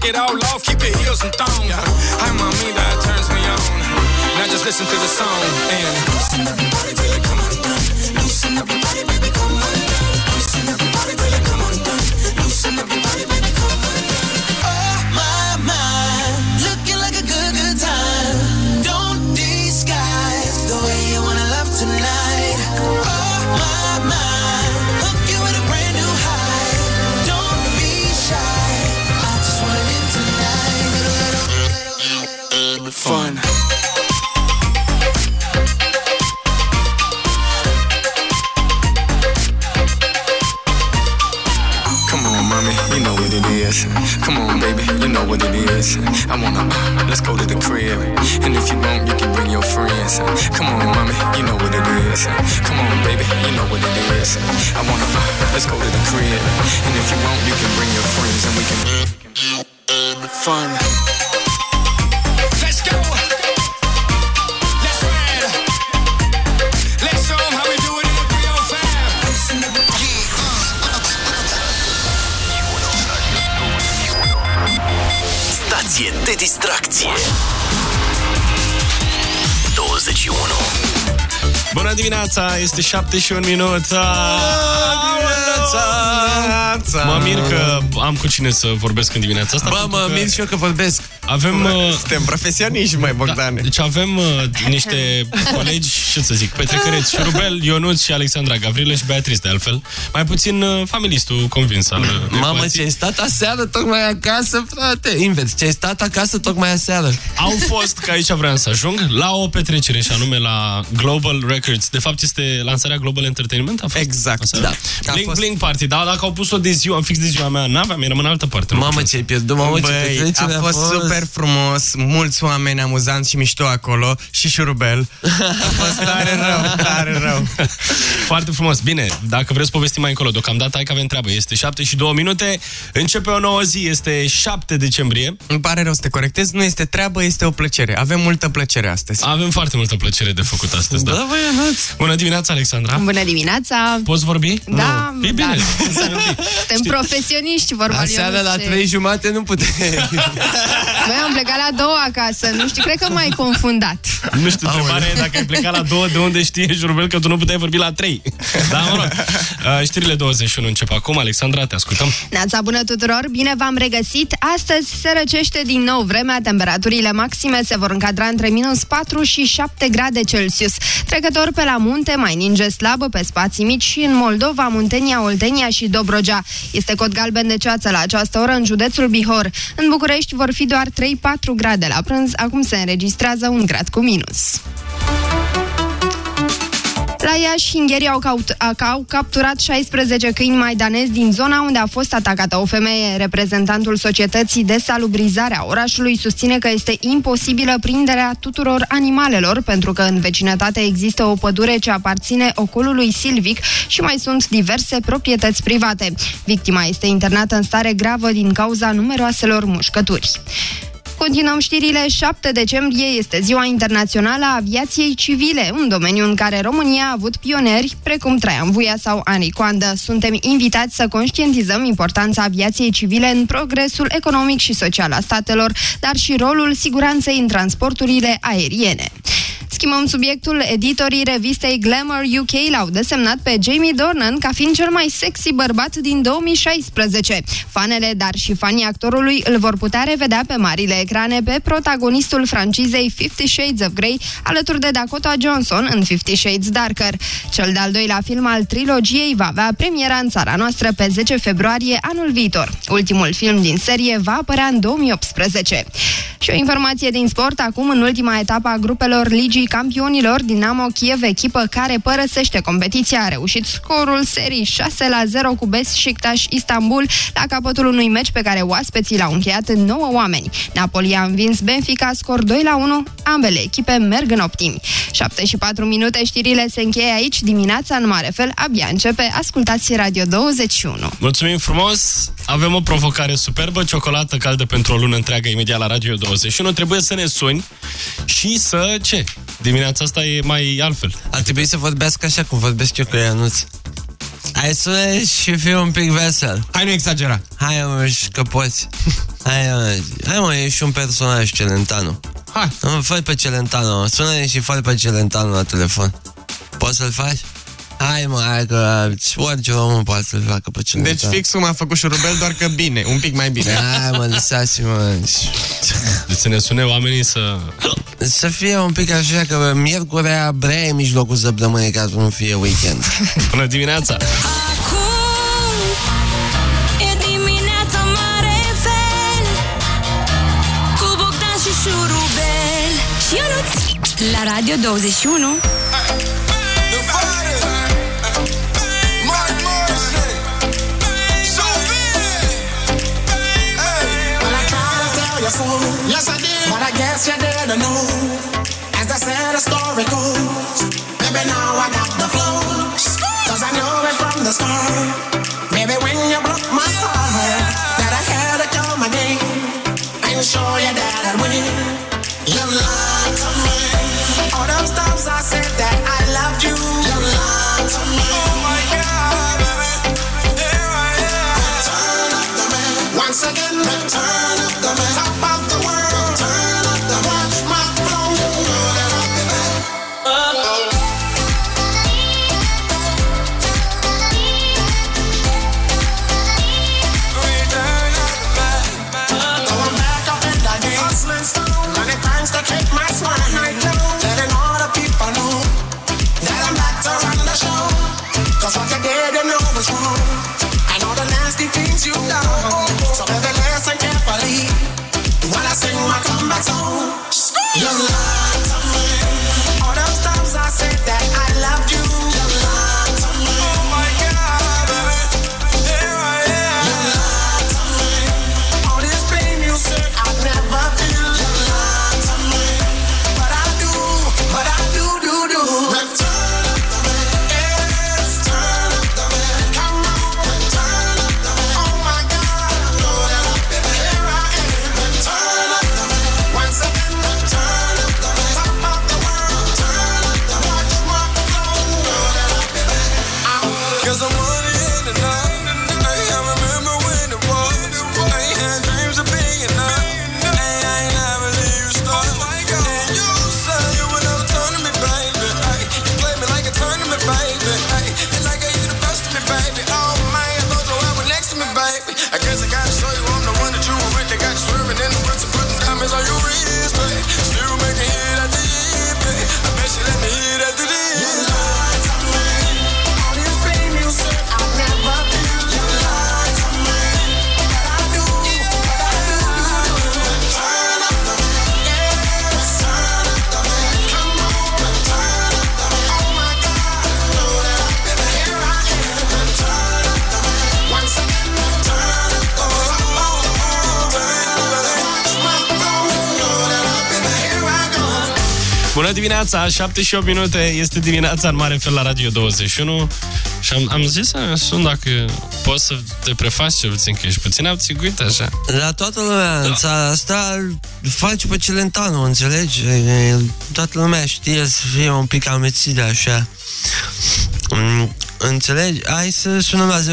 take it all off, keep your heels and thongs. Hi, mommy, that turns me on. Now just listen to the song and loosen up your body till it come undone. Loosen up your body, let's go to the crib. And if you want, you can bring your friends. Come on, mommy, you know what it is. Come on, baby, you know what it is. I wanna, uh, let's go to the crib. And if you want, you can bring your friends and we can. Fun. Dimineața, este 7 și un minut. Mă mir că am cu cine să vorbesc în dimineața asta. Bă, pentru mă că mir și eu că vorbesc. Avem... uh, Suntem profesioniști, mai Bogdane. Da, deci avem uh, niște colegi, ce să zic, petrecăreți, Șurubel, Ionuț și Alexandra Gavrilă și Beatrice, de altfel. Mai puțin uh, familistul convins al uh, Mamă, ecuației. ce ai stat aseară tocmai acasă, frate. Invers, ce ai stat acasă tocmai aseară. Au fost, că aici vreau să ajung, la o petrecere și anume la Global Records. De fapt, este lansarea Global Entertainment? A fost Exact, aseară? da. A Bling fost- Bling Party, da, dacă au pus-o de ziua, fix de ziua mea, n-aveam, eram în altă parte. nu Mamă, puteam ce ai pierdut, mamă, ce Băi, petrecere a fost super frumos, mulți oameni amuzanți și mișto acolo și șurubel. A fost tare rău, tare rău. Foarte frumos. Bine, dacă vreți povesti mai încolo, deocamdată hai că avem treabă. Este 7 și 2 minute, începe o nouă zi, este 7 decembrie. Îmi pare rău să te corectez, nu este treabă, este o plăcere. Avem multă plăcere astăzi. Avem foarte multă plăcere de făcut astăzi, da. Da, băi, Ionuț. Bună dimineața, Alexandra. Bună dimineața! Poți vorbi? Da, Nu. E bine. da. Suntem profesioniști, vorba lui Aseară Ionuț, la ce- trei jumate nu putem. Noi am plecat la două acasă, nu știu, cred că m-ai confundat. Nu știu, întrebarea e dacă ai plecat la două, de unde știe Jurubel că tu nu puteai vorbi la trei. Da, mă rog. Uh, Știrile 21 încep acum. Alexandra, te ascultăm. Neața bună tuturor, bine v-am regăsit! Astăzi se răcește din nou vremea, temperaturile maxime se vor încadra între minus 4 și 7 grade Celsius. Trecător pe la munte, mai ninge slabă pe spații mici și în Moldova, Muntenia, Oltenia și Dobrogea. Este cod galben de ceață la această oră în județul Bihor. În București vor fi doar 3-4 grade la prânz, acum se înregistrează un grad cu minus. La Iași, ingherii au, caut, au capturat 16 câini maidanezi din zona unde a fost atacată o femeie. Reprezentantul Societății de Salubrizare a orașului susține că este imposibilă prinderea tuturor animalelor pentru că în vecinătate există o pădure ce aparține ocolului silvic și mai sunt diverse proprietăți private. Victima este internată în stare gravă din cauza numeroaselor mușcături. Continuăm știrile. 7 decembrie este Ziua Internațională a Aviației Civile, un domeniu în care România a avut pioneri, precum Traian Vuia sau Ani Coandă. Suntem invitați să conștientizăm importanța aviației civile în progresul economic și social al statelor, dar și rolul siguranței în transporturile aeriene. Schimbăm subiectul. Editorii revistei Glamour UK l-au desemnat pe Jamie Dornan ca fiind cel mai sexy bărbat din 2016. Fanele, dar și fanii actorului îl vor putea revedea pe marile ecrane pe protagonistul francizei Fifty Shades of Grey, alături de Dakota Johnson în Fifty Shades Darker. Cel de-al doilea film al trilogiei va avea premiera în țara noastră pe 10 februarie anul viitor. Ultimul film din serie va apărea în 2018. Și o informație din sport, acum în ultima etapă a grupelor Ligii Campionilor, Dinamo Kiev, echipă care părăsește competiția, a reușit scorul serii 6 la 0 cu Besiktas Istanbul la capătul unui meci pe care oaspeții l-au încheiat în 9 oameni. Napoli a învins Benfica, scor 2 la 1, ambele echipe merg în optimi. 7 și 4 minute, știrile se încheie aici, dimineața în mare fel, abia începe, ascultați Radio 21. Mulțumim frumos! Avem o provocare superbă, ciocolată caldă pentru o lună întreagă imediat la Radio 21. Trebuie să ne suni și să... ce? Dimineața asta e mai altfel. Ar trebui să vorbească așa cum vorbesc eu cu Ionuț. Hai sună și fii un pic vesel. Hai, nu exagera. Hai, mă, și că poți. Hai, mă, hai, mă, ești un personaj, Celentano. Hai. Nu, fă pe Celentano, sună și fă pe Celentano la telefon. Poți să-l faci? Hai, mă, hai că orice om poate să-l facă pe Deci Celentano. fix cum a făcut șurubel, doar că bine, un pic mai bine. Hai, mă, lăsați-mă. Deci să ne sune oamenii să... Să fie un pic așa, că miercurea brea e mijlocul săptămânii ca să nu fie weekend. Bună dimineața! Acum e dimineața mare fel Cu Bogdan și Șurubel Și Ionuț La Radio 21 to tell you so. Yes, I did. But I guess you didn't know. As the story goes. Maybe now I got the flow. Cause I know it from the start. Maybe when you broke my heart, that I had to come again and show you that I'd win. You lied to me. All those times I said that I loved you. You lied to me. Oh my God, baby. Here I am. Turn up the. Once again, turn dimineața, 7 și 8 minute, este dimineața în mare fel la Radio 21 și am, am zis să sun dacă poți să te prefaci cel puțin, că ești puțin abțiguit așa. La toată lumea în țara asta îl face pe Celentano, înțelegi? E, Toată lumea știe să fie un pic amețit așa. Mm, Înțelegi? Hai să sunăm la 0372069999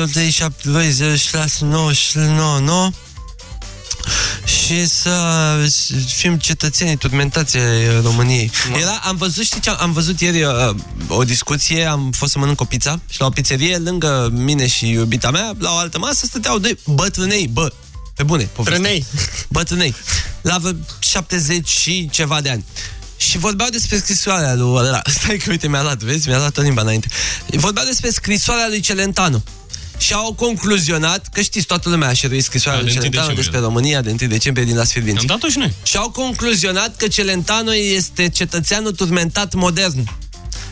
și să fim cetățenii turmentați ai României. Era, am văzut, știi ce, am- am văzut ieri uh, o discuție, am fost să mănânc o pizza și la o pizzerie, lângă mine și iubita mea, la o altă masă, stăteau doi bătrânei, bă, pe bune, poveste. Trănei. Bătrânei, la vreo 70 și ceva de ani. Și vorbeau despre scrisoarea lui ăla. Stai că uite, mi-a luat, vezi? Mi-a luat o limba înainte. Vorbeau despre scrisoarea lui Celentano. Și au concluzionat, că știți, toată lumea a șeruit scrisoarea Da, lui de 1 Celentano decembrie. despre România de 1 decembrie din Las Am Fierbinți. dat-o și noi. Și au concluzionat că Celentano este cetățeanul turmentat modern.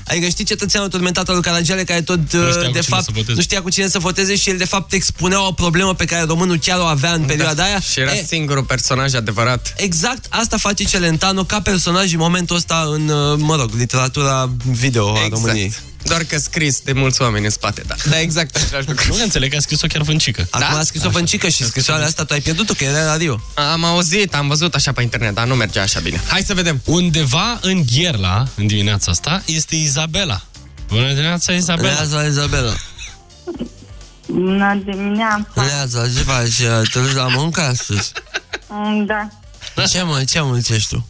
Adică știi cetățeanul turmentat al lui Caragiale care tot, știa cu de cine fapt, să voteze. nu știa cu cine să voteze și el de fapt expunea o problemă pe care românul chiar o avea în perioada aia. Da. Și era E, singurul personaj adevărat. Exact asta face Celentano ca personaj în momentul ăsta în, uh, mă rog, literatura video a României. Exact. Doar că scris de mulți oameni în spate, da. Da, exact același lucru. Nu înțeleg că a scris-o chiar Vâncică. Acum Da? a scris o vâncică și scrisoarea asta tu ai pierdut-o, că era la radio. Am auzit, am văzut așa pe internet, dar nu mergea așa bine. Hai să vedem. Undeva în Gherla, în dimineața asta, este Izabela. Bună dimineața, Izabela. Neața Izabela. Bună dimineața. Neața, ce faci? Te duci la muncă astăzi? Mm, Da. Ce mă, ce muncești tu?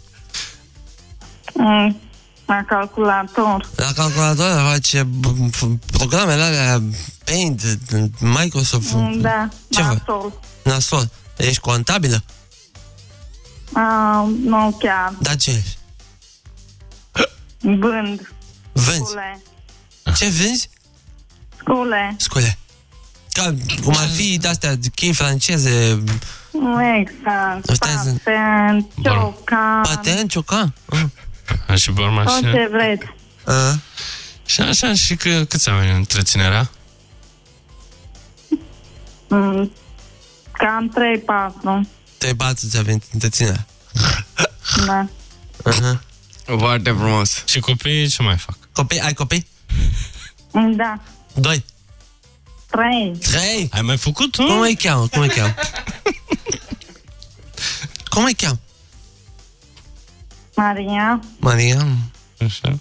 Mm, La calculator. La calculator faci b- f- programele alea Paint, Microsoft. Mm, Da. Ce da, faci? sol. Nasol. Ești contabilă? Ah, nu chiar. Da ce ești? Vând. Vânzi? Scule. Ce vinzi? Scule. Scule. Ca, cum ar fi de-astea, chei franceze, Exact. Astea sunt- Patent, ciocan. patent, ciocan. Ah. Și pe urmă Tot așa. ce vreți. Ah. Și așa, și că, câți oameni în întreținerea? Mm, Cam 3-4. Te bați ți-a venit întreținerea. Da. Uh-huh. Foarte frumos. Și copiii ce mai fac? Copii, ai copii? Da. Doi. 3. Trei. Ai mai făcut tu? Cum îi cheamă? Cum îi cheamă? Cum îi cheamă? Maria. Maria. Așa.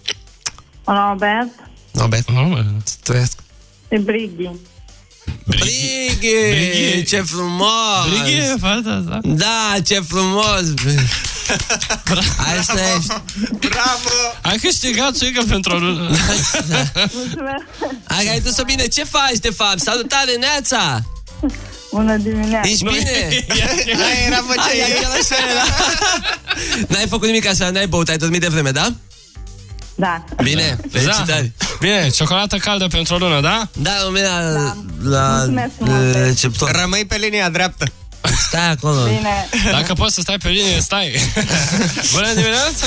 Robert. Robert. Robert. Trăiesc. Și Brighi. Brighe! Brighe. Ce frumos! Brighe, fata asta. Da, ce frumos! Asta ești. Ai câștigat țuică pentru o lună. Mulțumesc. Hai, ai dus-o bine. Ce faci, de fapt? Salutare, Neața! Bună dimineața. Ești bine? Aia era pe Hai, ce hai, chiar așa era. N-ai făcut nimic așa, n-ai băut, ai dormit de vreme, da? Da. Bine, felicitări. Bine, ciocolată caldă pentru o lună, da? Da, rămâne la, la Mulțumesc frumos. receptor. Rămâi pe linia dreaptă. Stai acolo. Bine. Dacă poți să stai pe linie, stai. Bună dimineața!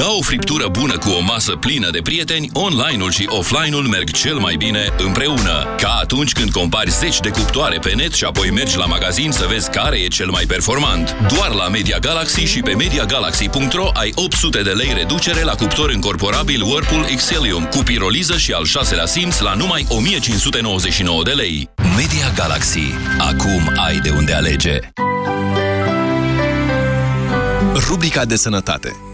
Ca o friptură bună cu o masă plină de prieteni, online-ul și offline-ul merg cel mai bine împreună. Ca atunci când compari zeci de cuptoare pe net și apoi mergi la magazin să vezi care e cel mai performant. Doar la Media Galaxy și pe MediaGalaxy.ro ai 800 de lei reducere la cuptor încorporabil Whirlpool Xelium cu piroliză și al șaselea simț la numai 1599 de lei. Media Galaxy. Acum ai de unde alege. Rubrica de sănătate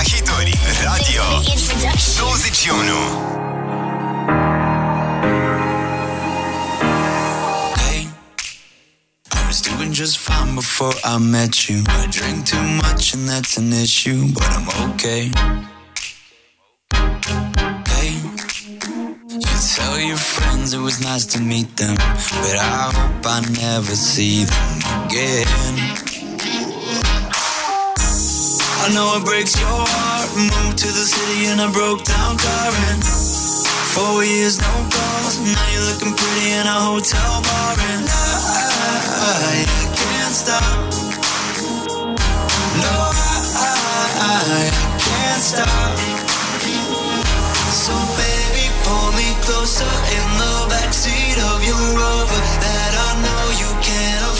La hituri, radio 21 I was doing just fine before I met you. I drink too much and that's an issue, but I'm okay. Hey, you tell your friends it was nice to meet them, but I hope I never see them again. I know it breaks your heart. Moved to the city in a broke down car and four years no calls. Now you're looking pretty in a hotel bar and I, I can't stop. No, I, I can't stop. So baby, pull me closer in the backseat of your Rover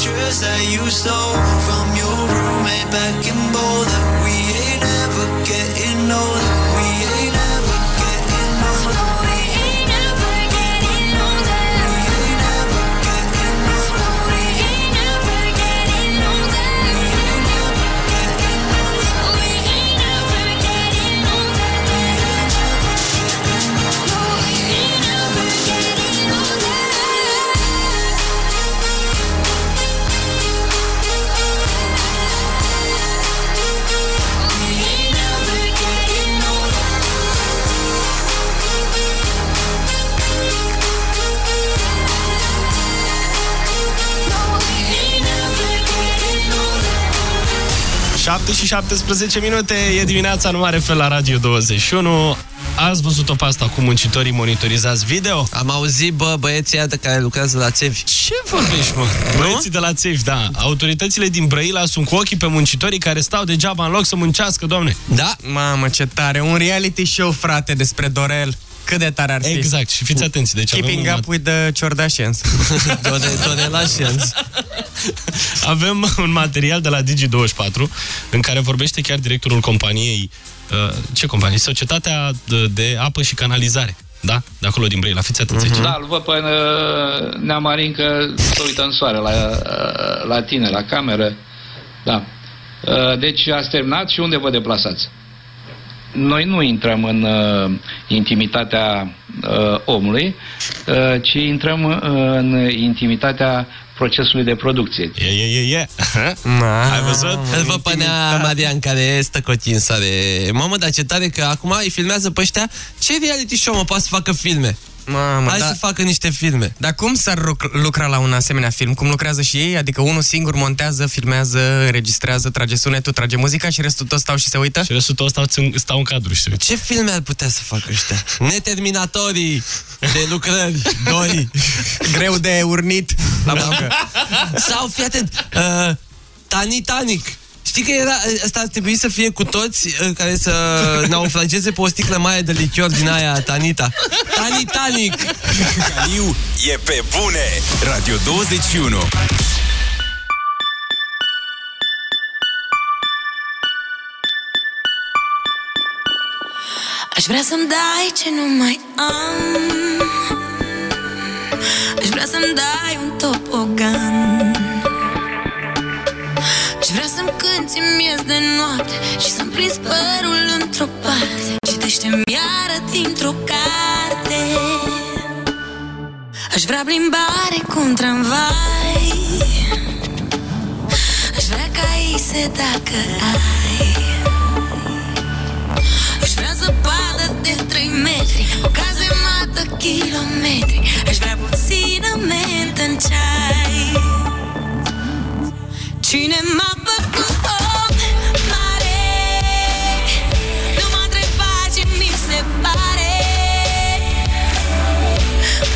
that that you stole from your roommate back in Boulder. We ain't ever getting older. 7 și 17 minute e dimineața în mare fel la Radio 21. Ați văzut-o pe asta cu muncitorii monitorizați video? Am auzit, bă, băieții ăia de care lucrează la țevi. Ce vorbești, mă? Băieții de la țevi, da. Autoritățile din Brăila sunt cu ochii pe muncitorii care stau degeaba în loc să muncească, domne. Da? Mamă, ce tare. Un reality show, frate, despre Dorel. Cât de tare ar fi. Exact, și fiți atenți. Deci Keeping avem un up with the Ciordashens. Dorelașens. Avem un material de la Digi24 în care vorbește chiar directorul companiei uh, ce companie? Societatea de, de apă și canalizare. Da? De acolo din Brăila. Fiți atenți aici. Da, îl văd pe uh, Neamarin că se uită în soare la, uh, la tine, la cameră. Da. Uh, Deci ați terminat și unde vă deplasați? Noi nu intrăm în uh, intimitatea uh, omului, uh, ci intrăm uh, în intimitatea procesului de producție. E, e, e, e. Ai văzut? Îl văd pe Nea Marian care stă cotin în sare. Mamă, dar ce tare că acum îi filmează pe ăștia. Ce reality show mă poate să facă filme? Mamă, Hai da. să facă niște filme. Dar cum s-ar luc- lucra la un asemenea film? Cum lucrează și ei? Adică unul singur montează, filmează, înregistrează, trage sunetul, trage muzica și restul tot stau și se uită? Și restul tot stau, stau în cadru și se uită. Ce filme ar putea să facă ăștia? Neterminatorii de lucrări, Dori. Greu de urnit la muncă. Sau, fii atent, uh, Tanitanic. Știi că era, asta ar trebui să fie cu toți uh, care să naufrageze pe o sticlă mare de lichior din aia Tanita. Tanitanic! Caliu e pe bune. Radio 21. Aș vrea să-mi dai ce nu mai am Aș vrea să-mi dai un topogan Aș vrea să-mi cânti miez de noapte Și să-mi prins părul într-o parte. Citește-mi iară dintr-o carte. Aș vrea plimbare cu un tramvai. Aș vrea ca ise dacă ai. Aș vrea zăpadă de 3 metri O cazemată kilometri. Aș vrea puțină mentă în ceai Cine m-a făcut om mare. Nu m-a întrebat ce mi se pare.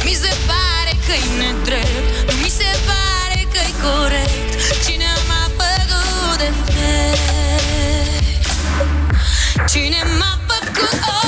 Mi se pare că-i nedrept Nu mi se pare că-i corect. Cine m-a făcut defect Cine m-a făcut om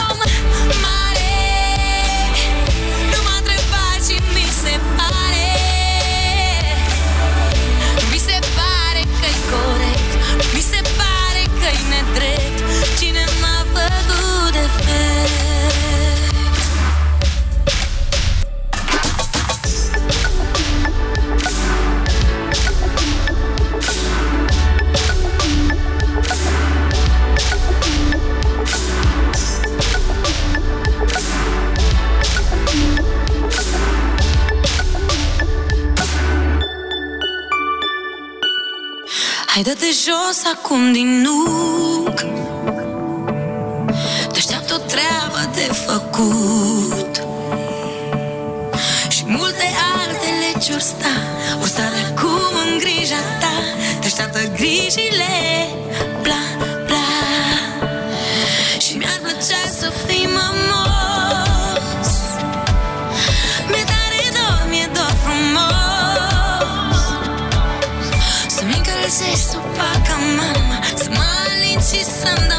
Hai dă-te jos acum din nuc. Te așteaptă o treabă de făcut. Și multe altele ce-or sta. Or sta de acum în grija ta. Te așteaptă grijile alin și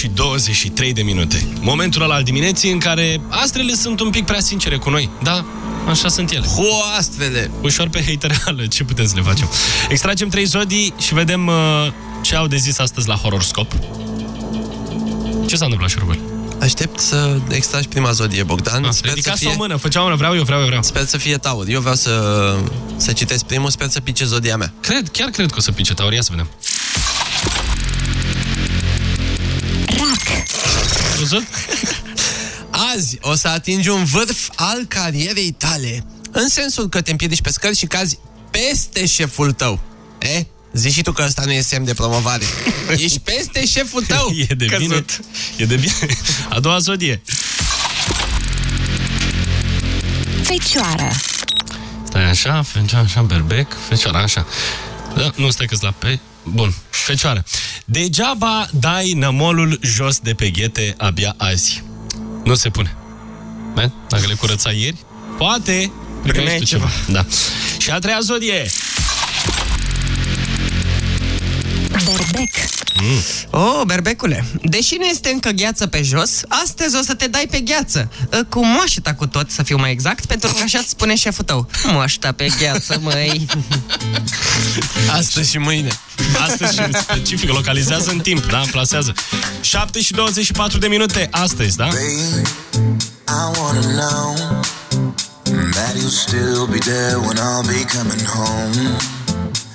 și 23 de minute. Momentul ăla al dimineții în care astrele sunt un pic prea sincere cu noi. Da, așa sunt ele. Hoastrele! Ușor pe hatereală, ce putem să le facem? Extragem trei zodii și vedem uh, ce au de zis astăzi la Horoscop. Ce s-a întâmplat, Șurubel? Aștept să extragi prima zodie, Bogdan. Ah, ridicați o mână, făcea o mână, vreau eu, vreau eu, vreau. Sper să fie taur. Eu vreau să, să citesc primul, sper să pice zodia mea. Cred, chiar cred că o să pice taur, ia să vedem. Văzut? Azi o să atingi un vârf al carierei tale. În sensul că te împiedici pe scări și cazi peste șeful tău. E? Zici și tu că ăsta nu e semn de promovare. Ești peste șeful tău. E de bine. Căzut. E de bine. A doua zodie. Fecioară. Stai așa, fecioară așa, berbec, fecioară așa. Da, nu stai că la pe... Bun, fecioară. Degeaba dai nămolul jos de pe ghete abia azi. Nu se pune. Man? Dacă le curăța ieri, poate primești tu ceva. Da. Și a treia zodie. Berbec. Mm. Oh, berbecule, deși nu este încă gheață pe jos, astăzi o să te dai pe gheață. Cu moașta cu tot, să fiu mai exact, pentru că așa îți spune șeful tău. Moașta pe gheață, măi. Astăzi și mâine. Astăzi și specific, localizează în timp, da? Plasează. 7 și 24 de minute astăzi, da? I wanna know that you'll still be there when I'll be coming home.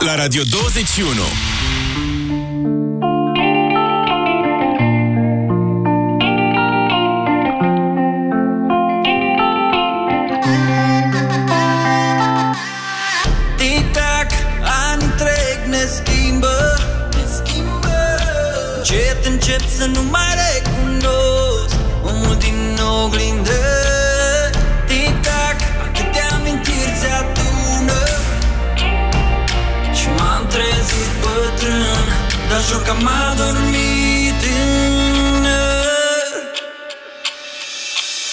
La Radio 21 Tic-tac, ani trec, ne schimbă. Ne schimbă. Încet încep să nu mai Dar jur că m-a dormit tânăr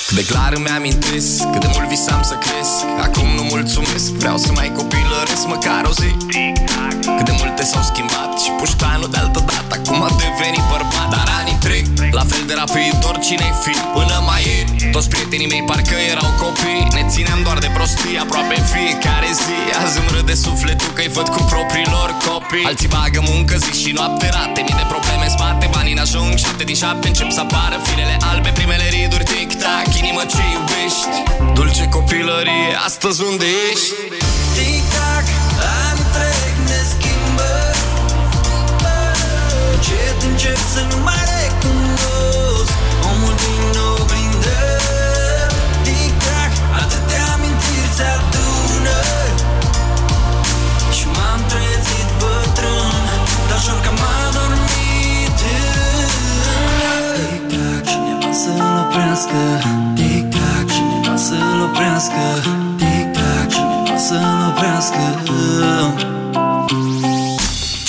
Cât de clar îmi amintesc Cât de mult visam să cresc. Acum nu mulțumesc Vreau să mai copilăresc măcar o zi. Cât de multe s-au schimbat Și puștanul de altă dată Acum a devenit bărbat. Dar anii trec La fel de rapid oricine-i fi. Până mai ieri Toți prietenii mei parcă erau copii. Ne țineam doar de prostii Aproape în fiecare zi. Azi îmi râde sufletul că-i văd cu propriilor copii. Alții bagă muncă zi și noapte rate Mii de probleme în spate. Banii n-ajung Șapte din șapte încep să apară Firele albe. Primele riduri tic-tac Inimă ce iubești. Dulce copilărie Astăzi unde ești? Să nu mai recunosc. Omul din oglindă Tic-tac, atâtea amintiri se adună. Și m-am trezit bătrân Dar jur că m-a dormit Tic-tac, cineva să-l oprească. Tic-tac, cineva să-l oprească. Tic-tac, cineva să-l oprească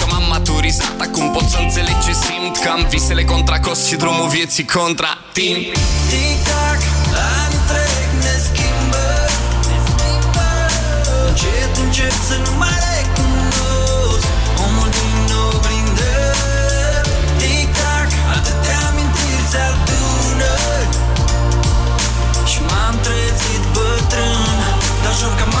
m-am maturizat Acum pot să înțeleg ce simt Că am visele contra cost și drumul vieții contra timp. Tic-tac, ani trec, ne schimbă. Încet, încet să nu mai recunosc Omul din oglindă Tic-tac, atâtea amintiri se adună. Și m-am trezit bătrân Dar jur că m-a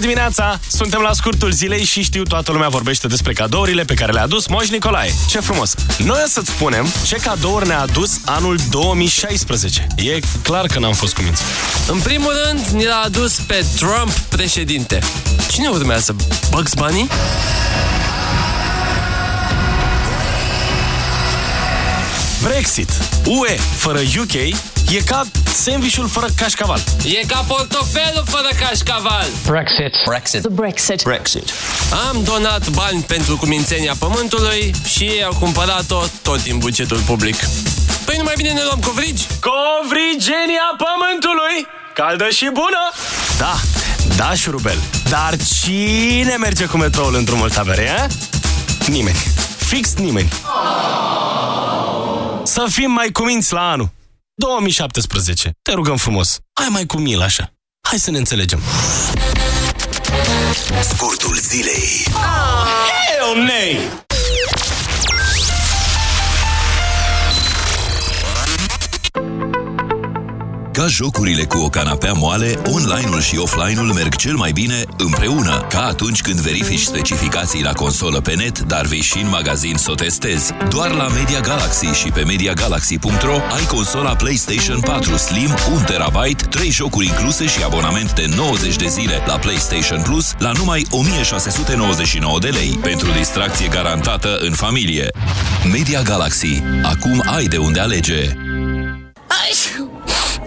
dimineața! Suntem la scurtul zilei și știu toată lumea vorbește despre cadourile pe care le-a adus Moș Nicolae. Ce frumos! Noi o să-ți spunem ce cadouri ne-a adus anul 2016. E clar că n-am fost cuminți. În primul rând, ni l-a adus pe Trump președinte. Cine urmează? Bugs Bunny? Brexit. UE fără UK e ca sandvișul fără cașcaval. E ca portofelul fără cașcaval. Brexit. Brexit. Brexit. Brexit. Am donat bani pentru cumințenia pământului și ei au cumpărat-o tot din bugetul public. Păi nu mai bine ne luăm covrigi? Covrigenia pământului! Caldă și bună! Da, da, șurubel. Dar cine merge cu metroul în drumul taberei, eh? Nimeni. Fix nimeni. Să fim mai cuminți la anul. 2017. Te rugăm frumos. Hai mai cu mil așa. Hai să ne înțelegem. Scurtul zilei. Hell nei! Ca jocurile cu o canapea moale, online-ul și offline-ul merg cel mai bine împreună, ca atunci când verifici specificații la consolă pe net, dar vei și în magazin să o testezi. Doar la Media Galaxy și pe MediaGalaxy.ro ai consola PlayStation 4 Slim 1 TB, 3 jocuri incluse și abonament de 90 de zile la PlayStation Plus la numai 1699 de lei, pentru distracție garantată în familie. Media Galaxy. Acum ai de unde alege.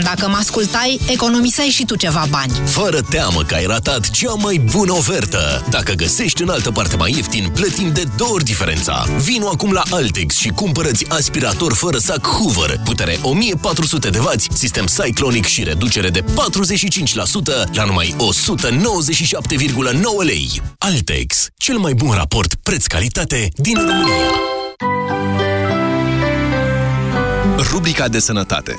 Dacă mă ascultai, economiseai și tu ceva bani. Fără teamă că ai ratat cea mai bună ofertă. Dacă găsești în altă parte mai ieftin, plătim de două ori diferența. Vino acum la Altex și cumpărăți aspirator fără sac Hoover, putere 1400 de W, sistem Cyclonic și reducere de 45% la numai 197,9 lei. Altex, cel mai bun raport preț-calitate din România. Rubrica de sănătate.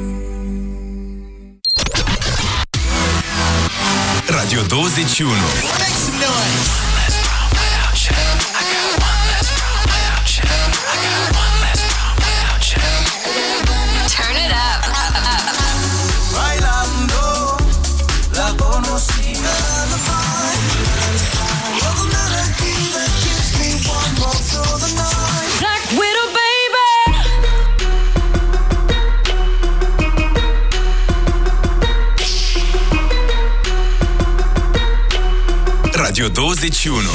Europa 21. 12 Tuno.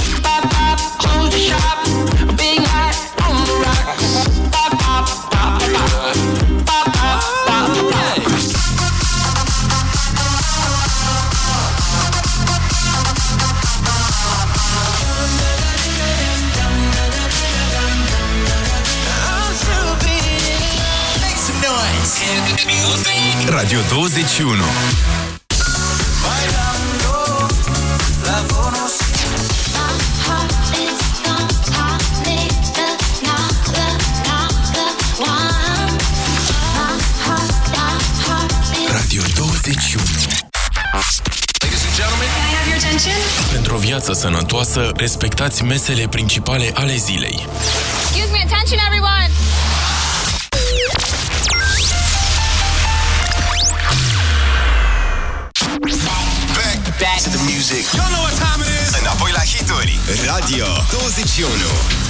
Radio 12 viață sănătoasă, respectați mesele principale ale zilei. Excuse me, attention everyone! Back, back, to the music. Y'all know what time it is. Înapoi la hituri. Radio 21.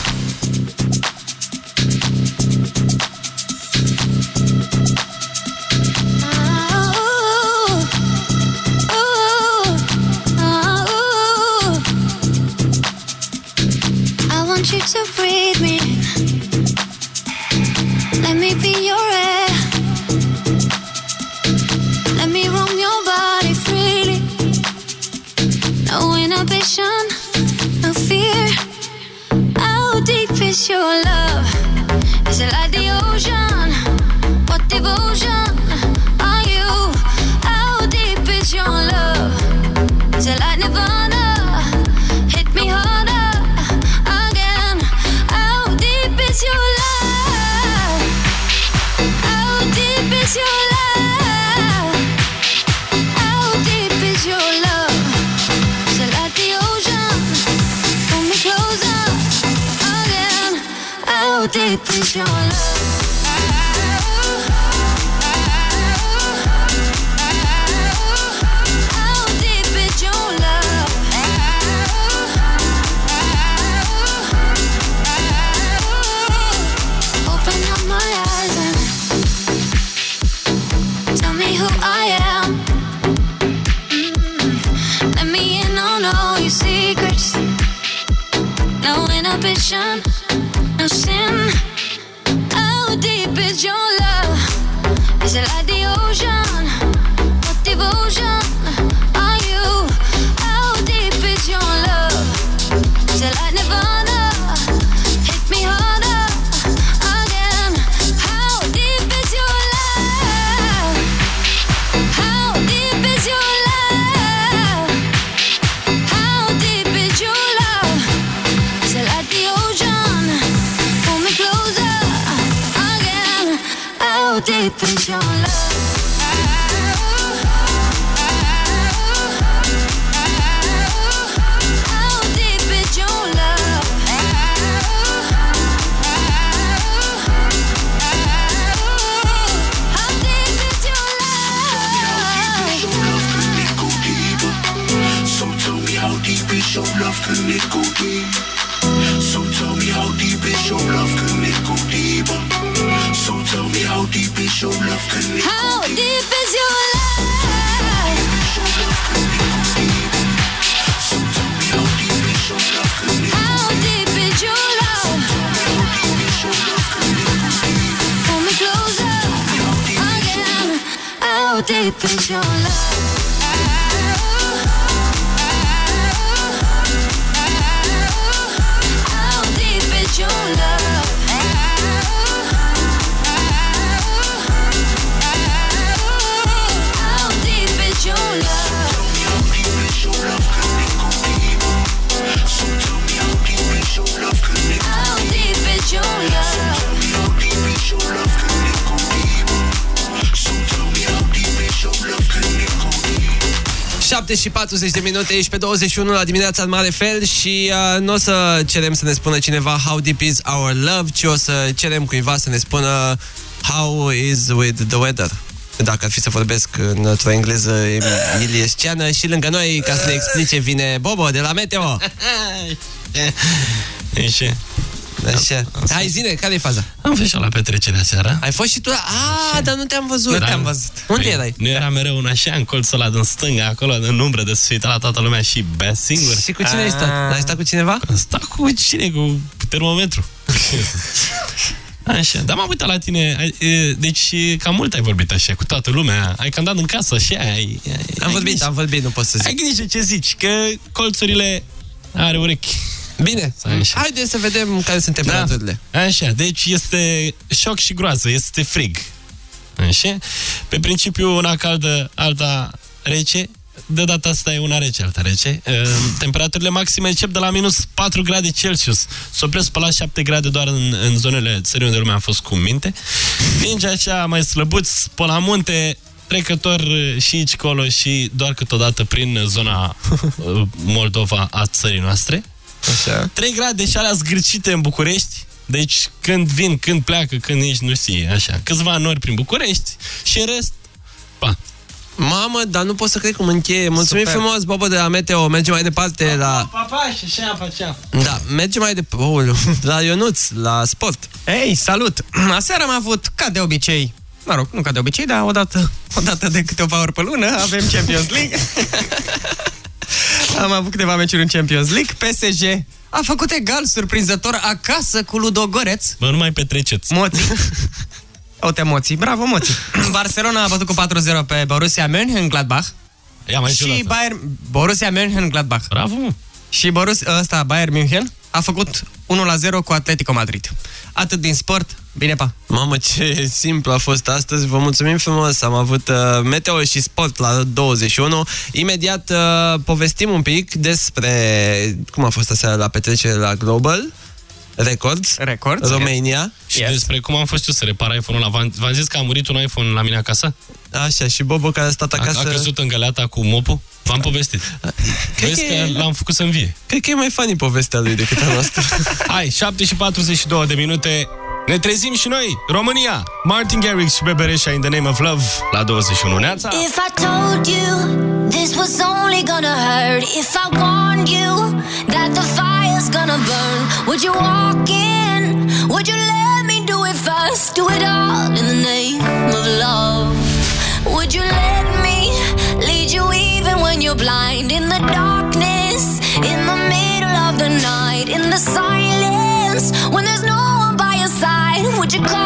40 de minute, ești pe 21 la dimineața în mare fel și uh, nu o să cerem să ne spună cineva how deep is our love, ci o să cerem cuiva să ne spună how is with the weather. Dacă ar fi să vorbesc într-o engleză iliesceană și lângă noi, ca să ne explice, vine Bobo de la Meteo. Ești? Așa. Hai, zine, care e faza? Am fost și eu la petrecerea seara. Ai fost și tu la... A, dar nu te-am văzut. Da. Unde Păi, erai? Nu era mereu un așa în colțul ăla din stânga, acolo, în umbră, de să se uita la toată lumea și bea singur. Și cu cine ai stat? Ai stat cu cineva? Am stat cu cine? Cu termometru. Așa, dar m-am uitat la tine, ai- e, deci cam mult ai vorbit așa, cu toată lumea, ai cam dat în casă, așa, ai... ai Am ai vorbit, grijă. am vorbit, nu pot să zic. Ai grijă ce zici, că colțurile are urechi. Bine, Așa. haide să vedem care sunt temperaturile. Da. Așa, deci este șoc și groază, este frig. Așa? Pe principiu, una caldă, alta rece. De data asta e una rece, alta rece. Uh, Temperaturile maxime încep de la minus 4 grade Celsius. Se opresc pe la 7 grade doar în, în zonele țării unde lumea a fost cu minte. Ninge așa mai slăbuț pe la munte, trecător uh, și aici colo și doar câteodată prin zona uh, Moldova a țării noastre. Așa. 3 grade și alea zgârcite în București. Deci când vin, când pleacă, când ești, nu știi, așa. Câțiva nori prin București și în rest, pa. Mamă, dar nu pot să cred cum încheie. Mulțumim Super. frumos, Bobo de la Meteo. Mergem mai departe la... Papa și așa facea. Da, mergem mai departe oh, la Ionuț, la sport. Ei, salut! Aseară am avut, ca de obicei, mă rog, nu ca de obicei, dar odată, odată de câteva ori pe lună avem Champions League. am avut câteva meciuri în Champions League. PSG a făcut egal surprinzător acasă cu Ludogoreț. Bă, nu mai petreceți. Moți. Uite, moții. Bravo, moții. Barcelona a bătut cu 4-0 pe Borussia Mönchengladbach. Ia mai și Bayern, Borussia Mönchengladbach. Bravo. Și Borussia, ăsta, Bayern München, a făcut 1-0 cu Atletico Madrid. Atât din sport, bine pa! Mamă, ce simplu a fost astăzi. Vă mulțumim frumos. Am avut uh, Meteo și Sport la 21. Imediat uh, povestim un pic despre cum a fost aseară la petrecere la Global Records, Records România. Și yes. despre cum am fost eu să repar iPhone-ul ăla. V-am v-am zis că a murit un iPhone la mine acasă? Așa, și Bobo care a stat acasă... A, a căzut în găleata cu mopul? V-am povestit. Vezi că că e- l-am făcut să învie. Cred că e mai funny povestea lui decât a noastră. Hai, 7 și 42 de minute. Ne trezim și noi, România. Martin Garrix și Bebereșa in the name of love la 21. Neața. If I told you this was only gonna hurt, if I warned you that the gonna burn, would you walk in? Would you let me do it first? Do it all in the name of love. Would you let me lead you even when you're blind? In the darkness, in the middle of the night, in the silence, when there's no one by your side, would you call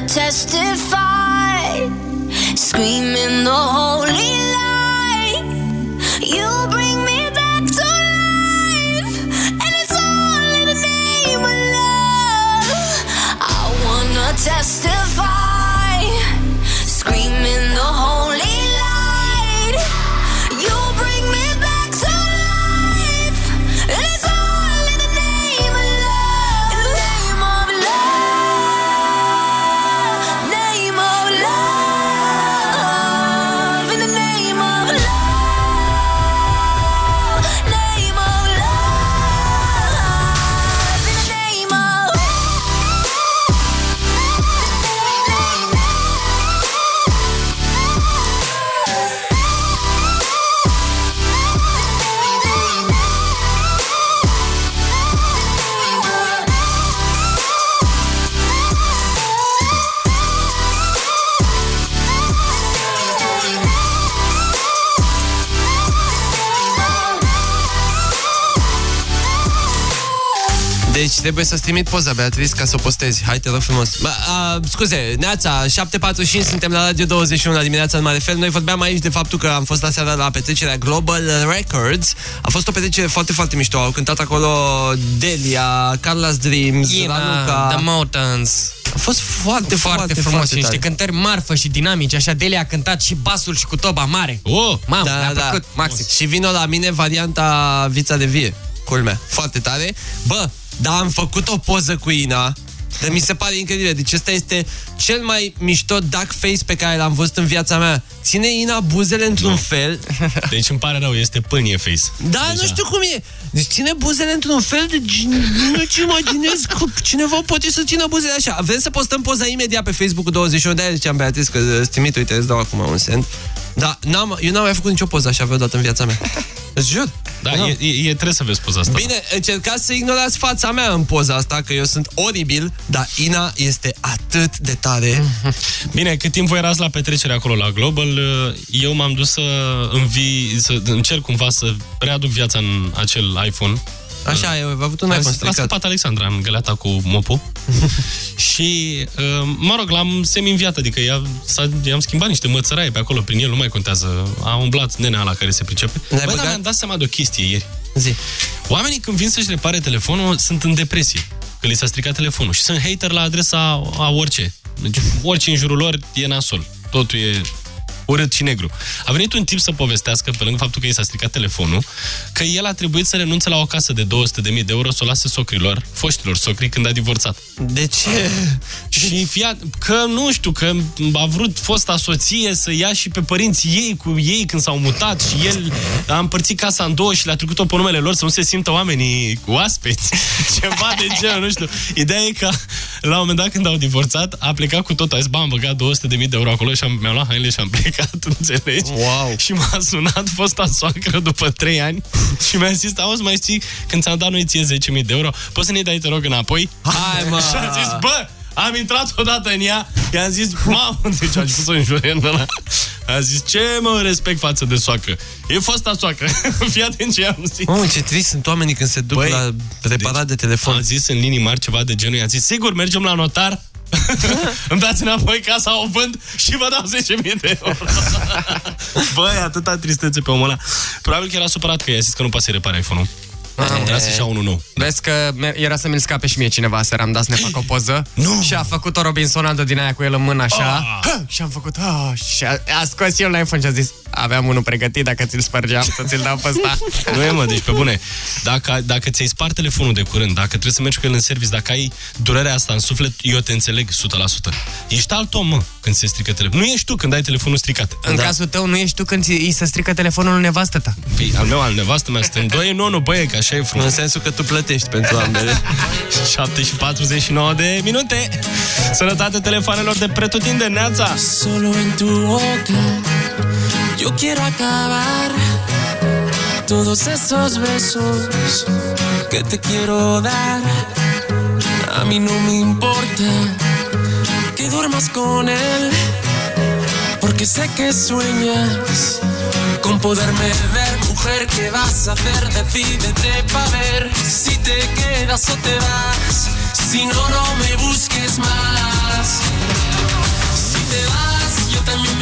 testify, screaming the holy Deci trebuie să-ți trimit poza, Beatrice, ca să o postezi. Hai, te rog frumos. Ba, a, scuze, Neața, 7.45, suntem la Radio 21 la dimineața în mare fel. Noi vorbeam aici de faptul că am fost la seara la petrecerea Global Records. A fost o petrecere foarte, foarte mișto. Au cântat acolo Delia, Carla's Dreams, Ina, Raluca. The Mountains. A fost foarte, foarte, foarte, frumos. foarte și niște tare. cântări marfă și dinamice. Așa, Delia a cântat și basul și cu toba mare. Oh! Mamă, Da, mi-a da. plăcut, maxim. Și vino la mine varianta Vița de Vie. Culmea. Foarte tare. Bă, dar am făcut o poză cu Ina. Dar mi se pare incredibil. Deci ăsta este cel mai mișto duck face pe care l-am văzut în viața mea. Ține Ina buzele într-un fel. Deci îmi pare rău, este pânie face. Da, nu știu cum e. Deci ține buzele într-un fel de... Nu-ți imaginez că cineva poate să țină buzele așa. Vrem să postăm poza imediat pe Facebook-ul 21 de aia ziceam, Beatrice, că îți trimit, uite, îți dau acum un sent. Da, n-am, eu n-am mai făcut nicio poză așa vreodată în viața mea. Îți jur. Da, e, e, e, trebuie să vezi poza asta. Bine, încercați să ignorați fața mea în poza asta, că eu sunt oribil, dar Ina este atât de tare. Bine, cât timp voi erați la petrecerea acolo la Global, eu m-am dus să învii, să încerc cumva să readuc viața în acel iPhone. Așa, eu am avut un A- iPhone A stricat. scăpat Alexandra în găleata cu mopul și, uh, mă rog, l-am semi-înviat, adică i-a, s-a- i-am schimbat niște mățăraie pe acolo, prin el nu mai contează. A umblat nenea la care se pricepe. Bă, L-ai dar băgat? mi-am dat seama de o chestie ieri. Zi. Oamenii când vin să-și repare telefonul sunt în depresie, că li s-a stricat telefonul și sunt hater la adresa a orice. Deci orice în jurul lor e nasol. Totul e urât și negru. A venit un tip să povestească, pe lângă faptul că i s-a stricat telefonul, că el a trebuit să renunțe la o casă de 200.000 de euro să o lase socrilor, foștilor socri, când a divorțat. De ce? Și fia, că nu știu, că a vrut fosta soție să ia și pe părinții ei cu ei când s-au mutat și el a împărțit casa în două și le-a trecut-o pe numele lor să nu se simtă oamenii cu aspeți. Ceva de genul, nu știu. Ideea e că la un moment dat când au divorțat, a plecat cu tot, a zis, bă, am băgat 200.000 de euro acolo și am, mi-am luat hainele și am plecat, înțelegi? Wow. Și m-a sunat fosta soacră după 3 ani și mi-a zis, auzi, mai știi, când ți-am dat noi ție 10.000 de euro, poți să ne dai, te rog, înapoi? Hai, mă! și am zis, bă, am intrat odată în ea, i-am zis, mamă, deci a început să înjure ăla. A zis, ce mă respect față de soacră? E fosta soacră. Fii atent ce am zis. Mamă, ce trist sunt oamenii când se duc Băi, la reparat de telefon. A zis în linii mari ceva de genul, i-a zis, sigur, mergem la notar? Îmi dați înapoi casa, o vând și vă dau 10.000 de euro. Băi, atâta tristețe pe omul ăla. Probabil că era supărat că i-a zis că nu poate să-i repare iPhone-ul. Trebuia să-și ia unul nou. Vezi că mer- era să mi-l scape și mie cineva seara, am dat să ne fac o poză nu. și a făcut o Robinsonadă din aia cu el în mână așa Ah. și am făcut ah, și a, a scos el la iPhone și a zis aveam unul pregătit dacă ți-l spărgeam să ți-l dau pe ăsta. Nu e, mă, deci pe bune. Dacă, dacă ți-ai spart telefonul de curând, dacă trebuie să mergi cu el în service, dacă ai durerea asta în suflet, eu te înțeleg 100%. Ești alt om, mă, când se strică telefonul. Nu ești tu când ai telefonul stricat. În cazul tău nu ești tu când ți- îi se strică telefonul lui nevastă ta. Păi, al meu, al nevastă mea, suntem doi, nu, nu, băie, că așa e frumos. În sensul că tu plătești pentru ambele. 7 și 49 de minute. Sănătate telefonelor de pretutinde, neața! Solo en tu boca yo quiero acabar todos esos besos que te quiero dar. A mí no me importa que duermas con él, porque sé que sueñas con poderme ver. ¿Qué vas a hacer? Decídete pa' ver si te quedas o te vas. Si no, no me busques más. Si te vas, yo también me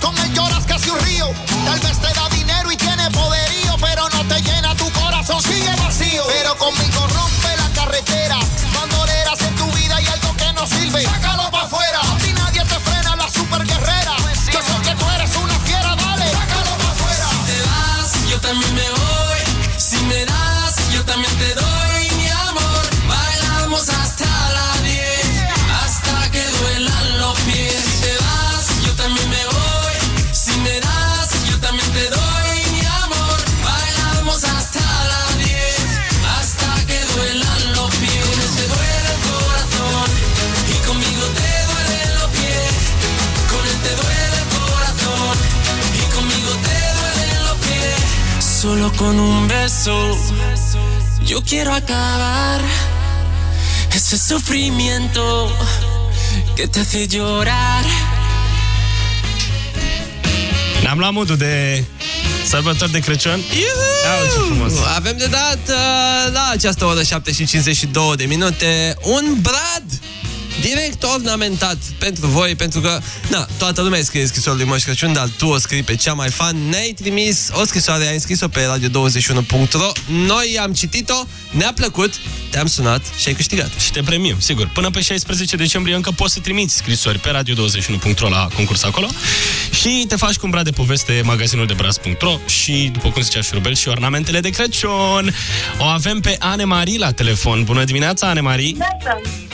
Con él, lloras casi un río. Tal vez te da dinero y tiene poderío, pero no te llena tu corazón, sigue vacío. Pero conmigo rompe la carretera, Solo con un beso yo quiero acabar ese sufrimiento que te hace llorar. Ne-am luat modul de sărbători de Crăciun. Ia, ce frumos. Avem de dat uh, la această oră 7 și 52 de minute un brad direct ornamentat pentru voi, pentru că, na, toată lumea scrie scrisoare lui Moș Crăciun, dar tu o scrii pe cea mai fan. Ne-ai trimis o scrisoare, ai scris-o pe radio21.ro. Noi am citit-o, ne-a plăcut, te-am sunat și ai câștigat. Și te premiem, sigur. Până pe 16 decembrie încă poți să trimiți scrisori pe radio21.ro la concurs acolo și te faci cu un brad de poveste magazinul de braz.ro și, după cum zicea Șurubel, și ornamentele de Crăciun. O avem pe Ane Marie la telefon. Bună dimineața, Ane Marie!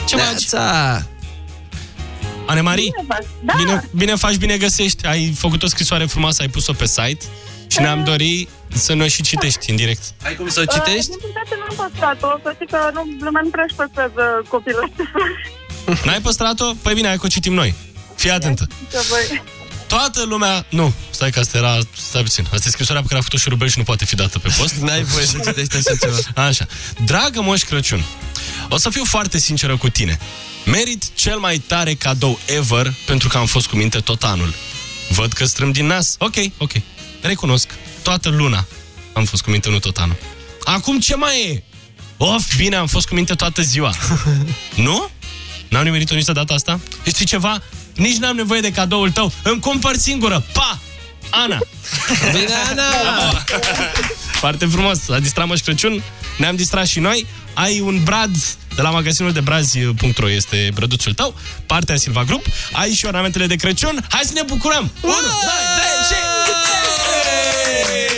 Ce faci? Ane Marie, Da. bine, bine faci, bine găsești. Ai făcut o scrisoare frumoasă, ai pus-o pe site și ne-am dorit să ne și citești în direct. Ai cum să o Uh, din păcate n-am păstrat-o, să știi că nu, lumea nu prea își păstrează copilul ăsta. N-ai păstrat-o? Păi bine, hai că o citim noi. Fii atentă. Că voi... Toată lumea... Nu, stai că asta era... Stai puțin. Asta e scrisoarea pe care a făcut-o și Rubel și nu poate fi dată pe post. N-ai voie să citești așa ceva. Așa. Dragă Moș Crăciun, o să fiu foarte sinceră cu tine. Merit cel mai tare cadou ever pentru că am fost cu minte tot anul. Văd că strâm din nas. Ok, ok. Recunosc. Toată luna am fost cu minte, nu tot anul. Acum ce mai e? Of, bine, am fost cu minte toată ziua. nu? N-am nimerit-o niciodată asta? Știi ceva? Nici n-am nevoie de cadoul tău. Îmi cumpăr singură. Pa! Ana! Bine, Ana! Foarte frumos. S-a distrat Moș Crăciun, ne-am distrat și noi. Ai un brad de la magazinul de brazi.ro este brăduțul tău, partea Silva Group. Ai și ornamentele de Crăciun. Hai să ne bucurăm! 1, 2, 3 și...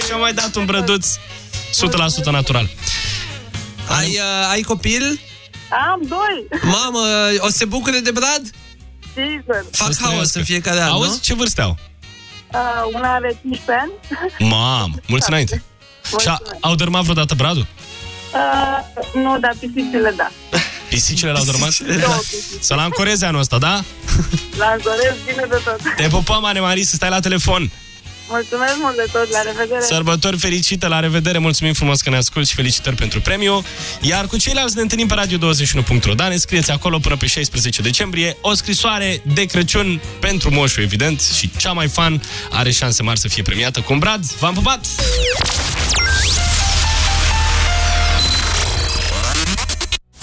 Și am mai dat un brăduț 100% natural. Ai, uh, ai copil? Am doi. Mamă, o să se bucure de brad? Sigur. Fac haos în fiecare an, Auzi, nu? ce vârste au? Uh, una are 15 ani. Mam, mulți înainte. Și a, au dărmat vreodată bradul? Uh, nu, dar pisicile da. Pisicile l-au dărmat? Două pisici. Să-l ancoreze anul ăsta, da? La Zorez, bine de tot. Te pupăm, Anne Marie, să stai la telefon. Mulțumesc mult de tot, la revedere! Sărbători fericite, la revedere, mulțumim frumos că ne asculti și felicitări pentru premiu. Iar cu ceilalți ne întâlnim pe radio21.ro. Da, ne scrieți acolo până pe 16 decembrie o scrisoare de Crăciun pentru moșul, evident, și cea mai fan are șanse mari să fie premiată cu un brad. V-am pupat!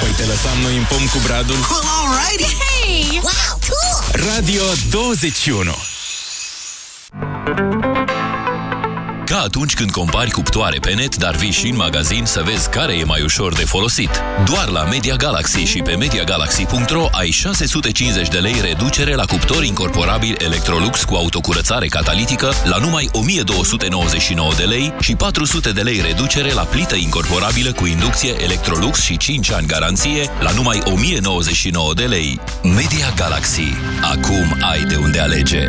Păi te lăsam noi în pom cu bradul. Alrighty! Hey! Wow, cool! Radio 21 Ca atunci când compari cuptoare pe net, dar vii și în magazin să vezi care e mai ușor de folosit. Doar la Media Galaxy și pe MediaGalaxy.ro ai 650 de lei reducere la cuptor incorporabil Electrolux cu autocurățare catalitică la numai 1299 de lei și 400 de lei reducere la plită incorporabilă cu inducție Electrolux și 5 ani garanție la numai 1099 de lei. Media Galaxy. Acum ai de unde alege.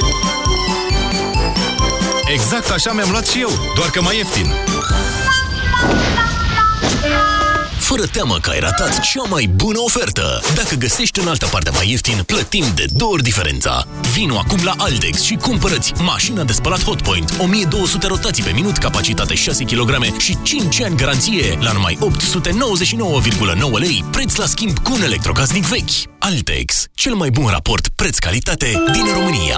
Exact așa mi-am luat și eu, doar că mai ieftin. Fără teamă că ai ratat cea mai bună ofertă. Dacă găsești în altă parte mai ieftin, plătim de două ori diferența. Vino acum la Altex și cumpărăți mașina de spălat Hotpoint, 1200 rotații pe minut, capacitate 6 kg și 5 ani garanție la numai 899,9 lei, preț la schimb cu un electrocasnic vechi. Altex, cel mai bun raport preț-calitate din România.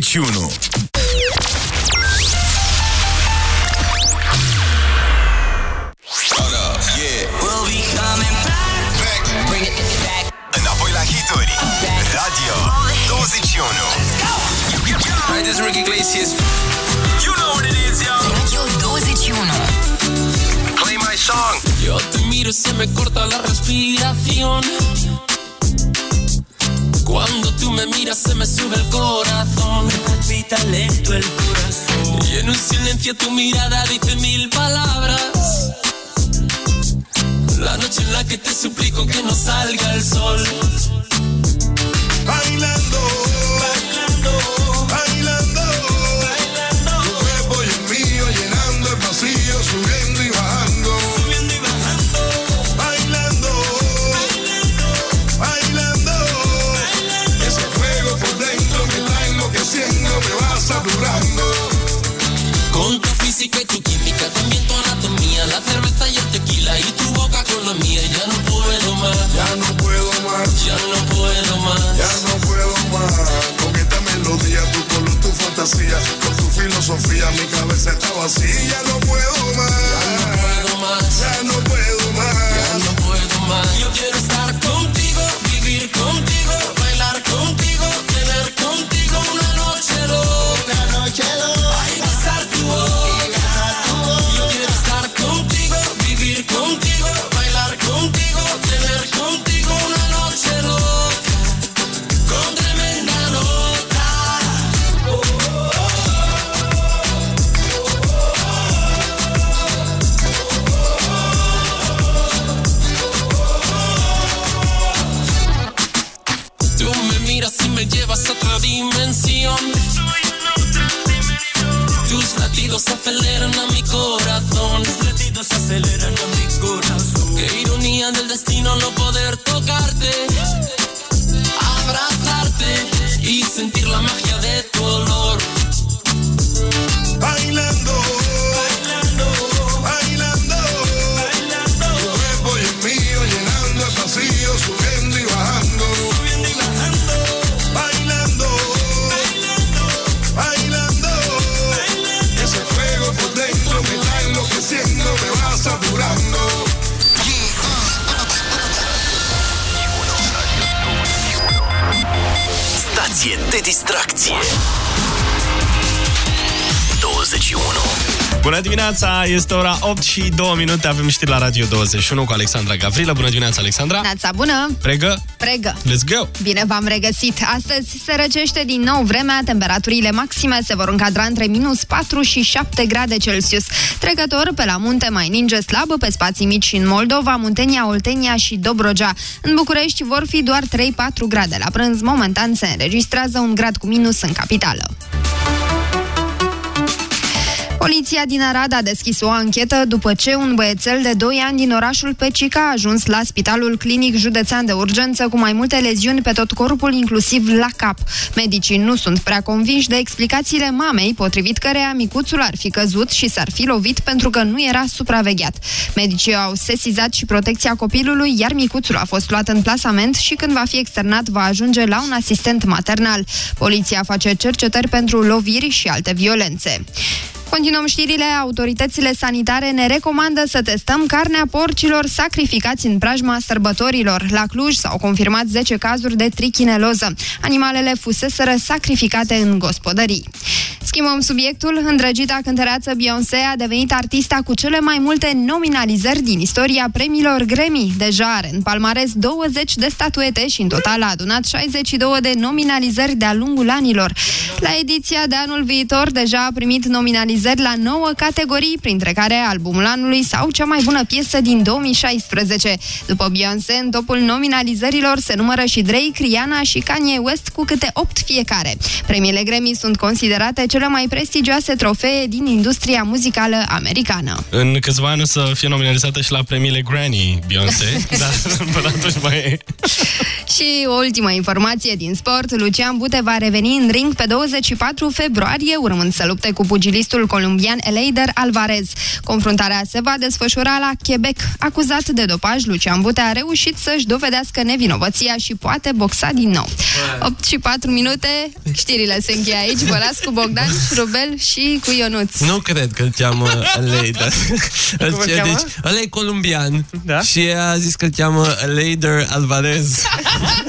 21 tu mirada și 2 minute, avem știri la Radio 21 cu Alexandra Gavrilă. Bună dimineața, Alexandra! Nața bună! Pregă? Pregă! Let's go! Bine v-am regăsit! Astăzi se răcește din nou vremea, temperaturile maxime se vor încadra între minus 4 și 7 grade Celsius. Trecător, pe la munte mai ninge slab, pe spații mici și în Moldova, Muntenia, Oltenia și Dobrogea. În București vor fi doar 3-4 grade. La prânz, momentan, se înregistrează un grad cu minus în capitală. Poliția din Arad a deschis o anchetă după ce un băiețel de 2 ani din orașul Pecica a ajuns la Spitalul Clinic Județean de Urgență cu mai multe leziuni pe tot corpul, inclusiv la cap. Medicii nu sunt prea convinși de explicațiile mamei, potrivit căreia micuțul ar fi căzut și s-ar fi lovit pentru că nu era supravegheat. Medicii au sesizat și protecția copilului, iar micuțul a fost luat în plasament și când va fi externat va ajunge la un asistent maternal. Poliția face cercetări pentru loviri și alte violențe. Continuăm știrile. Autoritățile sanitare ne recomandă să testăm carnea porcilor sacrificați în preajma sărbătorilor. La Cluj s-au confirmat 10 cazuri de trichineloză. Animalele fuseseră sacrificate în gospodării. Schimbăm subiectul. Îndrăgita cântăreață Beyoncé a devenit artista cu cele mai multe nominalizări din istoria premiilor Grammy. Deja are în palmares 20 de statuete și în total a adunat 62 de nominalizări de-a lungul anilor. La ediția de anul viitor deja a primit nominalizări la 9 categorii, printre care albumul anului sau cea mai bună piesă din 2016. După Beyoncé, în topul nominalizărilor se numără și Drake, Rihanna și Kanye West cu câte 8 fiecare. Premiile Grammy sunt considerate cele mai prestigioase trofee din industria muzicală americană. În câțiva ani o să fie nominalizată și la premiile Granny, Beyoncé. Dar până atunci mai e. Și o ultimă informație din sport, Lucian Bute va reveni în ring pe 24 februarie, urmând să lupte cu pugilistul colombian Eleider Alvarez. Confruntarea se va desfășura la Quebec. Acuzat de dopaj, Lucian Bute a reușit să-și dovedească nevinovăția și poate boxa din nou. 8 și 4 minute, știrile se încheie aici. Vă las cu Bogdan, Rubel și cu Ionuț. Nu cred că îl cheamă Leider. Cum îl cheamă? Deci, ăla e columbian da? și a zis că îl cheamă Leider Alvarez.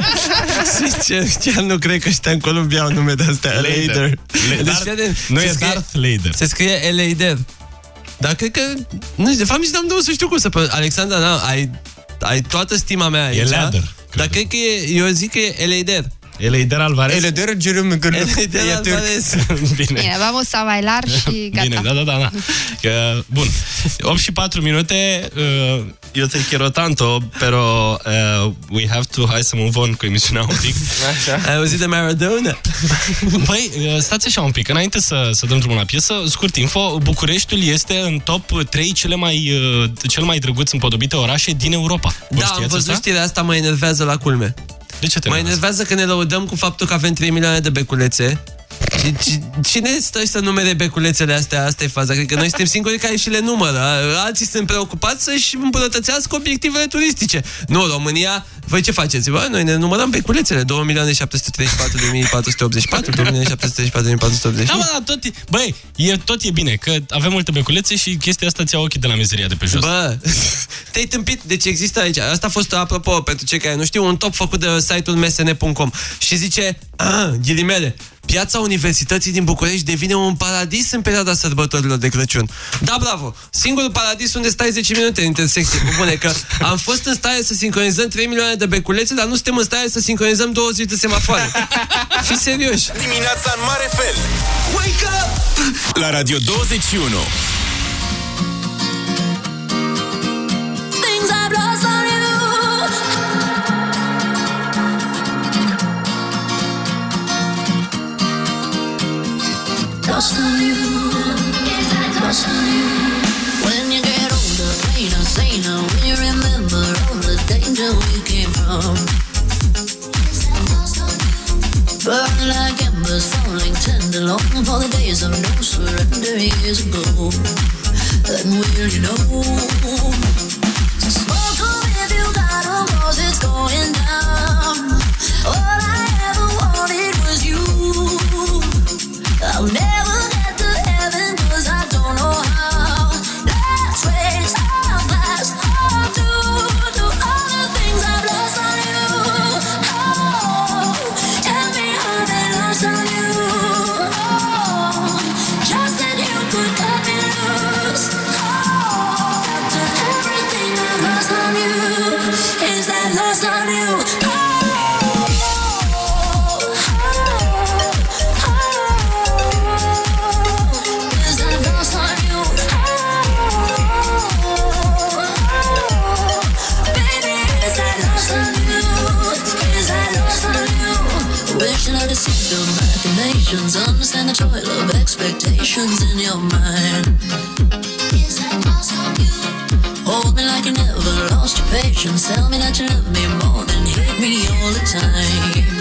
Sincer, chiar nu cred că ăștia în Columbia au nume de astea. Lader. Lader. Le- Deci, Darth- fii atent, nu se e scrie- Darth Lader. Se scrie Lader. Dar cred că... Nu, de fapt, nici n-am de unde să știu cum să... pe- Alexandra, na, ai, ai toată stima mea aici. Lader, Dar cred că e, eu zic că e Lader. Eleider Alvarez? Eleider Jerome Eleider Alvarez. Bine. Bine, vamos a bailar și gata. Bine, da, da, da, da. Că, bun. 8 și 4 minute. Uh, eu te quiero tanto, pero uh, we have to, hai să move on cu emisiunea un pic. Așa. Ai auzit de Maradona? Băi, uh, stați așa un pic. Înainte să, să dăm drumul la piesă, scurt info, Bucureștiul este în top 3 cele mai, uh, cel mai drăguț împodobite orașe din Europa. Vă Da, am știați văzut asta? știrea asta, mă enervează la culme. De ce te Mă enervează că ne lăudăm cu faptul că avem 3 milioane de beculețe. Și- și- Cine stă să numere beculețele astea? Asta e faza. Cred că noi suntem singurii care și le numără. Alții sunt preocupați să-și îmbunătățească obiectivele turistice. Nu, România, voi ce faceți? Bă, noi ne numărăm beculețele. 2 milioane 734 de 1484, 2 milioane 734 de 1480. Da, mă, da, tot e, băi, e, tot e bine, că avem multe beculețe și chestia asta ți-a ochii de la mizeria de pe jos. Bă, te-ai tâmpit. Deci există aici. Asta a fost, apropo, pentru cei care nu știu, un top făcut de site-ul msn.com. Și zice, ah, ghilimele, piața Universității din București devine un paradis în perioada sărbătorilor de Crăciun. Da, bravo! Singurul paradis unde stai 10 minute în intersecție. Cu bune că am fost în stare să sincronizăm 3 milioane de beculețe, dar nu suntem în stare să sincronizăm 20 de semafoare. Fii serios. Dimineața în mare fel. Wake up! La Radio 21. We came from. Like embers, falling for the days of no surrender years ago. And will you know? So if you it's going down. All I ever wanted was you. I'll never machinations, understand the toil of expectations in your mind. Is that you? Hold me like you never lost your patience. Tell me that you love me more than hate me all the time.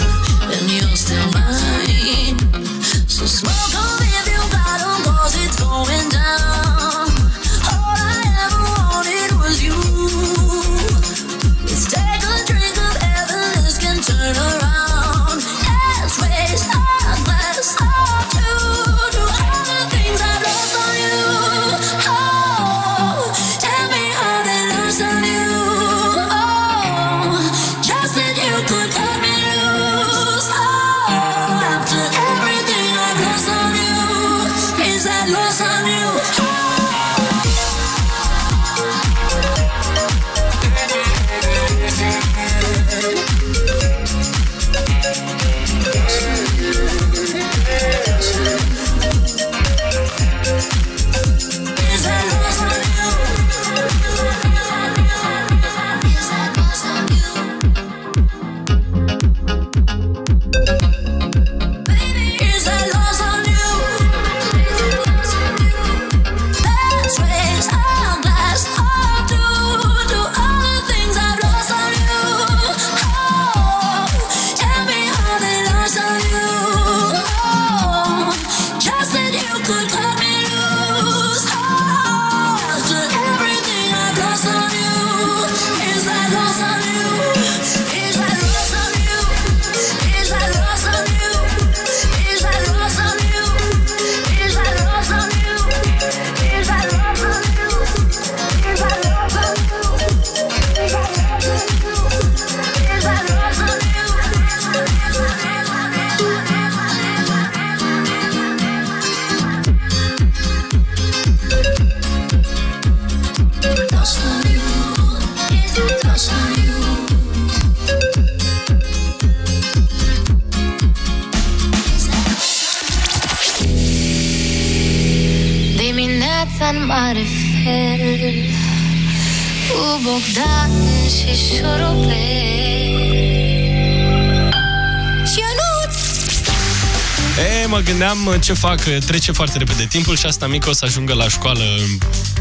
E, mă gândeam ce fac, trece foarte repede timpul și asta mică o să ajungă la școală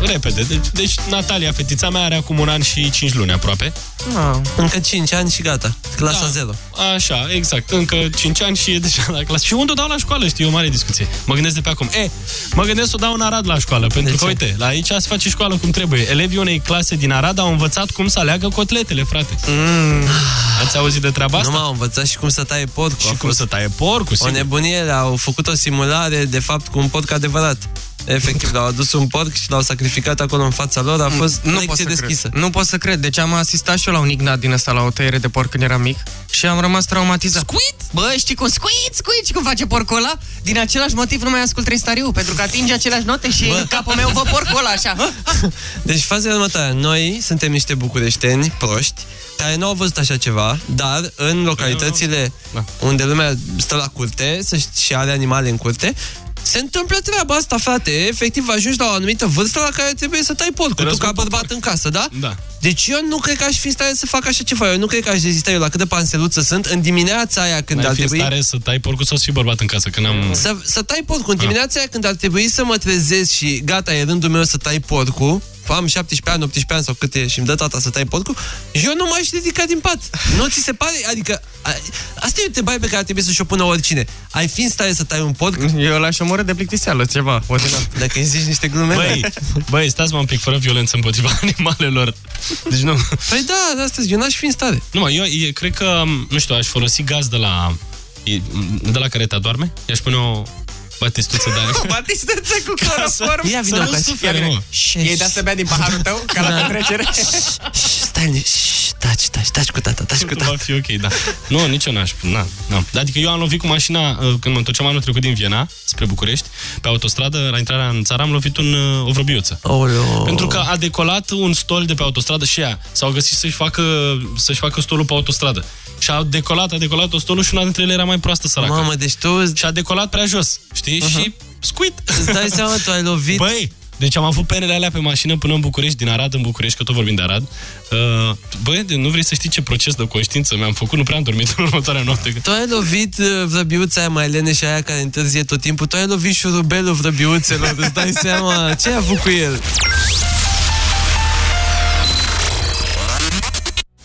repede. Deci, deci Natalia, fetița mea, are acum un an și 5 luni aproape. No, încă 5 ani și gata. Clasa Da. 0. Așa, exact. Încă 5 ani și e deja la clasă. Și unde o dau la școală, știi, e o mare discuție. Mă gândesc de pe acum. E, mă gândesc să o dau în Arad la școală, pentru că, uite, la aici se face școală cum trebuie. Elevii unei clase din Arad au învățat cum să aleagă cotletele, frate. Mm. Ați auzit de treaba asta? Nu m-am învățat și cum să taie porcul. Și cum să taie porcul, O sigur. nebunie, au făcut o simulare, de fapt, cu un porc adevărat. Efectiv, l-au adus un porc și l-au sacrificat acolo în fața lor, a fost nu pot lecție să deschisă. Cred. Nu pot să cred. Deci am asistat și eu la un ignat din ăsta, la o tăiere de porc când eram mic și am rămas traumatizat. Squid? Bă, știi cum? Squid, squid, și cum face porcul ăla? Din același motiv nu mai ascult Tristariu, pentru că atinge aceleași note și în capul meu vă porcul ăla așa. Deci faza e următoarea. Noi suntem niște bucureșteni proști care nu au văzut așa ceva, dar în localitățile unde lumea stă la curte să- și are animale în curte, se întâmplă treaba asta, frate. Efectiv, ajungi la o anumită vârstă la care trebuie să tai porcul. Tu ca bărbat în casă, da? Da. Deci eu nu cred că aș fi în stare să fac așa ceva. Eu nu cred că aș rezista eu la cât de panseluță sunt în dimineața aia când N-ai ar fi în trebui... stare să tai porcul sau să fii bărbat în casă, că n-am... Să, să tai porcul. În dimineața aia când ar trebui să mă trezesc și gata, e rândul meu să tai porcul, am 17 ani, 18 ani sau cât e și îmi dă tata să tai porcul, eu nu m-aș ridica din pat. Nu ți se pare? Adică, a, asta e o întrebare pe care ar trebui să și-o pună oricine. Ai fi în stare să tai un porc? Eu l-aș omorâ de plictiseală, ceva, ordinat. Dacă îmi zici niște glume... Băi, băi, stați-mă un pic fără violență împotriva animalelor. Deci nu... Păi da, de astăzi, eu n-aș fi în stare. Nu, mă, eu e, cred că, nu știu, aș folosi gaz de la... e, De la care te adorme? I-aș pune o batistuță de aia. Batistuță cu cloroform. Ia vină Să nu încoace. sufere, mă. Ei da să bea din paharul tău, ca la Da. petrecere. Stai, liniș- șș, taci, taci, taci cu tata, taci cu Va tata. fi ok, da. Nu, nici eu n-aș. Na, na. Adică eu am lovit cu mașina uh, când mă întorceam anul trecut din Viena, spre București, pe autostradă, la intrarea în țară, am lovit un, uh, o vrăbiuță. Aoleo. Pentru că a decolat un stol de pe autostradă și ea. S-au găsit să-și facă, să-și facă stolul pe autostradă. Și a decolat, a decolat o stolul și una dintre ele era mai proastă săracă. Mamă, deci tu... Și a decolat prea jos, știi? Mhm. Și squit. Îți dai seama, tu ai lovit... Băi, deci am avut penele alea pe mașină până în București, din Arad în București, că tot vorbim de Arad. Uh, băi, de- nu vrei să știi ce proces de conștiință mi-am făcut? Nu prea am dormit în următoarea noapte. Tu ai lovit uh, vrăbiuța aia mai lene și aia care întârzie tot timpul. Tu ai lovit șurubelul vrăbiuțelor. Îți dai seama ce a avut cu el?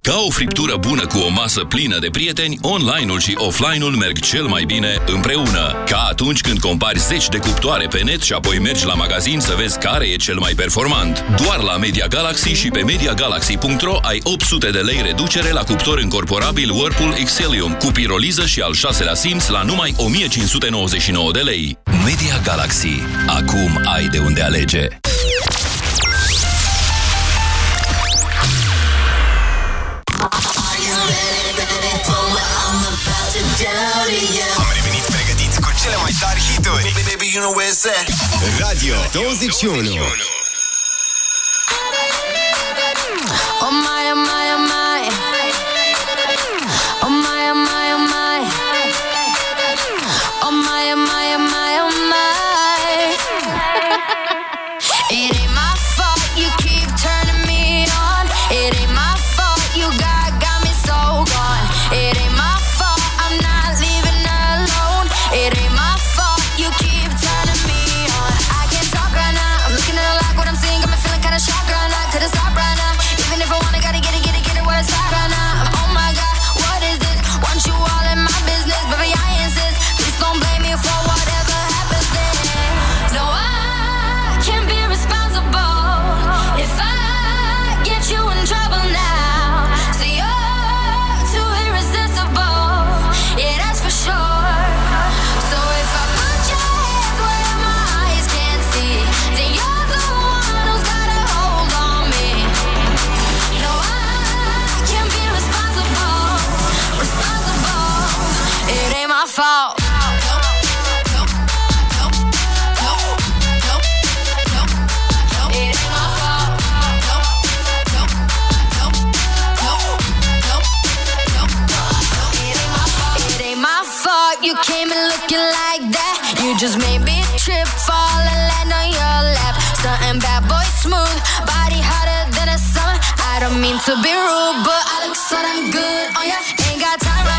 Ca o friptură bună cu o masă plină de prieteni, online-ul și offline-ul merg cel mai bine împreună. Ca atunci când compari zeci de cuptoare pe net și apoi mergi la magazin să vezi care e cel mai performant. Doar la Media Galaxy și pe MediaGalaxy.ro ai 800 de lei reducere la cuptor încorporabil Whirlpool Excellium cu piroliză și al șaselea simț la numai 1599 de lei. Media Galaxy. Acum ai de unde alege. Am revenit pregătiți cu cele mai tari hituri. Baby, you know where it's at. Radio 21. Mean to be rude, but I look so damn good on ya. Ain't got time right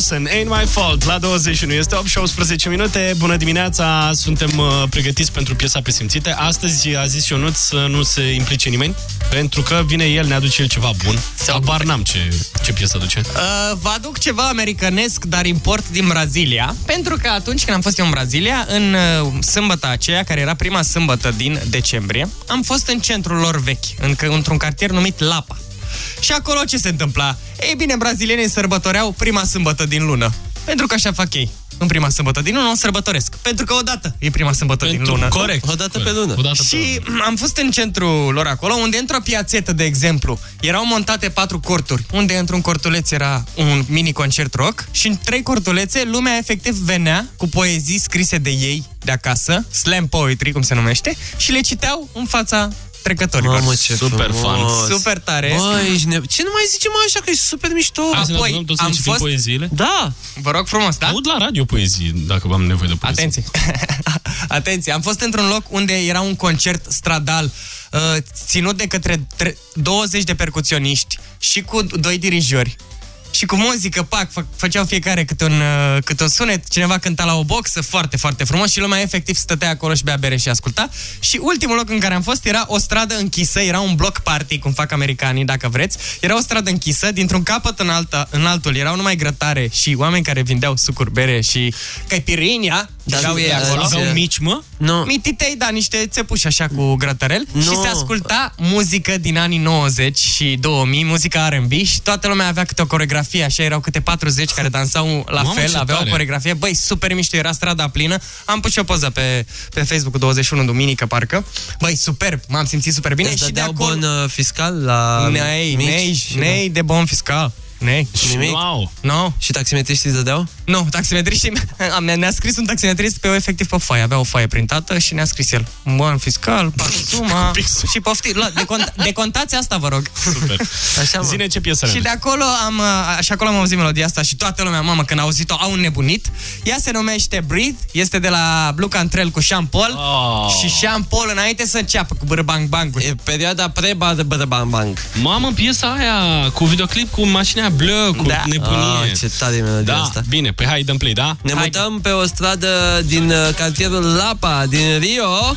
fault. Zara Larson, Ain't My Fault, la 21. Este 8 și 18 minute. Bună dimineața, suntem uh, pregătiți pentru piesa Presimțite. Astăzi a zis Ionut să nu se implice nimeni, pentru că vine el, ne aduce el ceva bun. Abar n-am ce, ce piesă aduce. Uh, vă aduc ceva americanesc, dar import din Brazilia, pentru că atunci când am fost eu în Brazilia, în uh, sâmbătă aceea, care era prima sâmbătă din decembrie, am fost în centrul lor vechi, în, într-un cartier numit Lapa. Și acolo ce se întâmpla? Ei bine, brazilienii sărbătoreau prima sâmbătă din lună, pentru că așa fac ei. În prima sâmbătă din lună o sărbătoresc. Pentru că odată e prima sâmbătă din lună. Corect. O dată pe lună. Și am fost în centrul lor acolo, unde într-o piațetă, de exemplu, erau montate patru corturi, unde într-un cortuleț era un mini concert rock și în trei cortulețe lumea efectiv venea cu poezii scrise de ei de acasă, slam poetry, cum se numește, și le citeau în fața trecătorilor. Mamă, ce Super frumos. fun. Super tare. Bă, ești ne... Ce nu mai zicem așa, că e super mișto. Apoi, am fost... poeziile? Da. Vă rog frumos, da? Aud la radio poezii, dacă am nevoie de poezii. Atenție! Atenție, am fost într-un loc unde era un concert stradal uh, ținut de către tre- 20 de percuționiști și cu doi dirijori. Și cu muzică, pac, fă- făceau fiecare câte un, uh, câte un sunet, cineva cânta la o boxă, foarte, foarte frumos și lumea efectiv stătea acolo și bea bere și asculta. Și ultimul loc în care am fost era o stradă închisă, era un block party, cum fac americanii, dacă vreți. Era o stradă închisă, dintr-un capăt în, alta, în altul erau numai grătare și oameni care vindeau sucuri, bere și caipirinha. Da, erau ei da, acolo. aveau mici, mă? Nu. Mititei, da, niște țepuși așa cu grătărel Nu. și se asculta muzică din anii 90 și 2000, muzica R&B și toată lumea avea câte o coregrafie, așa erau câte 40 care dansau la Mamă, fel, ce aveau tare. o coregrafie. Băi, super mișto, era strada plină. Am pus și o poză pe, pe Facebook 21 duminică, parcă. Băi, superb, m-am simțit super bine Îți și de dădeau acolo... bon uh, fiscal la Nei, mici nei, și- nei de bon fiscal. Nei. Nimic? Wow. No. Și taximetriștii îți dădeau? Nu, taximetriștii am- ne-a scris un taximetrist pe o efectiv pe foaie. Avea o foaie printată și ne-a scris el. Ban fiscal, pac suma și pofti. Lua, decont, decontați asta, vă rog. Super. Așa, mă. Zine ce piesă Și ne de acolo am, uh, și acolo am auzit melodia asta și toată lumea, mamă, când a auzit-o, au înnebunit. Ea se numește Breathe, este de la Blue Cantrell cu Sean Paul Oh. și Sean Paul înainte să înceapă cu bărbang bang E perioada pre de bang bang. Mamă, piesa aia cu videoclip cu mașina bleu, cu Da. nebunie. Ah, ce tare e melodia da, asta. bine, pe hai, dăm play, da? Ne mutăm pe o stradă din uh, cartierul Lapa, din Rio.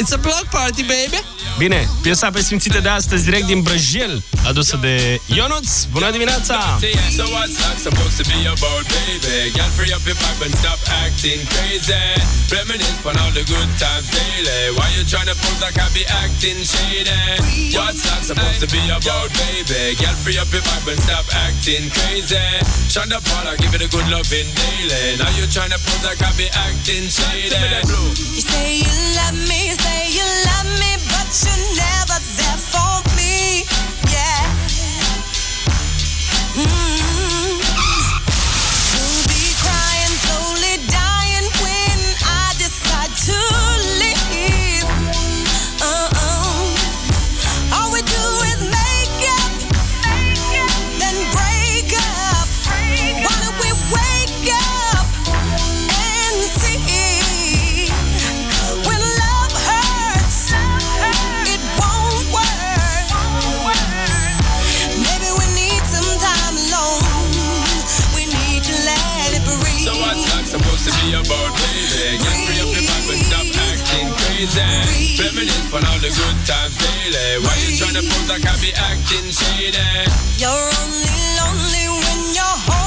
It's a block party, baby! Bine, piesa pe simțite de astăzi, direct din Brăjel, adusă de Ionuț. Bună dimineața! So what's that supposed to be about, baby? Girl, free up your vibe and stop acting crazy. Reminisce on all the good times daily. Why you tryna pose like I be acting shady? What's that supposed to be about, baby? Girl, free up your vibe and stop acting crazy. Shonda Paula, give it a good loving daily. Now you tryna pose like I be acting shady. You say you love me, say you love me, but you're never there for me. Yeah. Mm. On all the good times daily. Why you tryna pose like I be acting shady? You're only lonely when you're home.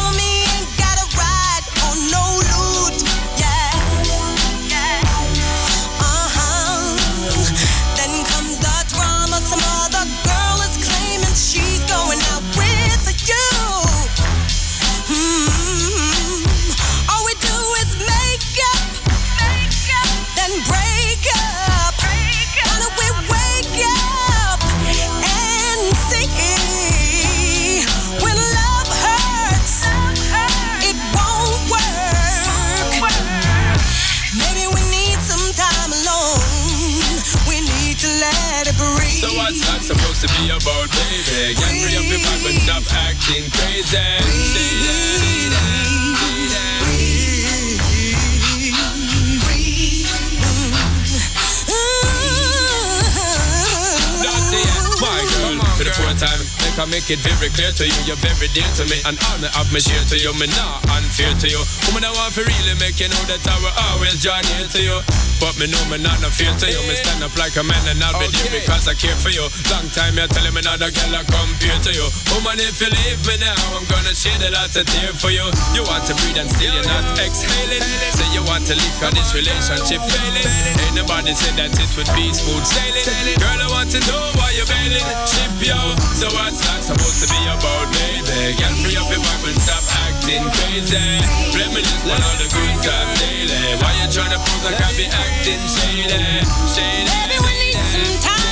Crazy. Make I make it very clear to you, you're very dear to me, and me have me share to you, me not unfair to you. Woman, I want to really make you know that I will always draw near to you. But me know me not no fear to you. Me stand up like a man and I'll be there because I care for you. Long time you're telling me not a girl I compare to you. Woman, if you leave me now, I'm gonna shed a lot of tear for you. You want to breathe and still you're not exhaling. Say you want to leave cause this relationship failing. Ain't nobody said that it would be smooth sailing. Girl, I want to know why you're bailing. Ship yo. So what's that supposed to be about, baby? Girl, free up your vibe and stop acting crazy. Reminisce on all the good times daily. Why you tryna pose like I be acting shady? Shady. Maybe we need some time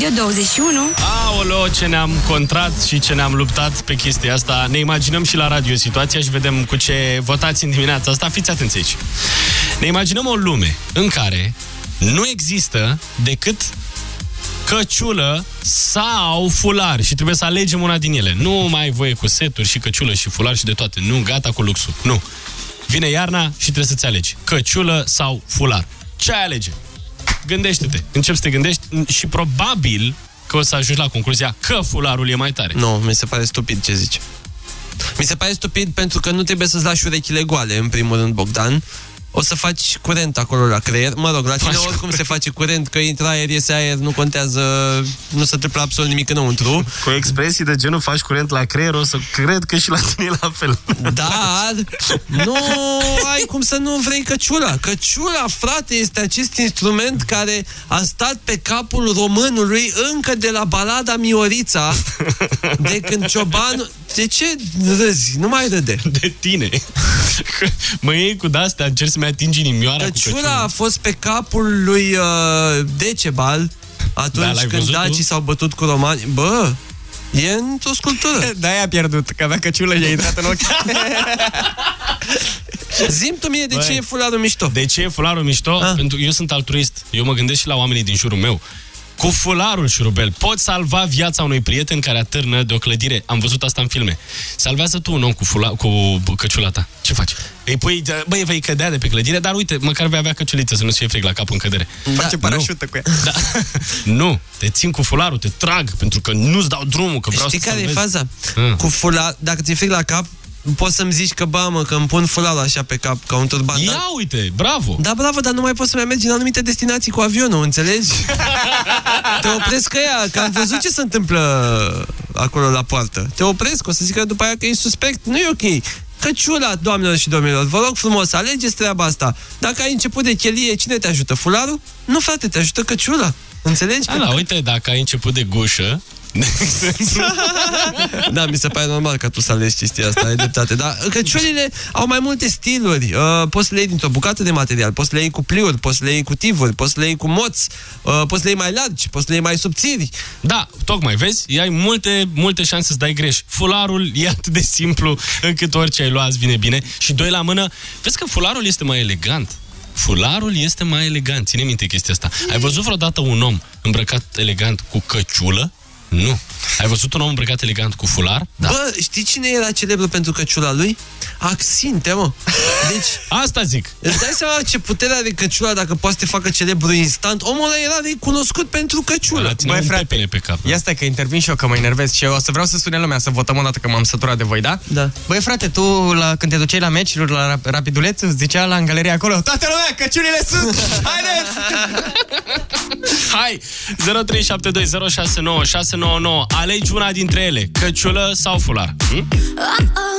Radio 21 Aolo, ce ne-am contrat și ce ne-am luptat pe chestia asta. Ne imaginăm și la radio situația și vedem cu ce votați în dimineața asta. Fiți atenți aici. Ne imaginăm o lume în care nu există decât căciulă sau fular și trebuie să alegem una din ele. Nu mai ai voie cu seturi și căciulă și fular și de toate. Nu, gata cu luxul. Nu. Vine iarna și trebuie să-ți alegi. Căciulă sau fular. Ce ai alege? Gândește-te. Încep să te gândești și probabil că o să ajungi la concluzia că fularul e mai tare. Nu, mi se pare stupid ce zici. Mi se pare stupid pentru că nu trebuie să-ți lași urechile goale, în primul rând, Bogdan. O să faci curent acolo la creier. Mă rog, la tine Faci oricum se face curent, că intră aer, iese aer, nu contează, nu se întâmplă absolut nimic înăuntru. Cu expresii de genul faci curent la creier, o să cred că și la tine e la fel. Dar nu ai cum să nu vrei căciula. Căciula, frate, este acest instrument care a stat pe capul românului încă de la balada Miorița, de când ciobanul... De ce râzi? Nu mai râde. De tine. mă iei cu de-astea, încerci să-mi atingi inimioara cu Căciula căciula. a fost pe capul lui uh, Decebal atunci Da, l-ai când văzut dacii tu? s-au bătut cu romani. Bă, e într-o sculptură. Da, a pierdut, că avea căciulă și a intrat în ochi. Zim tu mie de Băi, ce e fularul mișto. De ce e fularul mișto? Ah. Pentru eu sunt altruist. Eu mă gândesc și la oamenii din jurul meu. Cu fularul, șurubel, poți salva viața unui prieten care atârnă de o clădire. Am văzut asta în filme. Salvează tu un om cu, fula, cu căciula ta. Ce faci? Îi pui, băi, vei cădea de pe clădire, dar uite, măcar vei avea căciuliță să nu-ți fie frig la cap în cădere. Face nu. parașută cu ea. Da. nu, te țin cu fularul, te trag, pentru că nu-ți dau drumul, că vreau Știi să care e salvez. faza? Ah. Cu fular, dacă ți-e fric la cap, poți să-mi zici că, ba, mă, că îmi pun fularul așa pe cap, ca un turban. Ia uite, bravo! Da, bravo, dar nu mai poți să mai mergi în anumite destinații cu avionul, înțelegi? Te opresc că ea, că am văzut ce se întâmplă acolo la poartă. Te opresc, o să zică după aia că e suspect, nu e ok. Căciula, doamnelor și domnilor, vă rog frumos, alegeți treaba asta. Dacă ai început de chelie, cine te ajută? Fularul? Nu, frate, te ajută căciula. Înțelegi? Da, da, uite, dacă ai început de gușă, da, mi se pare normal că tu să alegi chestia asta, ai dreptate. Dar căciulile au mai multe stiluri. Uh, poți să le iei dintr-o bucată de material, poți să le iei cu pliuri, poți să le iei cu tivuri, poți să le iei cu moți, uh, poți să le iei mai largi, poți să le iei mai subțiri. Da, tocmai, vezi? Ai multe, multe șanse să dai greș. Fularul e atât de simplu încât orice ai luat îți vine bine. Și doi la mână, vezi că fularul este mai elegant. Fularul este mai elegant. Ține minte chestia asta. Ai văzut vreodată un om îmbrăcat elegant cu căciulă? Nu. Ai văzut un om îmbrăcat elegant cu fular? Da. Bă, știi cine era celebru pentru căciula lui? Axinte, mă. Deci, Asta zic. Îți dai seama ce putere are căciula dacă poate să te facă celebru instant? Omul ăla era recunoscut pentru căciulă. Băi, frate, pepene pe cap. Ia stai că intervin și eu că mă enervez și eu o să vreau să sune lumea să votăm o dată că m-am săturat de voi, da? Da. Băi, frate, tu la, când te duceai la meciuri la Rap- Rapiduleț, îți zicea la în galerie acolo, toată lumea, căciulile sus! Haideți! Hai! 0372069699. Alegi una dintre ele, căciulă sau fular. Hm? Uh-oh,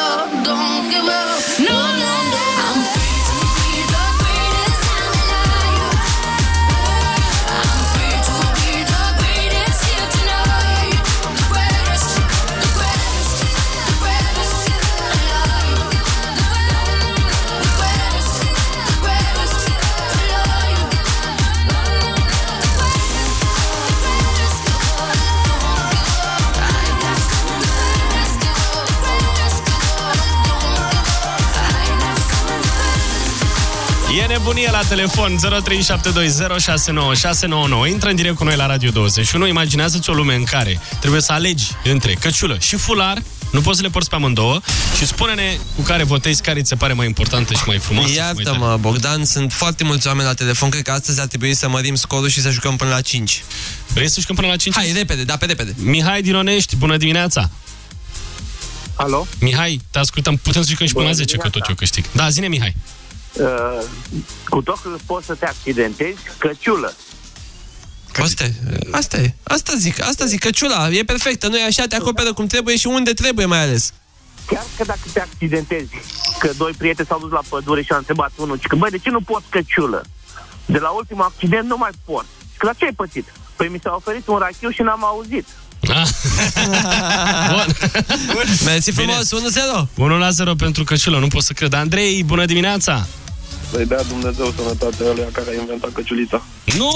Nebunie la telefon 0372069699. Intră în direct cu noi la Radio 21. Imaginează-ți o lume în care trebuie să alegi între căciulă și fular. Nu poți să le porți pe amândouă și spune-ne cu care votezi, care ți se pare mai importantă și mai frumoasă. și mai tare. Iartă-mă, Bogdan, sunt foarte mulți oameni la telefon. Cred că astăzi ar trebui să mărim scorul și să jucăm până la 5. Vrei să jucăm până la 5? Hai, repede, da, pe repede. Mihai din Onești, bună dimineața! Alo? Mihai, te ascultăm, putem să jucăm și până la 10, că tot eu câștig. Da, zine Mihai. Uh, cu tot că poți să te accidentezi, căciulă. Asta e, asta e, asta zic, asta zic, căciula, e perfectă, nu e așa, te acoperă cum trebuie și unde trebuie mai ales. Chiar că dacă te accidentezi, că doi prieteni s-au dus la pădure și au întrebat unul, că băi, de ce nu poți căciulă? De la ultimul accident nu mai pot. Și că la ce ai pățit? Păi mi s-a oferit un rachiu și n-am auzit. Mersi frumos, 1-0. 1 la 0 pentru căciulă, nu pot să cred. Andrei, bună dimineața! Să-i dea Dumnezeu sănătate alea care a inventat căciulița. Nu,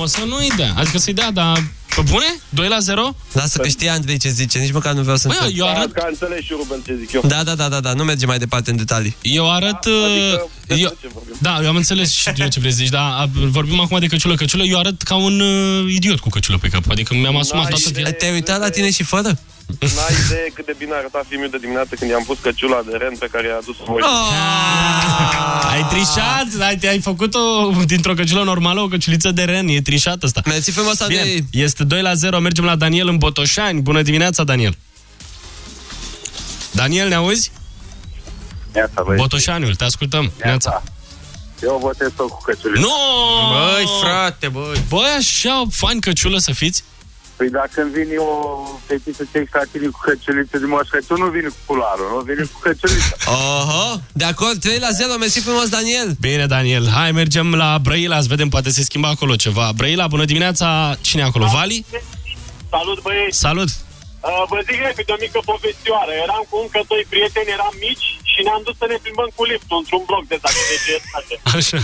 o să nu-i dea. Adică să-i dea, dar pe bune? 2 la 0? Lasă că știe Andrei ce zice, nici măcar nu vreau să Băi, întreb. eu arăt- Că a înțeles și Ruben ce zic eu. Da, da, da, da, da, nu merge mai departe în detalii. Eu arăt... Adică, uh, eu, da, eu am înțeles și eu ce vrei să zici, dar a- vorbim acum de căciulă, căciulă, eu arăt ca un uh, idiot cu căciulă pe cap. Adică mi-am asumat toată viața. Te-ai uitat la tine și fără? N-ai idee cât de bine arăta filmul de dimineață când i-am pus căciula de ren pe care i-a adus-o voi. Ai trișat, ai, ai făcut-o dintr-o căciulă normală, o căciuliță de ren, e trișat asta. Mersi frumos, Andrei. Bine, este 2 la 0, mergem la Daniel în Botoșani. Bună dimineața, Daniel. Daniel, ne auzi? Neața, băi. Botoșaniul, te ascultăm. Neața. Eu votez tot cu căciulița. Nu! Băi, frate, băi. Băi, așa, fan căciulă să fiți? Păi dacă îmi vine o fetiță ce extratilii cu căciuliță de moș Crăciun, nu vine cu cularul, nu vine cu căciulița. Oho, de acord, 3 la 0, mersi frumos, Daniel. Bine, Daniel. Hai, mergem la Brăila, să vedem, poate se schimba acolo ceva. Brăila, bună dimineața. Cine e acolo? Vali? Salut, băieți! Salut. Uh, vă zic repede o mică povestioară. Eram cu încă doi prieteni, eram mici și ne-am dus să ne plimbăm cu liftul într-un bloc de dacă de ce Așa.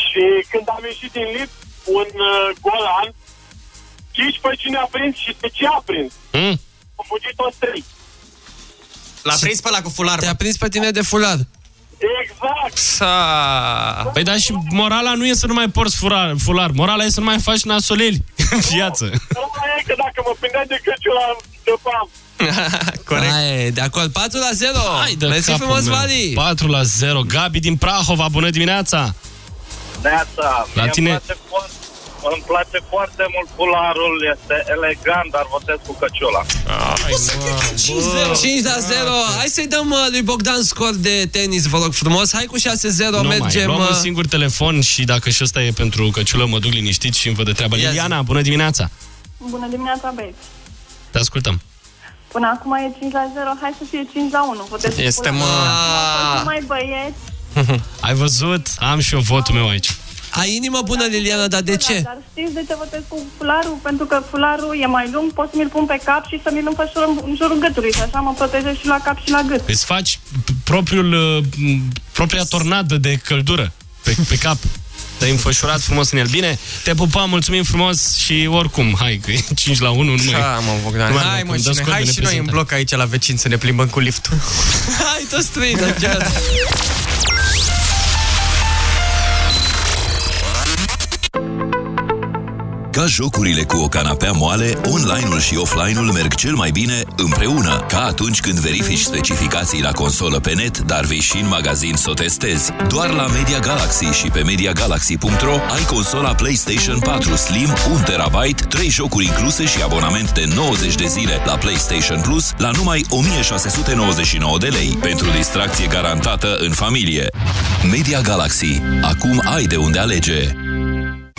Și când am ieșit din lift, un uh, golan, ghici pe cine a prins și de ce a prins? Mm. Au fugit toți trei. L-a prins pe ăla cu fular. Te-a prins pe tine de fular. Exact! Sa... Păi da, și morala nu e să nu mai porți fular, fular. Morala e să nu mai faci nasoleli în viață. Problema e că dacă mă prindea de căciula, scăpam. Corect. Hai, de acord, 4 la 0. Hai de mersi capul frumos, meu. Vali. 4 la 0. Gabi din Prahova, bună dimineața. Neața, La mie tine- Îmi place, foarte, îmi place foarte mult fularul, este elegant, dar votez cu căciula. 5 la 0. Hai să-i dăm uh, lui Bogdan scor de tenis, vă rog frumos. Hai cu 6-0, Nu mai, mergem... luăm un uh, singur telefon și dacă și ăsta e pentru căciulă, mă duc liniștit și îmi văd de treabă. Ia zi. Liliana, bună dimineața. Bună dimineața, băieți. Te ascultăm. Până acum e 5 la 0, hai să fie 5 la 1. Puteți Este, spune. mă. Nu mai băieți. Ai văzut? Am și eu votul meu aici. Ai inimă bună, Liliana, dar de ce? Dar știți de ce votez cu fularul? Pentru că fularul e mai lung, pot să mi-l pun pe cap și să mi-l înfășur în- în jurul gâtului și așa mă protejez și la cap și la gât. Îți faci propriul, uh, m, propria tornadă de căldură pe, pe cap. Te-ai înfășurat frumos în el. Bine, te pupăm, mulțumim frumos și oricum, hai, că e 5 la 1, nu mai... Ha, mă, Bogdan. nu mai Hai, avem mă, cum, dă cine, scor de hai și noi în neprezentat. bloc aici la vecini să ne plimbăm cu liftul. Hai, toți trei, da, ca jocurile cu o canapea moale, online-ul și offline-ul merg cel mai bine împreună, ca atunci când verifici specificații la consolă pe net, dar vei și în magazin să o testezi. Doar la Media Galaxy și pe MediaGalaxy.ro ai consola PlayStation 4 Slim 1 TB, 3 jocuri incluse și abonament de 90 de zile la PlayStation Plus la numai 1699 de lei, pentru distracție garantată în familie. Media Galaxy. Acum ai de unde alege.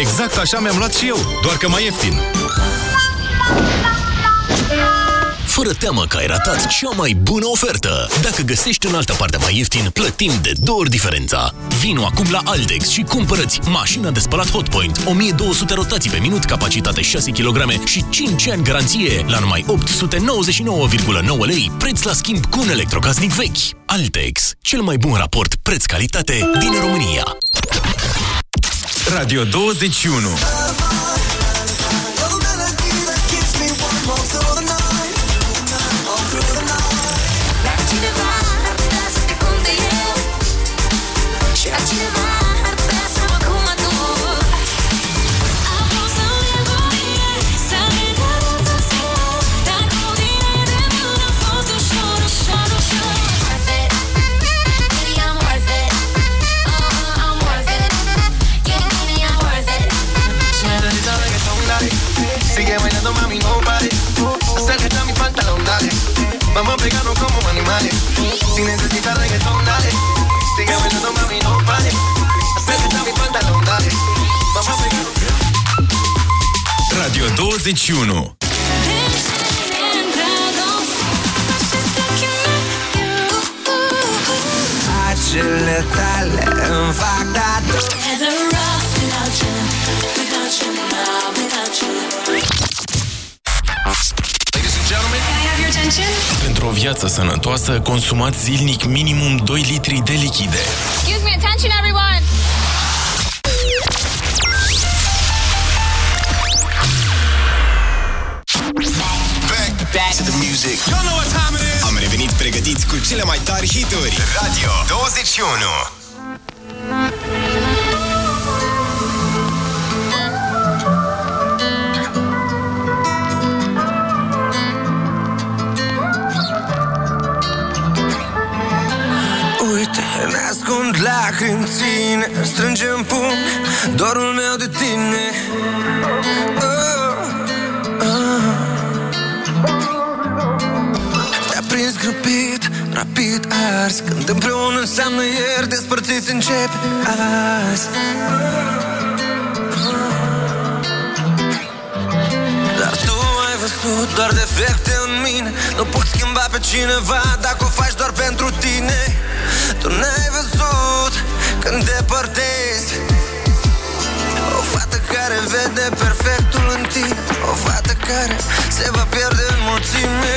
Exact așa mi-am luat și eu, doar că mai ieftin. Fără teamă că ai ratat cea mai bună ofertă. Dacă găsești în altă parte mai ieftin, plătim de două ori diferența. Vino acum la Altex și cumpărăți mașina de spălat Hotpoint, 1200 rotații pe minut, capacitate 6 kg și 5 ani garanție la numai 899,9 lei, preț la schimb cu un electrocasnic vechi. Altex, cel mai bun raport preț-calitate din România. Radio 21 Vamos a pegarnos como animales. Si necesitas reggaetón, dale. Sigue bailando mami, no pare. Acércate a mi pantalón, dale. Vamos a pegarnos. Radio 21 Acele tale îmi fac tatu Pentru o viață sănătoasă, consumați zilnic minimum 2 litri de lichide. Excuse me, attention everyone. Back to the music. You know what time it is. Am revenit pregătiți cu cele mai tari hituri. Radio 21. Ne ascund lacrimi în ține Strângem pumn dorul meu de tine. Oh, oh. Te-a prins grăbit, rapid ars Când împreună înseamnă ieri Despărțiți începe azi. Dar tu ai văzut doar defecte în mine Nu poți schimba pe cineva Dacă o faci doar pentru tine Tu n-ai văzut când depărtezi. O fată care vede perfectul în tine O fată care se va pierde în mulțime.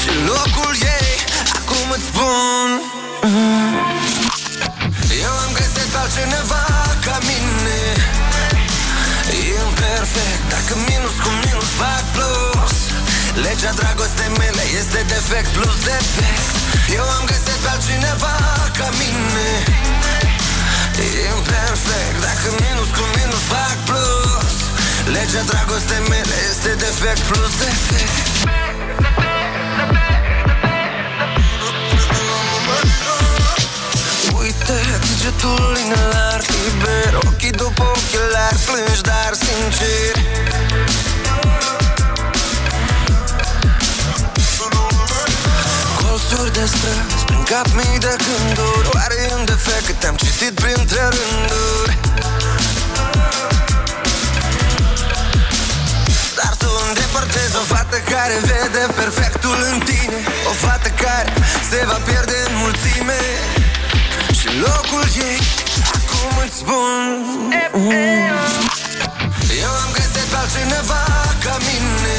Și locul ei Acum îți spun. Mm. Eu am găsit pe altcineva ca mine. Imperfect Dacă minus cu minus fac plus. Legea dragostei mele este defect plus defect Eu am găsit pe altcineva ca mine. Imperfect Dacă minus cu minus fac plus. Legea dragostei mele este defect plus defect Uite, degetul inelar liber Ochii după ochelari plângi, dar sincer Colțuri de străzi, prin cap mii de gânduri Oare e un defect că te-am citit printre rânduri? Dar tu îndepărtezi o fată care vede perfectul în tine O fată care se va pierde în mulțime. Și locul ei acum îți spun Eu am găsit pe altcineva ca mine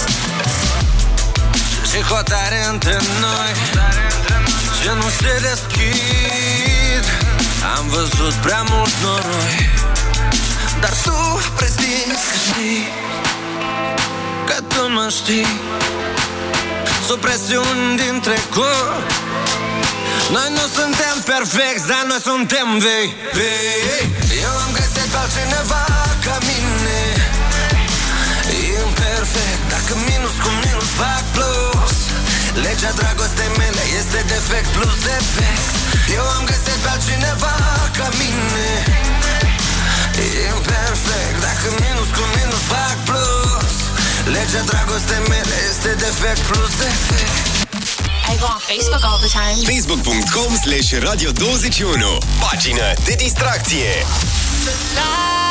Și hotare între noi. Ce nu se deschid? Am văzut prea mult noroi. Dar tu prezinți că știi Că tu mă știi. Supresiuni din trecut Noi nu suntem perfecti, dar noi suntem vei. Vei. Eu am găsit pe altcineva Legea dragostei mele este defect plus defect. Eu am găsit pe altcineva ca mine. Imperfect, dacă minus cu minus fac plus. Legea dragostei mele este defect plus defect. I go on Facebook all the time. Facebook.com slash Radio 21 Pagină de distracție. I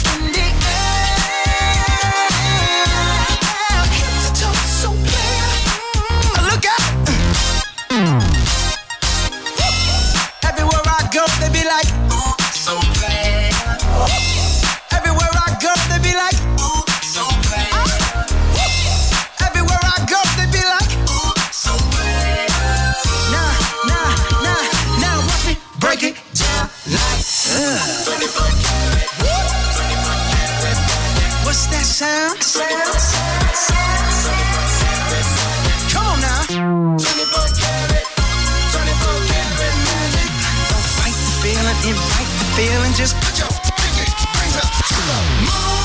feeling. Just put your pinky rings up to.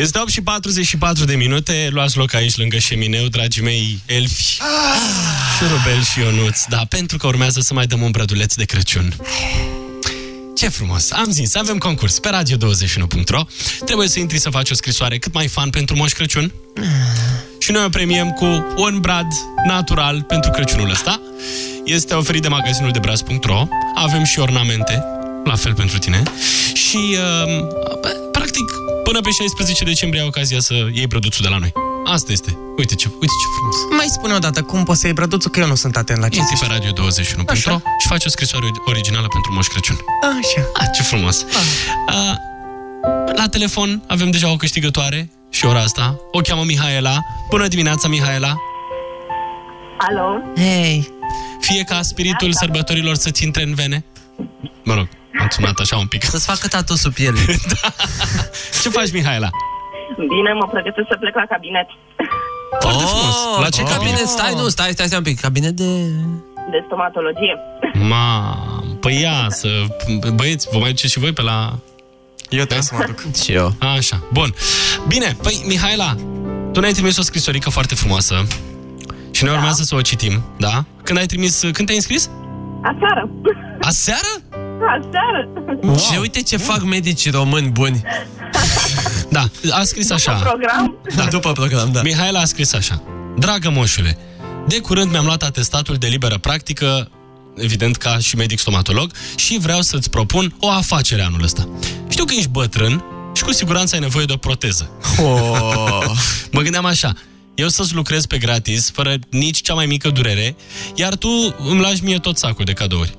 Este 8 și 44 de minute, luați loc aici lângă șemineu, dragii mei elfi, șurubel și Ionuț. Da, pentru că urmează să mai dăm un brăduleț de Crăciun. Ce frumos! Am zis, avem concurs pe radio21.ro. Trebuie să intri să faci o scrisoare cât mai fan pentru Moș Crăciun. Și noi o premiem cu un brad natural pentru Crăciunul ăsta. Este oferit de magazinul de braz.ro. Avem și ornamente, la fel pentru tine. Și, uh, practic, până pe 16 decembrie ai ocazia să iei produsul de la noi. Asta este. Uite ce, uite ce frumos. Mai spune o dată, cum poți să iei brăduțul, că eu nu sunt atent la ce Intri zici. pe radio21.ro și faci o scrisoare originală pentru Moș Crăciun. Așa. Ah, ce frumos. Ah, la telefon avem deja o câștigătoare și ora asta. O cheamă Mihaela. Bună dimineața, Mihaela. Alo? Hei. Fie ca spiritul sărbătorilor să-ți intre în vene. Mă rog, am sunat așa un pic. Să-ți facă tatu sub piele. da. Ce faci, Mihaela? Bine, mă pregătesc să plec la cabinet. Foarte frumos. La ce oh, cabinet? Stai, nu, stai, stai, stai un pic. Cabinet de... De stomatologie. Ma, păi ia să... Băieți, vă mai duceți și voi pe la... Eu trebuie să mă duc. Și eu. Așa, bun. Bine, păi, Mihaela, tu ne-ai trimis o scrisorică foarte frumoasă și noi urmează să o citim, da? Când ai trimis... Când te-ai înscris? Aseară. Aseară? Aseară. Wow. Și uite ce fac medicii români buni. Da, a scris așa. Program. Da. După program, da. Mihaela a scris așa. Dragă moșule, de curând mi-am luat atestatul de liberă practică, evident ca și medic stomatolog, și vreau să-ți propun o afacere anul ăsta. Știu că ești bătrân și cu siguranță ai nevoie de o proteză. Oh. mă gândeam așa, eu să-ți lucrez pe gratis, fără nici cea mai mică durere, iar tu îmi lași mie tot sacul de cadouri.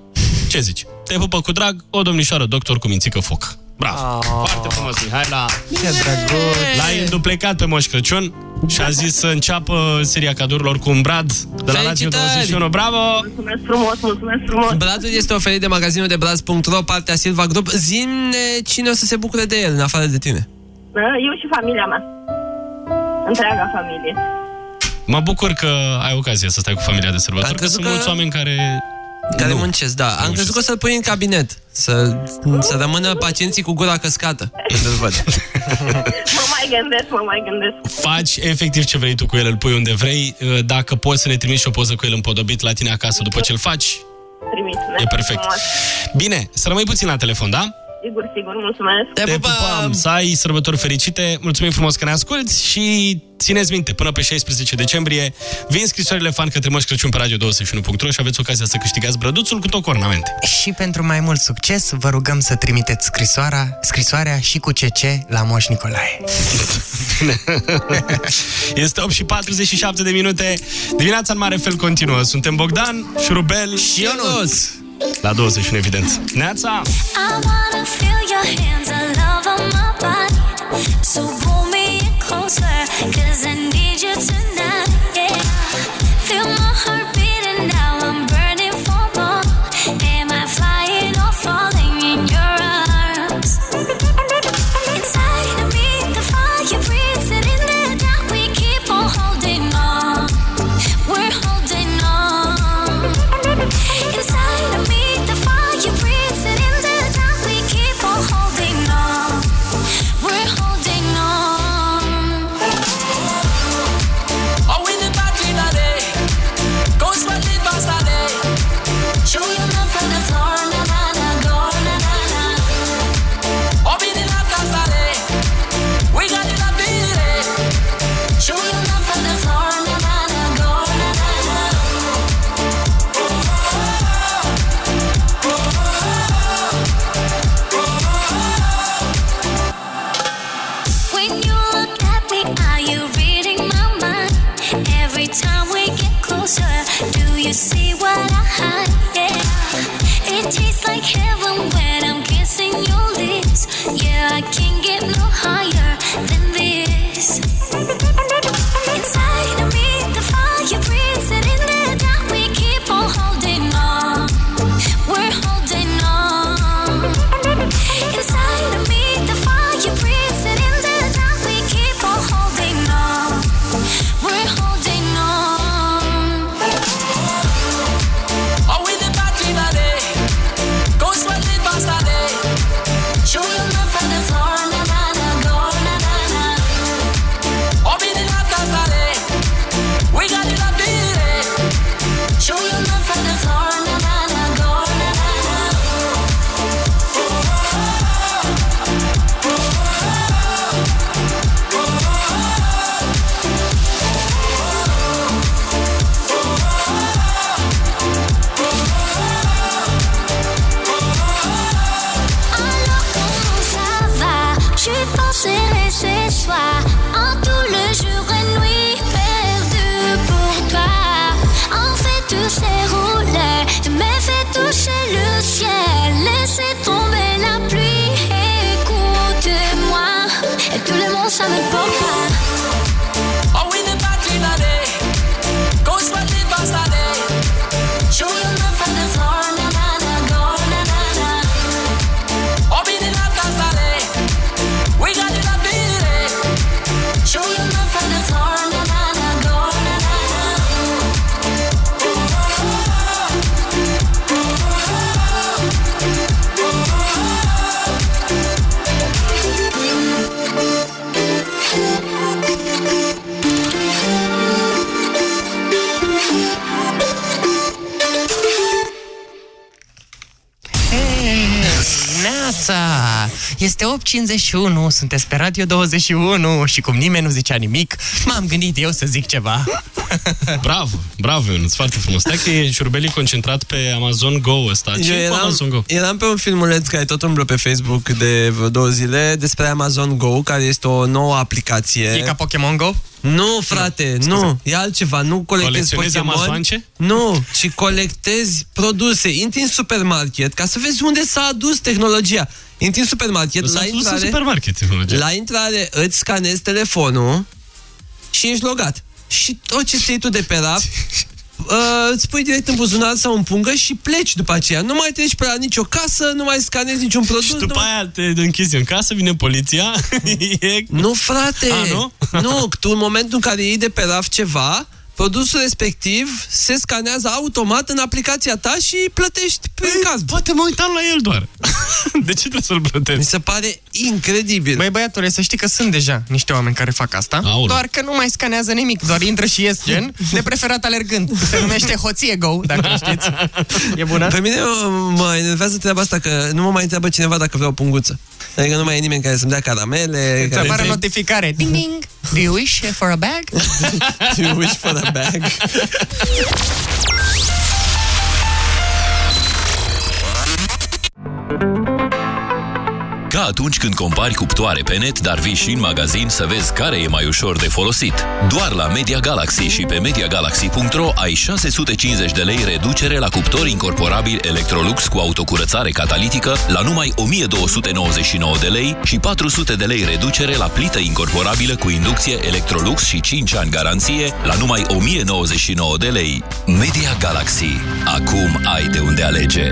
Ce zici? Te pupă cu drag o domnișoară doctor cu mințică foc. Bravo! Oh. Foarte frumos, Mihaela! Ce drăguț. L-ai înduplecat pe Moș Crăciun și a zis să înceapă seria cadourilor cu un brad de la Radio Felicitări! 21. Bravo! Mulțumesc frumos, mulțumesc frumos. Bradul este oferit de magazinul de braz.ro, partea Silva Group. Zine cine o să se bucure de el, în afară de tine. Eu și familia mea. Întreaga familie. Mă bucur că ai ocazia să stai cu familia de sărbători, că crezut sunt că- mulți oameni care... Care Nu. muncesc, da. Am crezut că o să-l pui în cabinet. Să, să rămână pacienții cu gura căscată. Când îl văd. Mă mai gândesc, mă mai gândesc. Faci efectiv ce vrei tu cu el, îl pui unde vrei. Dacă poți să ne trimiți și o poză cu el împodobit la tine acasă după ce îl faci, Trimit. e perfect. Bine, să rămâi puțin la telefon, da? Sigur, sigur, mulțumesc. Te pupăm! Să ai sărbători fericite, mulțumim frumos că ne asculti și țineți minte, până pe 16 decembrie vin scrisorile fan către Moș Crăciun pe radio21.ro și aveți ocazia să câștigați brăduțul cu tot cu ornamente. Și pentru mai mult succes, vă rugăm să trimiteți scrisoarea, scrisoarea și cu CC la Moș Nicolae. Este 8 și 47 de minute. Dimineața în mare fel continuă. Suntem Bogdan, Șurubel și Ionuț. La 21, evident. Neața! I wanna feel your hands all over my body. So pull me in closer, cause I need you tonight. I can't get no higher 51, sunteți pe Radio 21 și cum nimeni nu zicea nimic, m-am gândit eu să zic ceva. Bravo, bravo, Ionuț, foarte frumos. Stai că e șurbelii concentrat pe Amazon Go ăsta. Ce eram, Amazon Go? Eram pe un filmuleț care tot umblă pe Facebook de două zile despre Amazon Go, care este o nouă aplicație. E ca Pokémon Go? Nu, frate, no, nu, e altceva, nu colectezi Pokémon. Amazonce? Nu, ci colectezi produse. Intri în supermarket ca să vezi unde s-a adus tehnologia. Intri în supermarket, S-a la dus în intrare, supermarket tehnologia. la intrare îți scanezi telefonul și ești logat. Și tot ce ți tu de pe raf, uh, îți pui direct în buzunar sau în pungă și pleci după aceea. Nu mai treci pe la nicio casă, nu mai scanezi niciun produs. Și după aia te închizi în casă, vine poliția. e... Nu, frate! A, nu? nu, tu în momentul în care iei de pe raf ceva, produsul respectiv se scanează automat în aplicația ta și plătești prin caz. Poate mă uitam la el doar. De ce trebuie să-l plătesc? Mi se pare incredibil. Băi, băiatule, să știi că sunt deja niște oameni care fac asta, Aoleu. doar că nu mai scanează nimic, doar intră și ies gen, de preferat alergând. Se numește hoție go, dacă nu știți. E bună? Pe mine mă, mă enervează treaba asta că nu mă mai întreabă cineva dacă vreau punguță. Adică nu mai e nimeni care să-mi dea caramele. Îți apare notificare. Ding, ding. Do you wish for a bag? Do you wish for a bag? Ca atunci când compari cuptoare pe net, dar vii și în magazin să vezi care e mai ușor de folosit. Doar la Media Galaxy și pe MediaGalaxy.ro ai 650 de lei reducere la cuptor incorporabil Electrolux cu autocurățare catalitică la numai 1299 de lei și 400 de lei reducere la plită incorporabilă cu inducție Electrolux și 5 ani garanție la numai 1099 de lei. Media Galaxy. Acum ai de unde alege.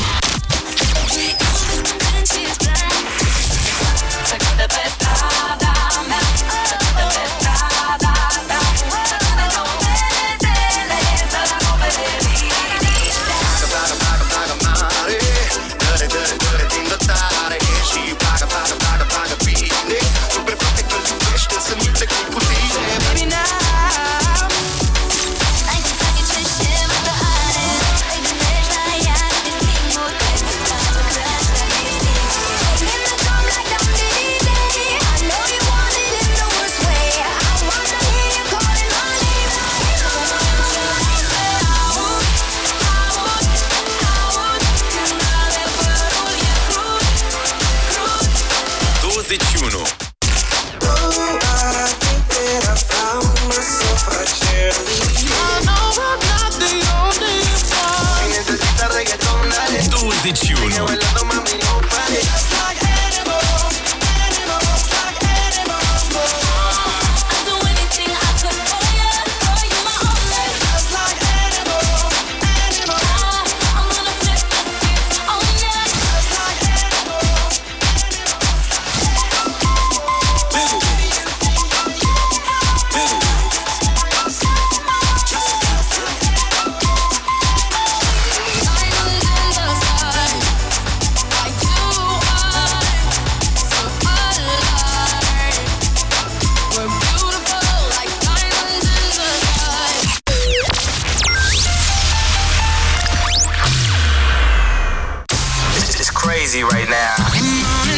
crazy right now.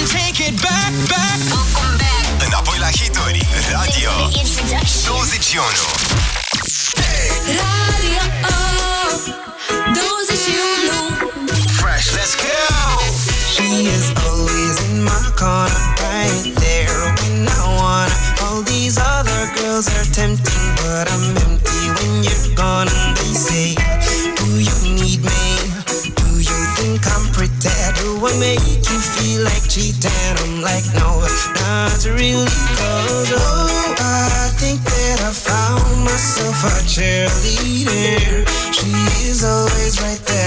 Take it back, back. Înapoi la hituri. Radio 21. Radio 21. Fresh, let's go. She is always in my corner, right there when I wanna. All these other girls are tempting, but I'm empty when you're gone. I make you feel like cheating? I'm like, no, not really. Cause, oh, I think that I found myself a cheerleader. She is always right there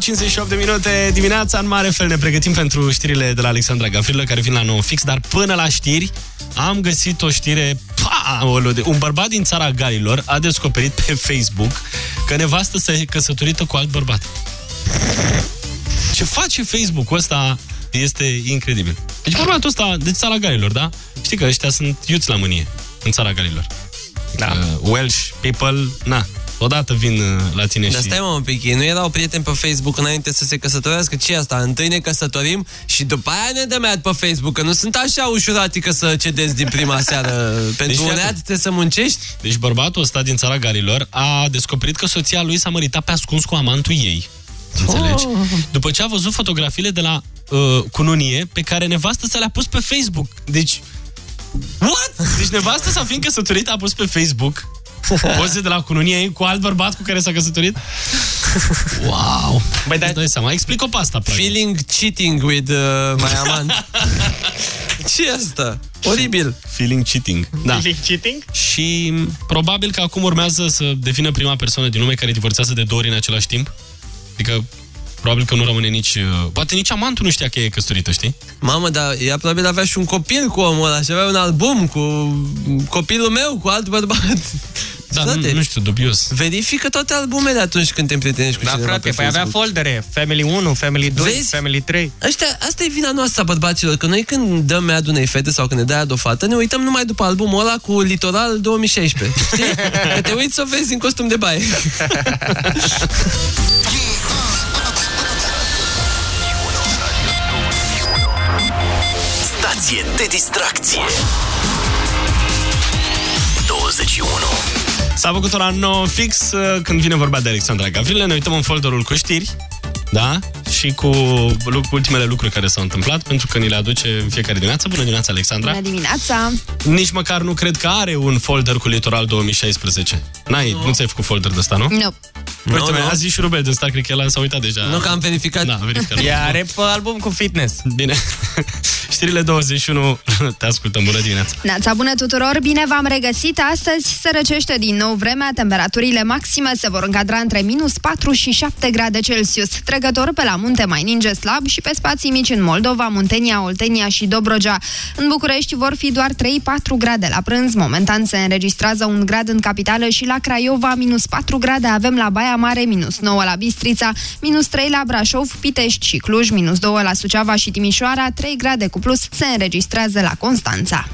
58 de minute dimineața în mare fel ne pregătim pentru știrile de la Alexandra Gavrilă care vin la 9 fix, dar până la știri am găsit o știre pa, un bărbat din țara Galilor a descoperit pe Facebook că nevastă se căsătorită cu alt bărbat. Ce face Facebook-ul ăsta este incredibil. Deci bărbatul ăsta de țara Galilor, da? Știi că ăștia sunt iuți la mânie în țara Galilor. Da. Uh, Welsh people, na, odată vin uh, la tine Dar și... stai mă un pic, ei nu erau prieteni pe Facebook înainte să se căsătorească? ce e asta? Întâi ne căsătorim și după aia ne dăm ad pe Facebook, că nu sunt așa ușuratică să cedezi din prima seară. Pentru Deci, un iată. ad trebuie să muncești? Deci bărbatul ăsta din țara Galilor a descoperit că soția lui s-a măritat pe ascuns cu amantul ei. Înțelegi? Oh. După ce a văzut fotografiile de la uh, cununie pe care nevastă să le-a pus pe Facebook. Deci... What? Deci nevastă s-a fiind căsătorit a pus pe Facebook poze de la cununie ei cu alt bărbat cu care s-a căsătorit? Wow! Băi, dai, dai seama, explic-o pe asta. practic. Feeling cheating with uh, my amant. ce e asta? Oribil. Feeling cheating. Da. Feeling cheating? Și probabil că acum urmează să devină prima persoană din lume care divorțează de două ori în același timp. Adică probabil că nu rămâne nici... uh, Poate nici amantul nu știa că e căsătorită, știi? Mamă, dar ea probabil avea și un copil cu omul ăla și avea un album cu copilul meu, cu alt bărbat. Da, nu, nu știu, dubios. Verifică toate albumele atunci când te împrietenești cu Da, cineva frate, pe păi avea Facebook. foldere. Family 1, Family 2, Vezi? Family 3. Ăștia, asta e vina noastră, bărbaților, că noi când dăm ad unei fete sau când ne dai ad o fată, ne uităm numai după albumul ăla cu Litoral 2016. Știi? Că te uiți să o vezi în costum de baie. Stație de distracție 21 S-a făcut ora 9 fix uh, când vine vorba de Alexandra Gavrilă. Ne uităm în folderul cu știri, da? Și cu lu- ultimele lucruri care s-au întâmplat, pentru că ni le aduce în fiecare dimineață. Bună dimineața, Alexandra! Bună dimineața! Nici măcar nu cred că are un folder cu Litoral 2016. N-ai, nu ți-ai făcut folder de ăsta, nu? Nu. Uite, a zis și Rubel de ăsta, cred că el s-a uitat deja. Nu că am verificat. Da, am verificat. Ea are pe album cu fitness. Bine. Știrile 21, te ascultăm, bună dimineața. Neața bună tuturor, bine v-am regăsit! Astăzi se răcește din nou vremea, temperaturile maxime se vor încadra între minus 4 și 7 grade Celsius. Trecător pe la munte mai ninge slab și pe spații mici în Moldova, Muntenia, Oltenia și Dobrogea. În București vor fi doar 3-4 grade la prânz, momentan se înregistrează un grad în capitală și la Craiova minus 4 grade avem la Baia Mare, minus 9 la Bistrița, minus 3 la Brașov, Pitești și Cluj, minus 2 la Suceava și Timișoara, 3 grade cu plus se înregistrează la Constanța.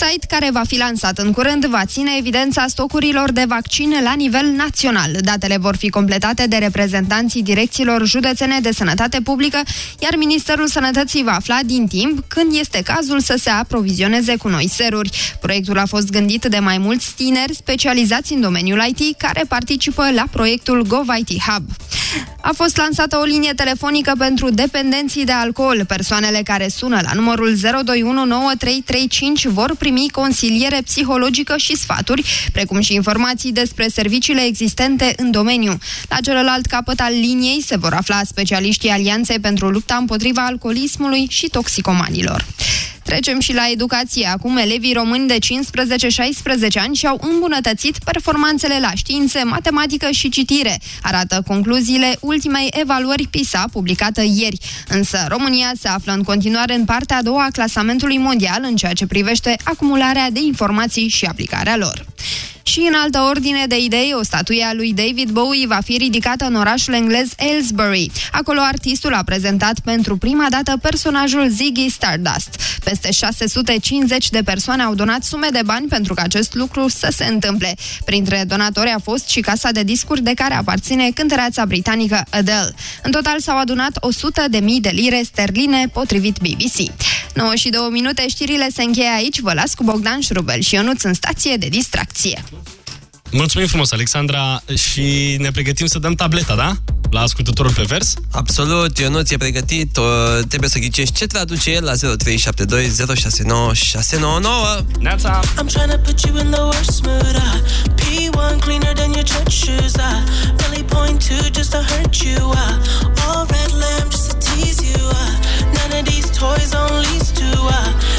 Un site care va fi lansat în curând va ține evidența stocurilor de vaccine la nivel național. Datele vor fi completate de reprezentanții direcțiilor județene de sănătate publică, iar Ministerul Sănătății va afla din timp când este cazul să se aprovizioneze cu noi seruri. Proiectul a fost gândit de mai mulți tineri specializați în domeniul IT care participă la proiectul GovIT Hub. A fost lansată o linie telefonică pentru dependenții de alcool. Persoanele care sună la numărul 0219335 vor primi consiliere psihologică și sfaturi, precum și informații despre serviciile existente în domeniu. La celălalt capăt al liniei se vor afla specialiștii Alianței pentru lupta împotriva alcoolismului și toxicomanilor. Trecem și la educație. Acum elevii români de 15-16 ani și-au îmbunătățit performanțele la științe, matematică și citire, arată concluziile ultimei evaluări PISA publicată ieri. Însă România se află în continuare în partea a doua a clasamentului mondial în ceea ce privește acumularea de informații și aplicarea lor. Și în altă ordine de idei, o statuie a lui David Bowie va fi ridicată în orașul englez Aylesbury. Acolo artistul a prezentat pentru prima dată personajul Ziggy Stardust. Peste 650 de persoane au donat sume de bani pentru ca acest lucru să se întâmple. Printre donatori a fost și casa de discuri de care aparține cântăreața britanică Adele. În total s-au adunat 100 de mii de lire sterline, potrivit BBC. 9 și 2 minute, știrile se încheie aici. Vă las cu Bogdan Șurubel și Ionuț în stație de distracție. Mulțumim frumos, Alexandra, și ne pregătim să dăm tableta, da? La ascultătorul pe vers? Absolut, eu nu ți-e pregătit, o, trebuie să ghicești ce traduce el la 0372 069 699. Neața! I'm trying to put you in the worst mood. Uh, P1 cleaner than your church shoes. Uh, really point two just to hurt you. Uh, all red lamb just to tease you. Uh, none of these toys on lease to. Uh,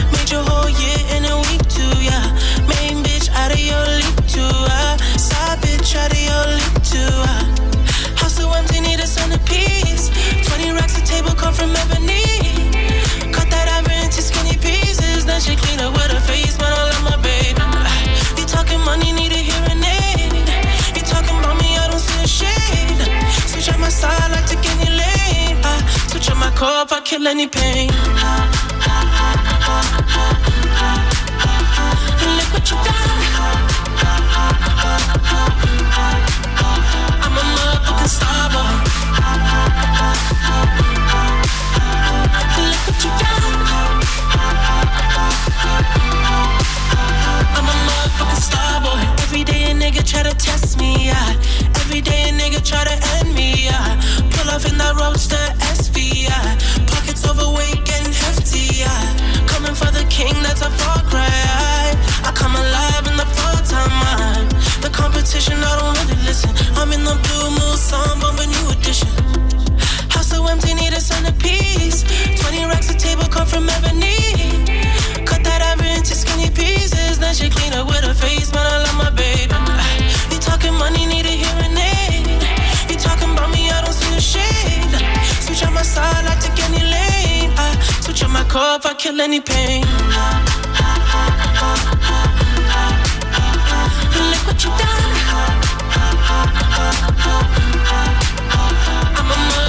come from ebony. Cut that ever into skinny pieces. Then she clean up with her face, but I love my baby. You talking money, need a hearing aid. You talking about me, I don't see a shade. Switch out my side, I take any lane. I switch up my core if I kill any pain. Look what you done. I'm a motherfucking star boy. I don't really listen. I'm in the blue moon, song, bumping new edition. Empty, need a centerpiece. 20 racks a table come from ebony. Cut that ever into skinny pieces. Then she clean up with her face, man. I love my baby. You talking money, need a hearing aid. You talking about me, I don't see a shade. Switch on my side, I take any lane. I switch on my car if I kill any pain. Look what you done. I'm a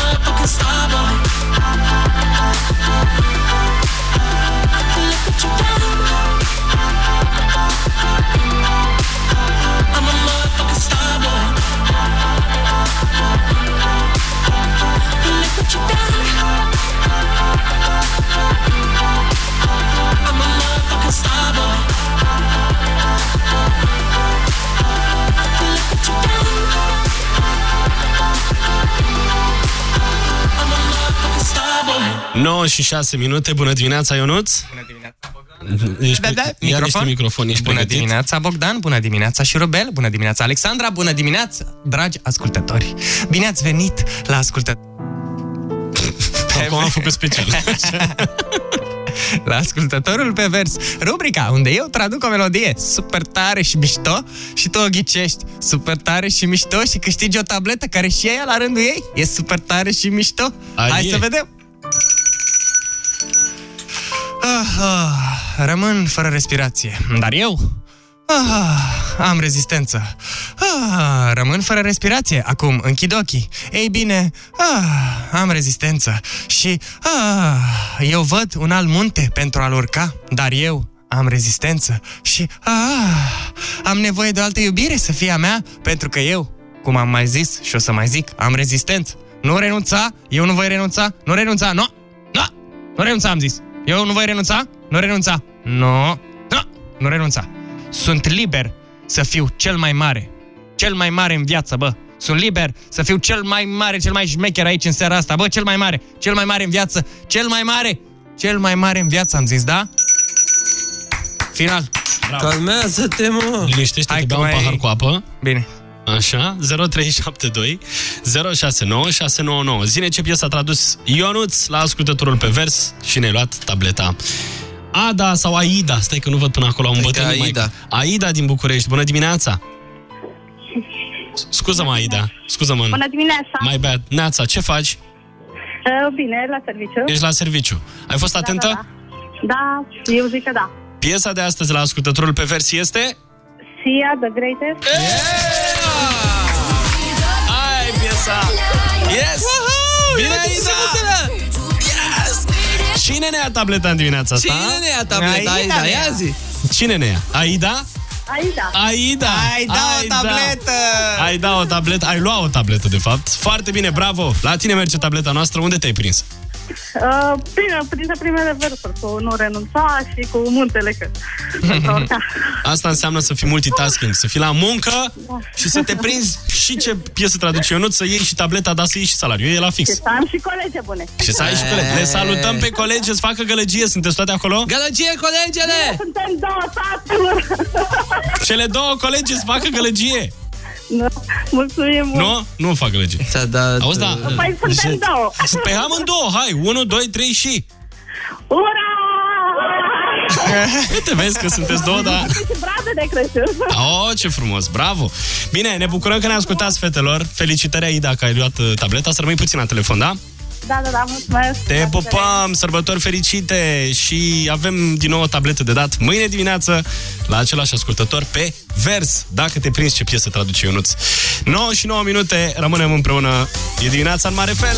Look what you done. I'm a motherfucking star. Look what you done. I'm a motherfucking star boy. 9 și 6 minute, bună dimineața, Ionuț! Bună dimineața, Ești Da, da, Ia niște microfon. microfon, ești Bună pregătit? dimineața, Bogdan, bună dimineața și Rubel, bună dimineața, Alexandra, bună dimineața, dragi ascultători. Bine ați venit la ascultători. Acum am făcut special. la ascultătorul pe vers, rubrica unde eu traduc o melodie super tare și mișto și tu o ghicești super tare și mișto și câștigi o tabletă care și ea la rândul ei e super tare și mișto. A, Hai e. să vedem. Ah, ah, rămân fără respirație, dar eu ah, am rezistență. Ah, rămân fără respirație. Acum închid ochii. Ei bine, ah, am rezistență. Și ah, eu văd un alt munte pentru a-l urca, dar eu am rezistență. Și ah, am nevoie de o altă iubire să fie a mea, pentru că eu, cum am mai zis și o să mai zic, am rezistență. Nu renunța, eu nu voi renunța, nu renunța, nu, nu, nu renunța, am zis. Eu nu voi renunța, nu renunța, nu, nu, nu renunța. Sunt liber să fiu cel mai mare, cel mai mare în viață, bă. Sunt liber să fiu cel mai mare, cel mai șmecher aici în seara asta, bă, cel mai mare, cel mai mare în viață, cel mai mare, cel mai mare în viață, am zis, da? Final. Calmează-te, mă! Liniștește-te, Hai că bea un mai- pahar cu apă. Bine. Așa, 0372 069 699. Zine ce piesă a tradus Ionuț la ascultătorul pe vers și ne-ai luat tableta. Ada sau Aida, stai că nu văd până acolo, am Cred bătrân că mai- Aida. Aida din București, bună dimineața! Scuză-mă, Aida, scuză-mă. Bună dimineața! Mai bad. Neața, ce faci? Uh, Bine, la serviciu. Ești la serviciu. Ai fost atentă? Da, da, eu zic că da. Piesa de astăzi la ascultătorul pe vers este... Sia, The Greatest. Hai, piesa! Yes! Bine, Aida! Yes! Cine ne ia tableta în dimineața asta? Cine ne ia tableta, Aida? ne ia. Ia zi! Cine ne ia? Aida? Aida. Aida! Ai da o tabletă! Ai da o tabletă, ai lua o tabletă, de fapt. Foarte bine, bravo! La tine merge tableta noastră, unde te-ai prins? Uh, bine, printre primele versuri, cu nu renunța și cu muntele că pentru a urca. Asta înseamnă să fii multitasking, să fii la muncă și să te prinzi și ce piesă traduce Ionut, să iei și tableta, dar să iei și salariu. E la Și fix. să am și colege bune. Și să ai și colegi. Le salutăm pe colegi, să facă gălăgie. Sunteți toate acolo? Gălăgie, colegele! Suntem două tatăluri. Cele două colegi să facă gălăgie. Nu, Mulțumim mult. Nu? Nu fac gălăgie. Ți-a dat... Auzi, da. Păi suntem două. Pe amândouă, hai. 1, 2, 3 și... Ura! Uite, vezi că sunteți două, dar... Și brade de Crăciun. Oh, ce frumos, bravo! Bine, ne bucurăm că ne ascultați, fetelor. Felicitări, Aida, că ai luat uh, tableta. Să rămâi puțin la telefon, da? Da, da, da, mulțumesc. Te pupăm, sărbători fericite și avem din nou o tabletă de dat mâine dimineață la același ascultător pe vers, dacă te prinzi ce piesă traduce Ionuț. 9 și 9 minute, rămânem împreună. E dimineața în mare fel.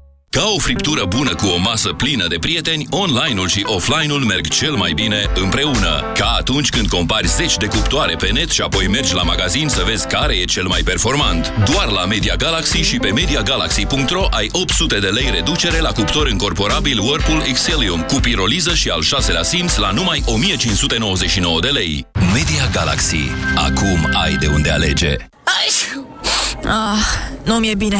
Ca o friptură bună cu o masă plină de prieteni, online-ul și offline-ul merg cel mai bine împreună. Ca atunci când compari 10 de cuptoare pe net și apoi mergi la magazin să vezi care e cel mai performant. Doar la Media Galaxy și pe MediaGalaxy.ro ai 800 de lei reducere la cuptor încorporabil Whirlpool Xelium cu piroliză și al șaselea simț la numai 1599 de lei. Media Galaxy. Acum ai de unde alege. Ah, nu mi-e bine.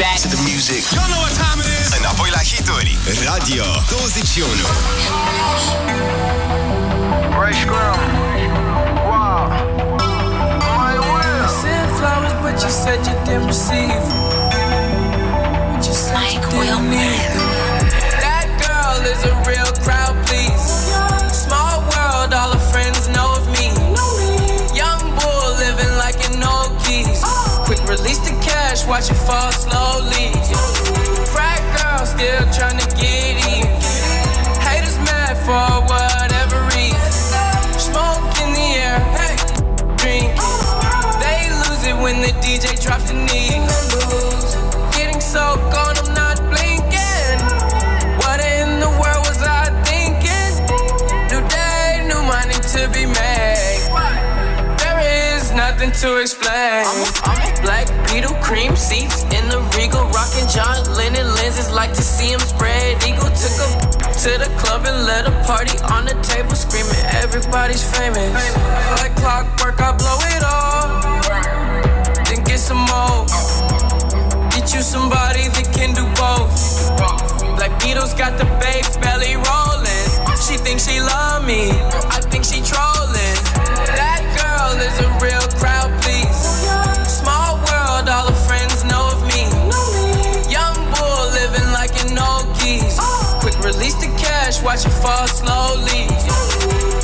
Back to the music. Y'all know what time it is. Înapoi la hituri. Radio 21. Fresh ground. Wow. My will. I sent flowers, but you said you didn't receive. Watch it fall slowly. Frat girl still trying to get in. Haters mad for whatever reason. Smoke in the air, hey, drink. They lose it when the DJ drops the knee. Getting so gone, I'm not blinking. What in the world was I thinking? New day, new money to be made. There is nothing to explain. Black Beetle cream seats in the Regal, rocking John Lennon lenses. Like to see him spread eagle. Took a to the club and let a party on the table, screaming everybody's famous. Like clockwork, I blow it all, then get some more. Get you somebody that can do both. Black Beatles got the babes belly rolling. She thinks she love me, I think release the cash, watch it fall slowly.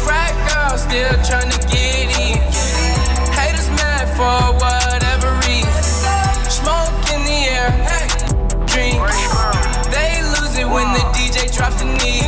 Frat girl still trying to get in. Haters mad for whatever reason. Smoke in the air, drink. They lose it when the DJ drops the knee.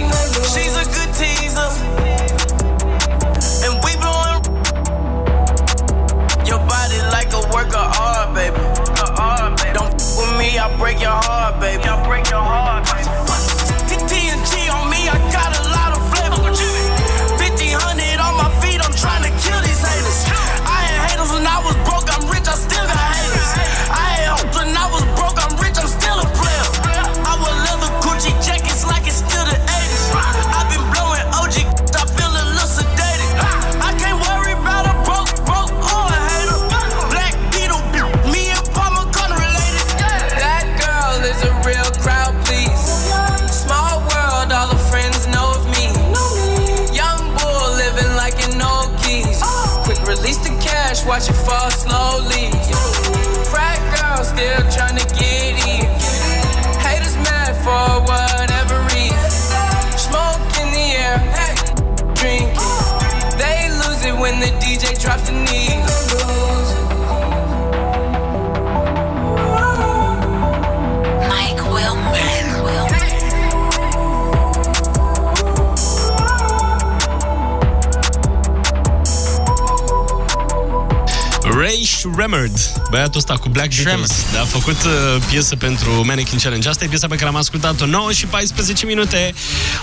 Ray Shremmerd, băiatul ăsta cu Black Beatles, a făcut uh, piesă pentru Mannequin Challenge. Asta e piesa pe care am ascultat-o 9 și 14 minute.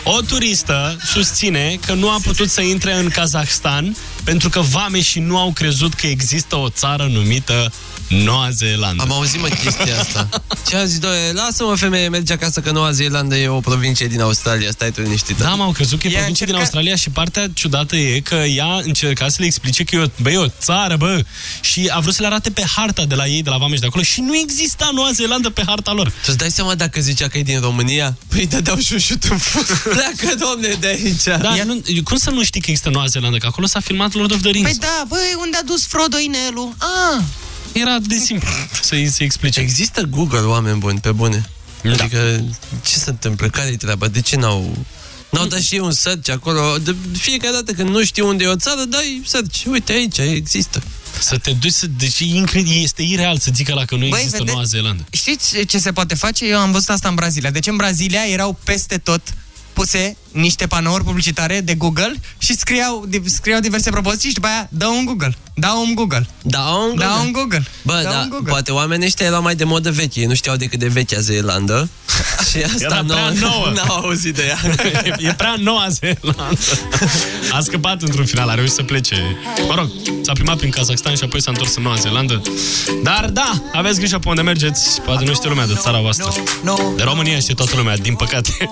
O turistă susține că nu a putut să intre în Kazahstan pentru că vameșii nu au crezut că există o țară numită Noua Zeelandă. Am auzit, mă, chestia asta. Ce a zis, doie, lasă-mă, femeie, merge acasă, că Noua Zeelandă e o provincie din Australia, stai tu liniștită. Da, m-au crezut că e provincie din Australia și partea ciudată e că ea încerca să le explice că e o, bă, e o țară, bă, și a vrut să le arate pe harta de la ei, de la Vameș de acolo și nu exista Noua Zeelandă pe harta lor. Tu îți dai seama dacă zicea că e din România? Păi dădeau și un șut în fund. Pleacă, domne, de aici. Da, nu, cum să nu știi că există Noua Zeelandă? Că acolo s-a filmat Lord of the Rings. Păi da, băi, unde a dus Frodo inelul? Ah, Era de simplu să-i se explice. Există Google, oameni buni, pe bune. Da. Adică, ce se întâmplă? Care-i treaba? De ce n-au... N-au dat și ei un search acolo. De fiecare dată când nu știi unde e o țară, dai search. Uite, aici există. Să te duci să... Deci e incredibil, este ireal să zică la că nu Băi, există vede- Noua Zeelandă. Știți ce- ce se poate face? Eu am văzut asta în Brazilia. Deci în Brazilia erau peste tot puse niște panouri publicitare de Google și scriau, di- scriau diverse propoziții și după aia dă un Google, da un Google. Da, un Google. Da un Google. Bă, da, da, un Google. poate oamenii ăștia erau mai de modă veche. Ei nu știau decât de vechea Zeelandă. și asta Era prea nouă, nouă. N-au auzit de ea. e prea Noua Zeelandă. A scăpat într-un final, a reușit să plece. Mă rog, s-a primat prin Kazakhstan și apoi s-a întors în Noua Zeelandă. Dar da, aveți grijă pe unde mergeți. Poate nu știe lumea de țara voastră. De România știe toată lumea, din păcate.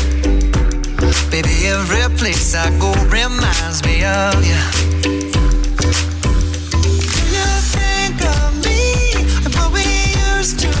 Baby, every place I go reminds me of you. Do You think of me and what we used to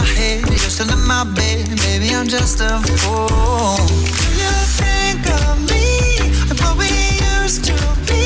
my head, you're still in my bed, baby, I'm just a fool. You think of me and what we used to be.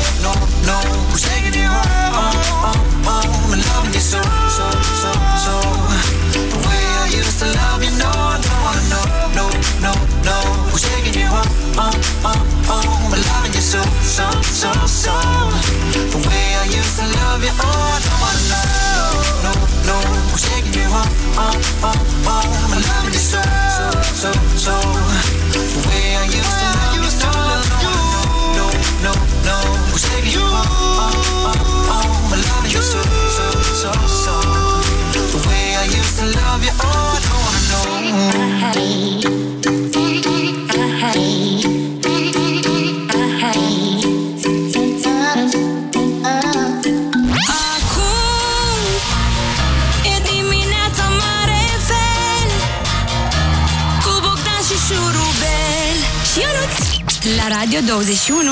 you home, home, 21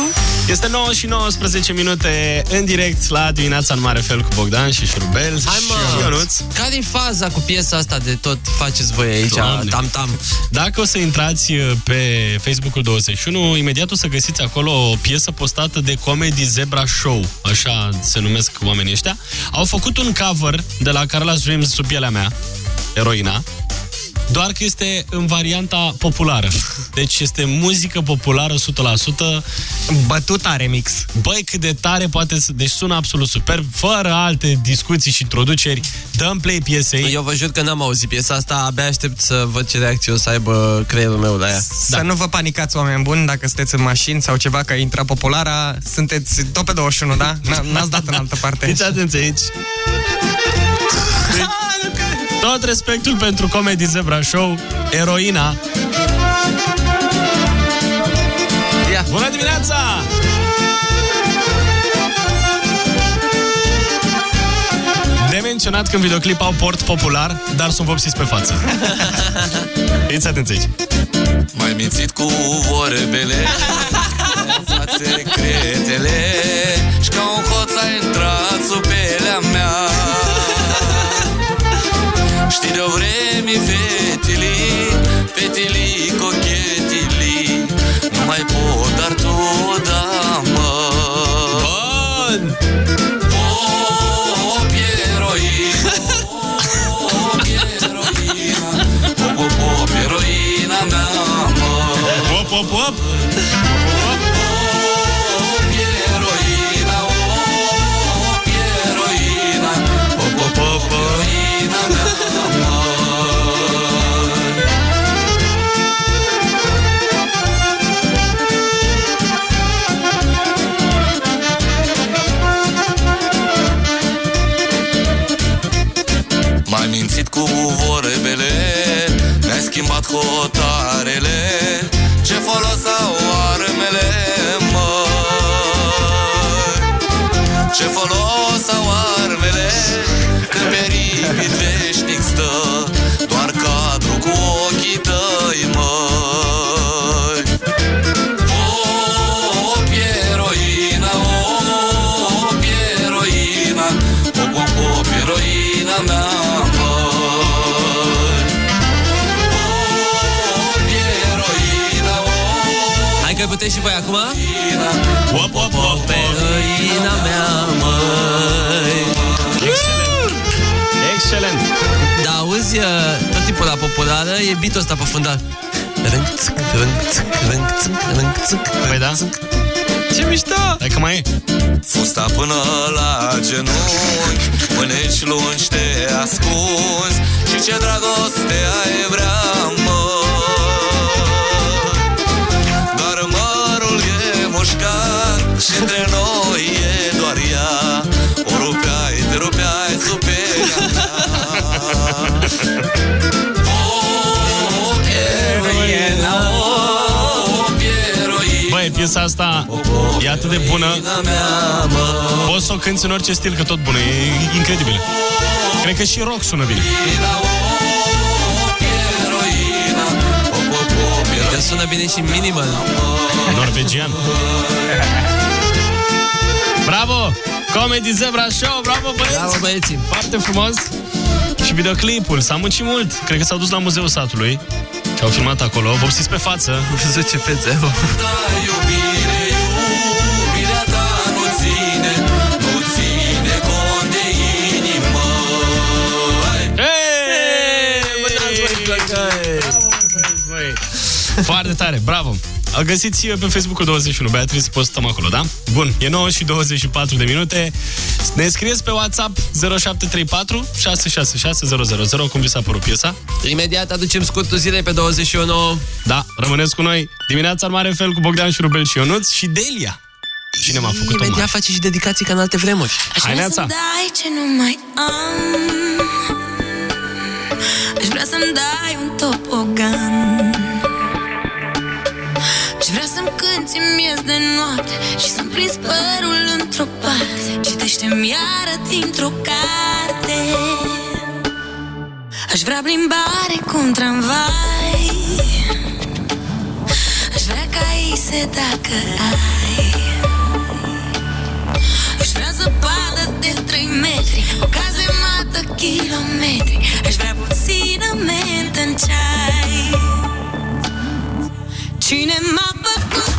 Este 9 și 19 minute în direct la dimineața în mare fel cu Bogdan și Șurubel Hai și mă, Ionuț. care-i faza cu piesa asta de tot faceți voi aici, Doamne. tam-tam? Dacă o să intrați uh, pe Facebook-ul 21, imediat o să găsiți acolo o piesă postată de Comedy Zebra Show, așa se numesc oamenii ăștia. Au făcut un cover de la Carla's Dreams sub pielea mea, eroina, doar că este în varianta populară. Deci este muzică populară 100%. Bătuta remix. Băi, cât de tare poate să... Deci sună absolut super, fără alte discuții și introduceri. Dăm play piesei. Eu vă jur că n-am auzit piesa asta, abia aștept să văd ce reacție o să aibă creierul meu la ea. Da. Să nu vă panicați, oameni buni, dacă sunteți în mașini sau ceva, că intra populara, sunteți tot pe 21, da? N- N-ați dat în altă parte. Fiți atenți aici. Deci, tot respectul pentru Comedy Zebra Show, eroina. Ia. Bună dimineața! De menționat că în videoclip au port popular, dar sunt vopsiți pe față. Fiți atenți aici. Mai mințit cu vorbele Față secretele Și ca un hoț a intrat sub pelea mea Știi de-o vreme fetilii Fetilii, cochetilii Nu mai pot, dar tu da, mă Bun! Cu vorbele Mi-ai schimbat hotarele. Ce folos au armele, mă Ce folos Hai că puteți și voi acum? Op, op, op, Eroina mea, măi Excelent! Excelent! Da, auzi, uh, tot timpul la populară e beat-ul ăsta pe fundal. Râng, țâc, râng, țâc, râng, țâc, râng, țâc, Păi da? Ce mișto! Hai că mai e. Fusta până la genunchi Mâneci lungi te ascunzi Și ce dragoste ai vrea, între noi e doar ea O rupeai, te rupeai sub pelea O, eroina, o, eroina Băi, piesa asta e atât de bună. Poți să o cânti în orice stil, că tot bună. E incredibil. Cred că și rock sună bine. Că sună bine și minimal. Norvegian. Bravo! Comedy Zebra Show, bravo băieți! Bravo băieții! Foarte frumos! Și videoclipul, s-a muncit mult. Cred că s-au dus la Muzeul Satului și au filmat acolo, vopsiți pe față. Nu știu ce fețe au. Iubirea ta nu ține, nu ține cont de inimă Foarte tare, bravo! Au găsit și pe Facebook-ul 21, Beatrice, postăm acolo, da? Bun, e 9 și 24 de minute. Ne scrieți pe WhatsApp 0734 666 000, cum vi s-a părut piesa. Imediat aducem scurtul zilei pe 21. Da, rămâneți cu noi. Dimineața în mare fel cu Bogdan și Rubel și Ionuț și Delia. Cine m-a făcut-o Imediat mare? face și dedicații ca în alte vremuri. Aș Hai, vrea Neața. să-mi dai ce nu mai am Aș vrea să-mi dai un topogan să-mi cânti miez de noapte Și să-mi prins părul într-o parte. Citește-mi iară dintr-o carte. Aș vrea plimbare cu un tramvai. Aș vrea ca se dacă ai. Aș vrea zăpadă de 3 metri O cazemată kilometri. Aș vrea puțină mentă în ceai. Cine m-a făcut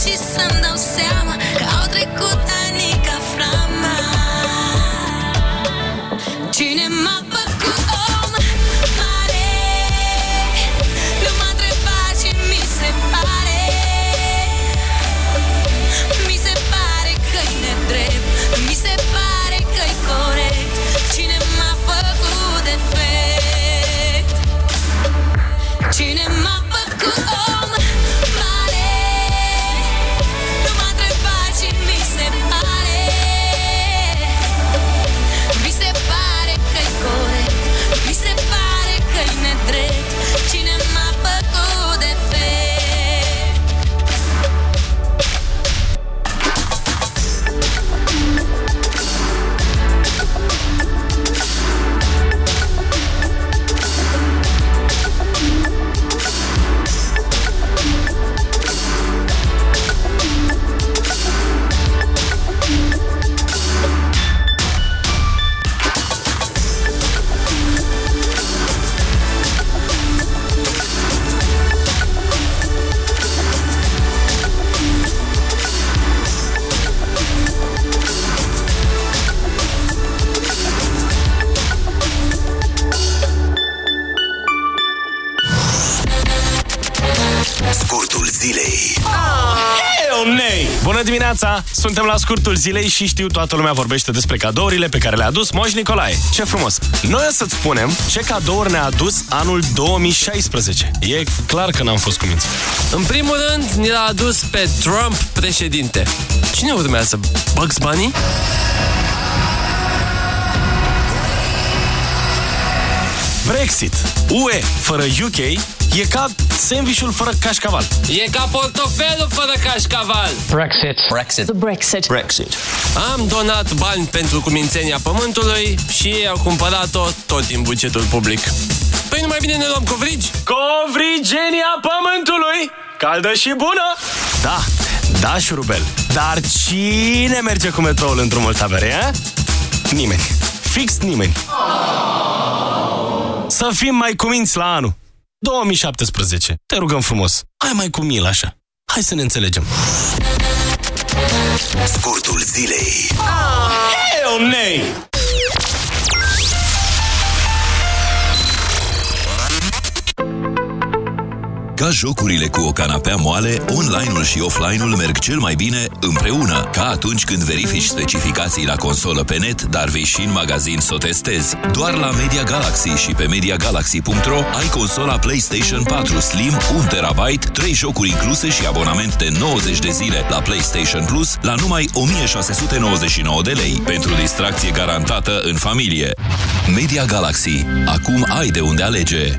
alin și să-mi Suntem la scurtul zilei și știu toată lumea vorbește despre cadourile pe care le-a adus Moș Nicolae. Ce frumos! Noi o să-ți spunem ce cadouri ne-a adus anul 2016. E clar că n-am fost cuminți. În primul rând, ni l-a adus pe Trump președinte. Cine urmează? Bugs Bunny? Brexit. UE fără UK e ca sandvișul fără cașcaval. E ca portofelul fără cașcaval. Brexit. Brexit. Brexit. Brexit. Am donat bani pentru cumințenia pământului și ei au cumpărat-o tot din bugetul public. Păi nu mai bine ne luăm covrigi? Covrigenia pământului! Caldă și bună! Da, da, șurubel. Dar cine merge cu metroul în drumul taberei, eh? Nimeni. Fix nimeni. Să fim mai cuminți la anul. 2017. Te rugăm frumos. Hai mai cu mil așa. Hai să ne înțelegem. Scurtul zilei. Hell nei! Ca jocurile cu o canapea moale, online-ul și offline-ul merg cel mai bine împreună, ca atunci când verifici specificații la consolă pe net, dar vei și în magazin să o testezi. Doar la Media Galaxy și pe MediaGalaxy.ro ai consola PlayStation 4 Slim 1 TB, 3 jocuri incluse și abonament de 90 de zile la PlayStation Plus la numai 1699 de lei, pentru distracție garantată în familie. Media Galaxy. Acum ai de unde alege.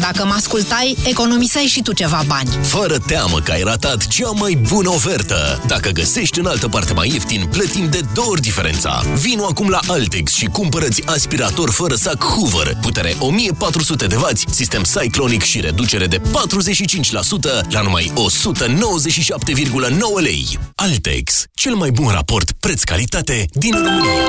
Dacă mă ascultai, economiseai și tu ceva bani. Fără teamă că ai ratat cea mai bună ofertă. Dacă găsești în altă parte mai ieftin, plătim de două ori diferența. Vino acum la Altex și cumpărăți aspirator fără sac Hoover, putere 1400 de W, sistem Cyclonic și reducere de 45% la numai 197,9 lei. Altex, cel mai bun raport preț-calitate din România.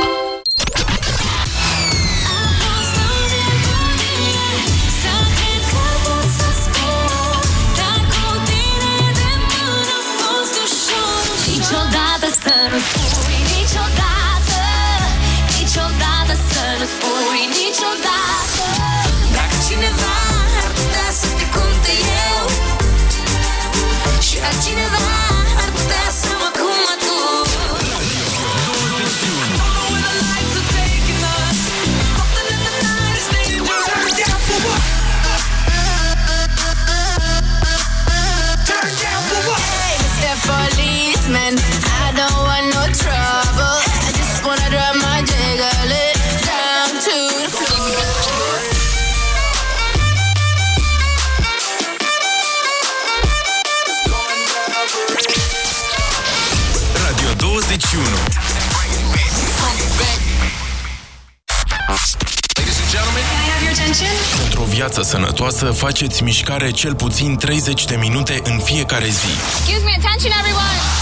viață sănătoasă, faceți mișcare cel puțin 30 de minute în fiecare zi. Excuse me, attention everyone!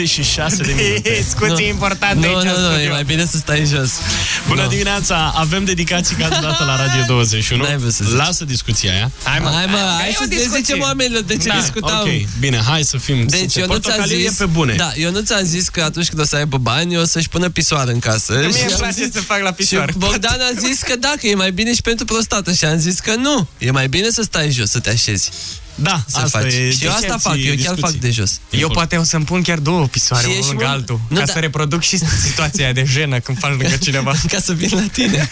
26 de minute. Discuții importante aici Nu, nu, nu, e mai bine să stai jos. Bună no. dimineața, avem dedicații candidată la Radio 21. Lasă discuția aia. Hai mă, hai, mă, hai să zicem oamenilor de ce da, discutam. Ok, bine, hai să fim deci, eu nu zis, e pe bune. Da, eu nu ți-am zis că atunci când o să aibă bani, o să-și pună pisoare în casă. Că mie îmi place să fac la pisoare. Bogdan a zis că dacă e mai bine și pentru prostată și am zis că nu, e mai bine să stai jos, să te așezi. Da, să asta faci. e Și eu asta discuții, fac, eu chiar discuții. fac de jos Eu poate o să-mi pun chiar două pisoare Și unul ești lângă mult- altul, Nu, ca da. să reproduc și situația aia de jenă când faci lângă cineva. Ca să vin la tine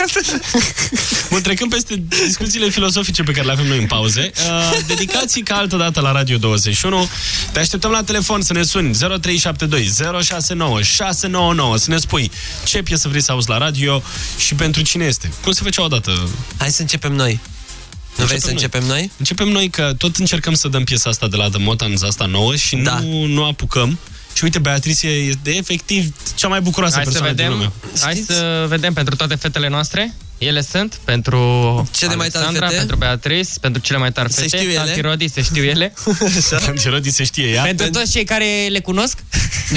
Bun, trecând peste discuțiile filosofice pe care le avem noi în pauze, uh, dedicații ca altă dată la Radio 21. Te așteptăm la telefon să ne suni 0372 069 699 să ne spui ce piesă vrei să auzi la radio și pentru cine este. Cum se făcea odată? Hai să începem noi Nu vrei să noi. începem noi? Începem noi că tot încercăm să dăm piesa asta de la The Motans, asta nouă și Da. nu, nu apucăm. Și uite, Beatrice este efectiv cea mai bucuroasă Hai să persoană din lume. vedem, hai să vedem pentru toate fetele noastre. Ele sunt pentru Cele mai tari Alexandra, fete? pentru Beatrice, pentru cele mai tari Se fete, știu ele? Tanti Rodi, se știu ele. Antirodi se știe ea. Pentru toți cei care le cunosc,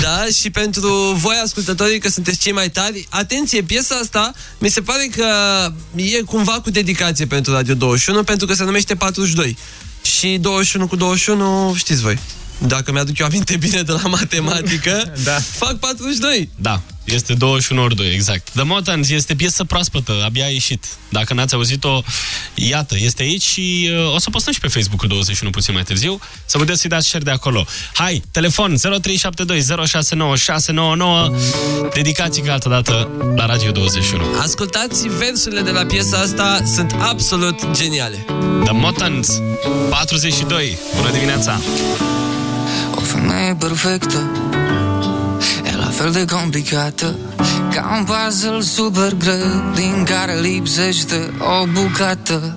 Da, și pentru voi ascultătorii că sunteți cei mai tari Atenție, piesa asta mi se pare că e cumva cu dedicație pentru Radio 21 Pentru că se numește 42 Și 21 cu 21 știți voi Dacă mi-aduc eu aminte bine de la matematică Da. Fac 42 Da, este 21 ori 2, exact. The Motans este piesă proaspătă, abia a ieșit. Dacă n-ați auzit-o, iată, este aici și uh, o să postăm și pe Facebook-ul 21 puțin mai târziu, să puteți să-i dați share de acolo. Hai, telefon 0372 069 699, dedicații ca altă dată la Radio 21. Ascultați versurile de la piesa asta Sunt absolut geniale The Motans, 42, bună dimineața! O femeie perfectă. E la fel de complicată Ca un puzzle super greu Din care lipsește o bucată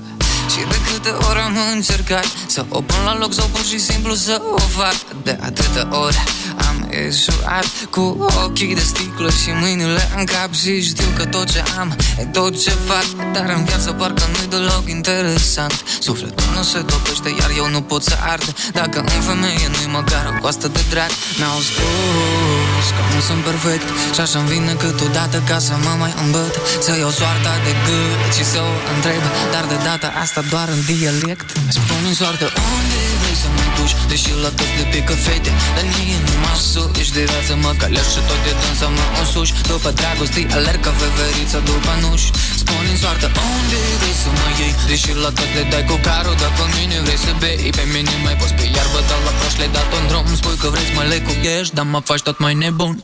Și de câte ori am încercat Să o pun la loc sau pur și simplu să o fac De atâtea ori am eșuat Cu ochii de sticlă și mâinile în cap Și știu că tot ce am e tot ce fac Dar în viață parcă nu-i deloc interesant. Sufletul nu se topește, iar eu nu pot să ard. Dacă în femeie nu-i măcar o coastă de drag Mi-au spus că nu sunt perfect Și așa-mi vine câteodată ca să mă mai îmbăt. Să iau soarta de gât și să o întreb Dar de data asta doar în dialect? Spune-mi soartă unde vrei să mă duci? Deși la toți de pică fete Dar mie nu mă suși De viață mă călești și tot e dâns să mă însuși. După dragostii alerg ca veverița după nuși. Spune-mi soartă unde vrei să mă iei? Deși la toți le dai cu carul Dacă mine vrei să bei. Pe mine mai poți pe iarbă Dar la proști le dat un drum. Spui că vrei să mă lecuiești Dar mă faci tot mai nebun.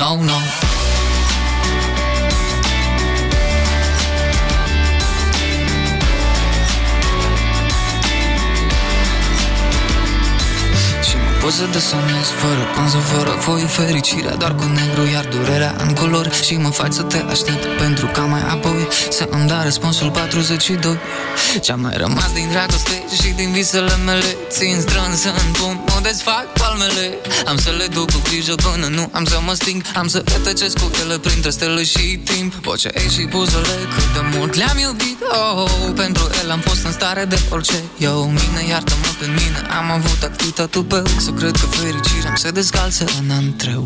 No, no Și mă pot să desenez fără pânză, fără foi Fericirea doar cu negru, iar durerea în culori. Și mă faci să te aștept pentru ca mai apoi Să îmi da răspunsul 42 Ce-a mai rămas din dragoste și din visele mele? Țin strâns în pumn, mă desfac palmele. Am să le duc cu grijă până nu am să mă sting. Am să petrecesc cu ele printre stele și timp. Vocea ei și buzele cât de mult le-am iubit. Oh, Pentru el am fost în stare de orice. Eu, mine, iartă-mă pe mine. Am avut atâta tupeu Să cred că fericirea îmi se descalță în întreu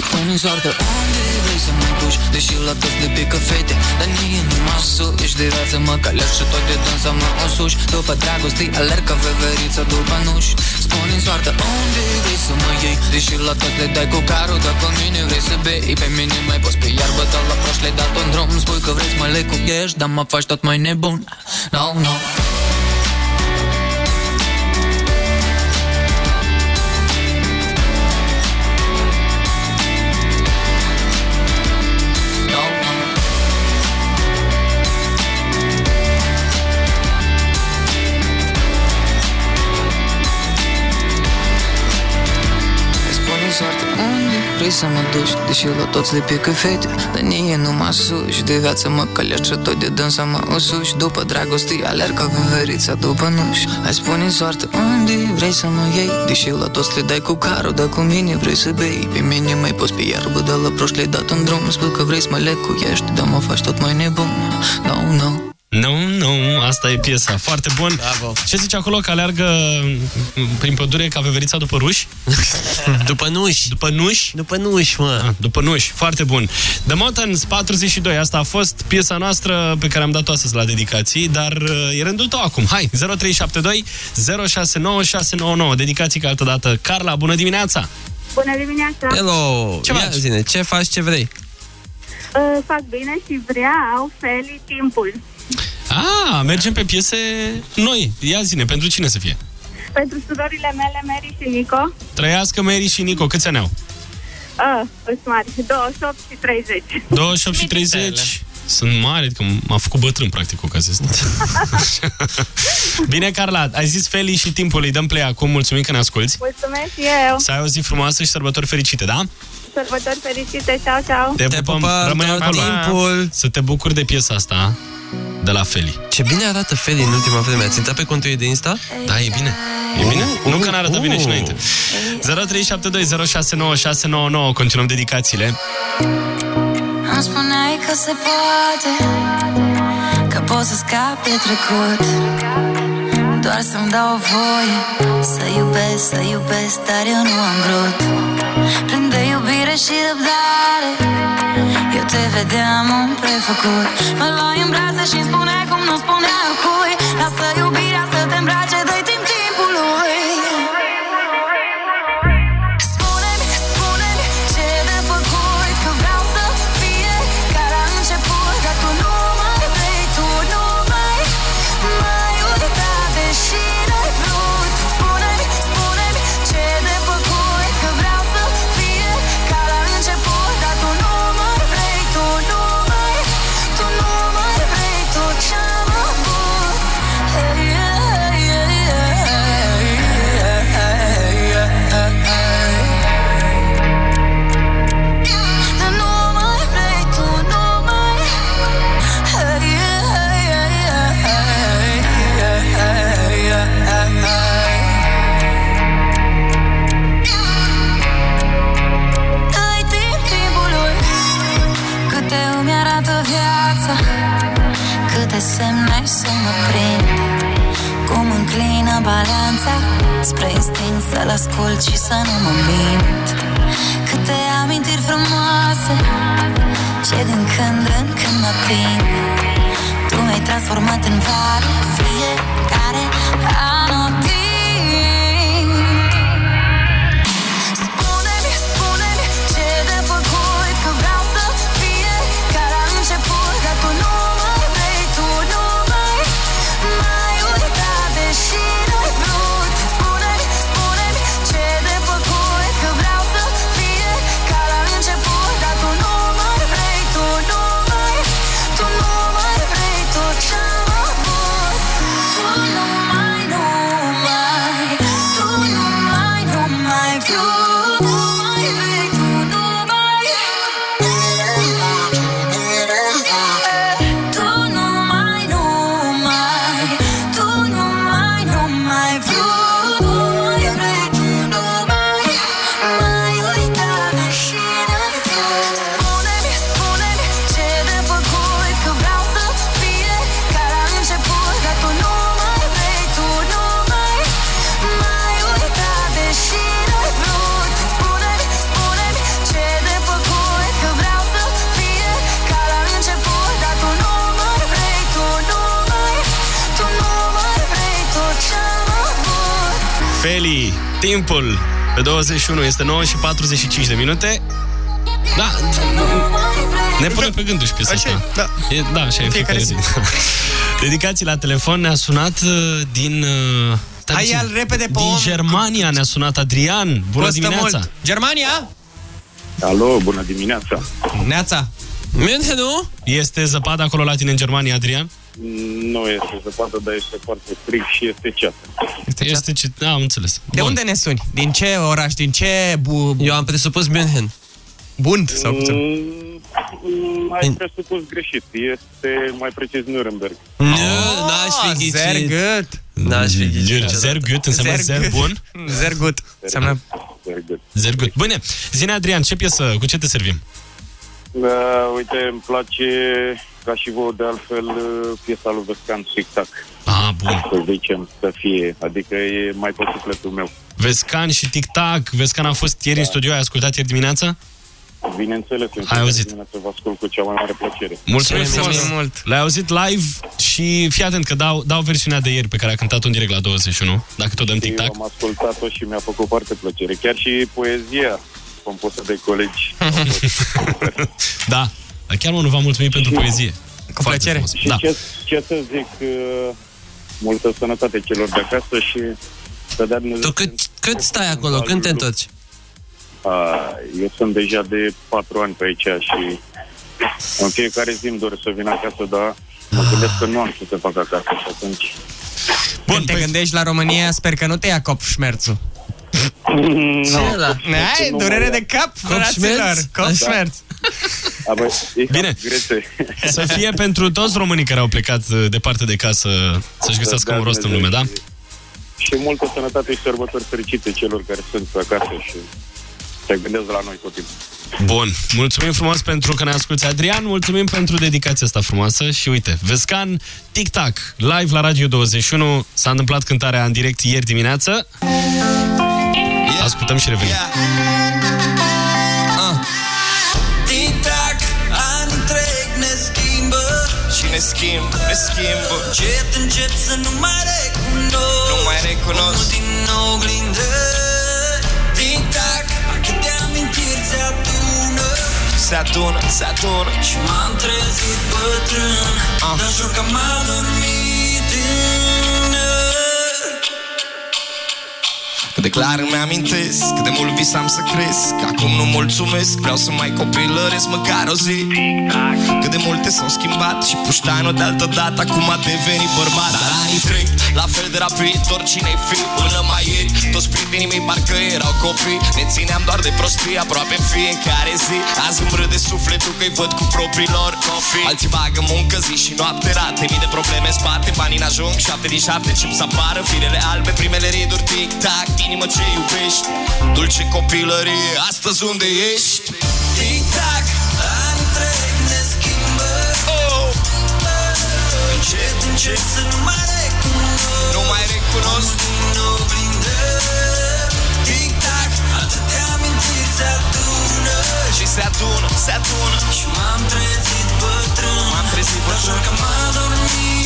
Spune-mi soartă unde vrei să mă duci? Deși la toți de pică fete Dar mie nu mă suși De viață mă călești și tot de dâns să mă însuși. După dragostii alerg ca veverița după nuși. Spune-mi soartă unde vrei să mă iei? Deși la toți le dai cu carul Dacă mine vrei să bei. Pe mine mai poți pe iarbă Dar la proști le dat un drum. Spui că vrei să mă lecuiești Dar mă faci tot mai nebun. No, no vrei să mă duci Deși la toți le pică fete? Dar mie nu mă suși De viață mă călești și tot de dâns să mă usuși După dragostii alerg ca veverița după nuși. Hai spune soartă unde vrei să mă iei? Deși la toți le dai cu carul Dar cu mine vrei să bei? Pe mine mai poți pe iarbă Dar la proști le-ai dat un drum. Spui că vrei să mă lecuiești Dar mă faci tot mai nebun. No, no Nu, nu, asta e piesa. Foarte bun. Bravo. Ce zice acolo că aleargă prin pădure ca veverița după ruși? după nuși. După nuși? După nuși, mă. Ah, după nuși. Foarte bun. The Mountains 42. Asta a fost piesa noastră pe care am dat-o astăzi la dedicații, dar uh, e rândul tău acum. Hai, 0372 069699. Dedicații ca altă dată. Carla, bună dimineața! Bună dimineața! Hello! Ce Ia faci? zine, ce faci, ce vrei? Uh, fac bine și vreau Feli timpul. Ah, mergem pe piese noi. Ia zine, pentru cine să fie? Pentru surorile mele, Mary și Nico. Trăiască Mary și Nico. Câți ani au? Uh, sunt mari, 28 și 30. 28 și 30. Sunt mari, adică m-a făcut bătrân, practic, cu ocazia asta. Bine, Carla, ai zis Feli și timpul, îi dăm play acum. Mulțumim că ne asculti. Mulțumesc și eu! Să ai o zi frumoasă și sărbători fericite, da? Sărbători fericite, ceau, ceau! Te, Te pupăm, pupăm, rămâi tot acolo. timpul. Să te bucuri de piesa asta de la Feli. Ce bine arată Feli în ultima vreme. Ați intrat pe contul ei de Insta? Da, e bine. E bine? Uh, nu că n-arată uh. bine și înainte. 0372069699. Continuăm dedicațiile. Îmi spuneai că se poate Că pot să scap de trecut Doar să-mi dau voie Să iubesc, să iubesc Dar eu nu am vrut Plin de iubire și răbdare Eu te vedeam un prefăcut. Mă luai în brațe și îmi spuneai cum nu spunea cui. Lasă iubirea să te îmbrace Dă-i timp timpului Spre instinct să-l ascult și să nu mă mint. Câte amintiri frumoase Ce din când în când mă ating Tu mi-ai transformat în vară Fiecare anotimp timpul pe 21 este 9 și 45 de minute. Da, ne pune pe gânduri și piesa Așa e, asta. da. E, da, așa e Fiecare fiecare zi. Dedicații la telefon ne-a sunat uh, din... uh, stai Hai puțin. ia-l repede pe Din om. Germania ne-a sunat Adrian. Bună Costă dimineața! mult. Germania? Alo, bună dimineața! Neața! München, nu? Este zăpadă acolo la tine în Germania, Adrian? Nu este zăpadă, dar este foarte frig și este ceață. Este ce... Da, am înțeles. De unde ne suni? Din ce oraș? Din ce... Bu... Eu am presupus München. Bund sau cum se- Mm, Ai presupus greșit. Este mai precis Nuremberg. Nu, n-aș fi ghicit. Sehr gut. N-aș fi ghicit. Zer gut înseamnă Sehr zer gut. bun? Sehr gut. Înseamnă... Very good. Zer gut. Bine, zine Adrian, ce piesă, cu ce te servim? Uh, uite, îmi place ca și vouă, de altfel, uh, piesa lui Vescan, Tic-Tac. Ah, bun. Să zicem, să fie. Adică e mai pe sufletul meu. Vescan și Tic-Tac. Vescan a fost ieri în studio, ai ascultat ieri dimineața? Bineînțeles, în Ai auzit. Să vă ascult cu cea mai mare plăcere. Mulțumim frumos. mult. L-ai auzit live și fii atent că dau, dau versiunea de ieri pe care a cântat-o în direct la 21, dacă tot dăm Eu tic-tac. am ascultat-o și mi-a făcut foarte plăcere. Chiar și poezia compusă de colegi. Da, dar chiar mă, nu v-am mulțumit pentru poezie. Cu plăcere. Și Da. ce, ce să zic, uh, multă sănătate celor de acasă și să dea Dumnezeu... Tu cât, cât stai acolo? Când te întorci? A, eu sunt deja de patru ani pe aici și în fiecare zi îmi doresc să vin acasă, dar mă gândesc că nu am ce să fac acasă și atunci... Bun, Când te gândești la România, sper că nu te ia cop șmerțul. Ce e ăla? Ai, durere de cap, fraților. Cop șmerț. Bine. Să fie pentru toți românii care au plecat uh, departe de casă să-și găsească un rost în lume, da? Și multă sănătate și sărbători fericite celor care sunt acasă și se gândesc la noi tot timpul. Bun, mulțumim frumos pentru că ne asculti, Adrian, mulțumim pentru dedicația asta frumoasă și uite, Vescan, Tic-Tac, live la Radio 21, s-a întâmplat cântarea în direct ieri dimineață. Ascultăm și revenim. Tic-tac, ne schimb, ne schimbă Încet, încet să nu mai recunosc. Nu mai recunosc. Omul din oglindă. Tic-tac, câte amintiri se adună. Se adună, se adună. Și m-am trezit bătrân. Ah. Dar jur că m-a dormit de clar îmi amintesc Cât de mult visam să cresc. Acum nu mulțumesc Vreau să mai copilăresc măcar o zi. Cât de multe s-au schimbat Și puștanul de altă dată Acum a devenit bărbat. Dar anii trec La fel de rapid Oricine-i fi Până mai ieri Toți prietenii mei parcă erau copii. Ne țineam doar de prostii Aproape în fiecare zi. Azi îmi râde sufletul Că-i văd cu propriilor copii. Alții bagă muncă zi și noapte rate Mii de probleme în spate. Banii n-ajung Șapte din șapte Încep să apară? Firele albe Primele riduri Tic-tac Inimă ce iubești Dulce copilărie Astăzi unde ești? Tic-tac, ani întreg ne schimbă. Oh. Încet, încet să nu mai recunosc Nu mai recunosc. Din oglindă Tic-tac, atâtea amintiri se adună. Și se adună, se adună. Și m-am trezit bătrân. M-am trezit Dar jur că m-a dormit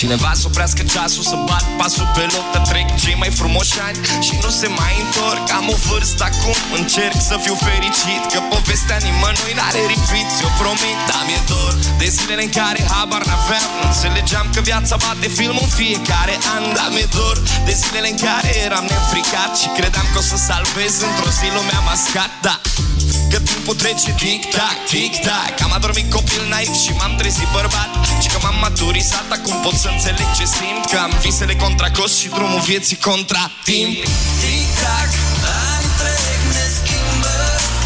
Cineva să oprească ceasul Să bat pasul pe loc Dar trec cei mai frumoși ani Și nu se mai întorc. Am o vârstă acum Încerc să fiu fericit Că povestea nimănui n-are repeat Eu promit, dar mi-e dor De zilele în care habar n-aveam Nu înțelegeam că viața bate film în fiecare an. Dar mi-e dor De zilele în care eram neînfricat Și credeam că o să salvez Într-o zi lumea mascat Da, Că timpul trece tic-tac, tic-tac Am adormit copil naiv și m-am trezit bărbat. Și că m-am maturizat, acum pot să înțeleg ce simt. Că am visele contra cost și drumul vieții contra timp. Tic-tac, ani întreg ne schimbă.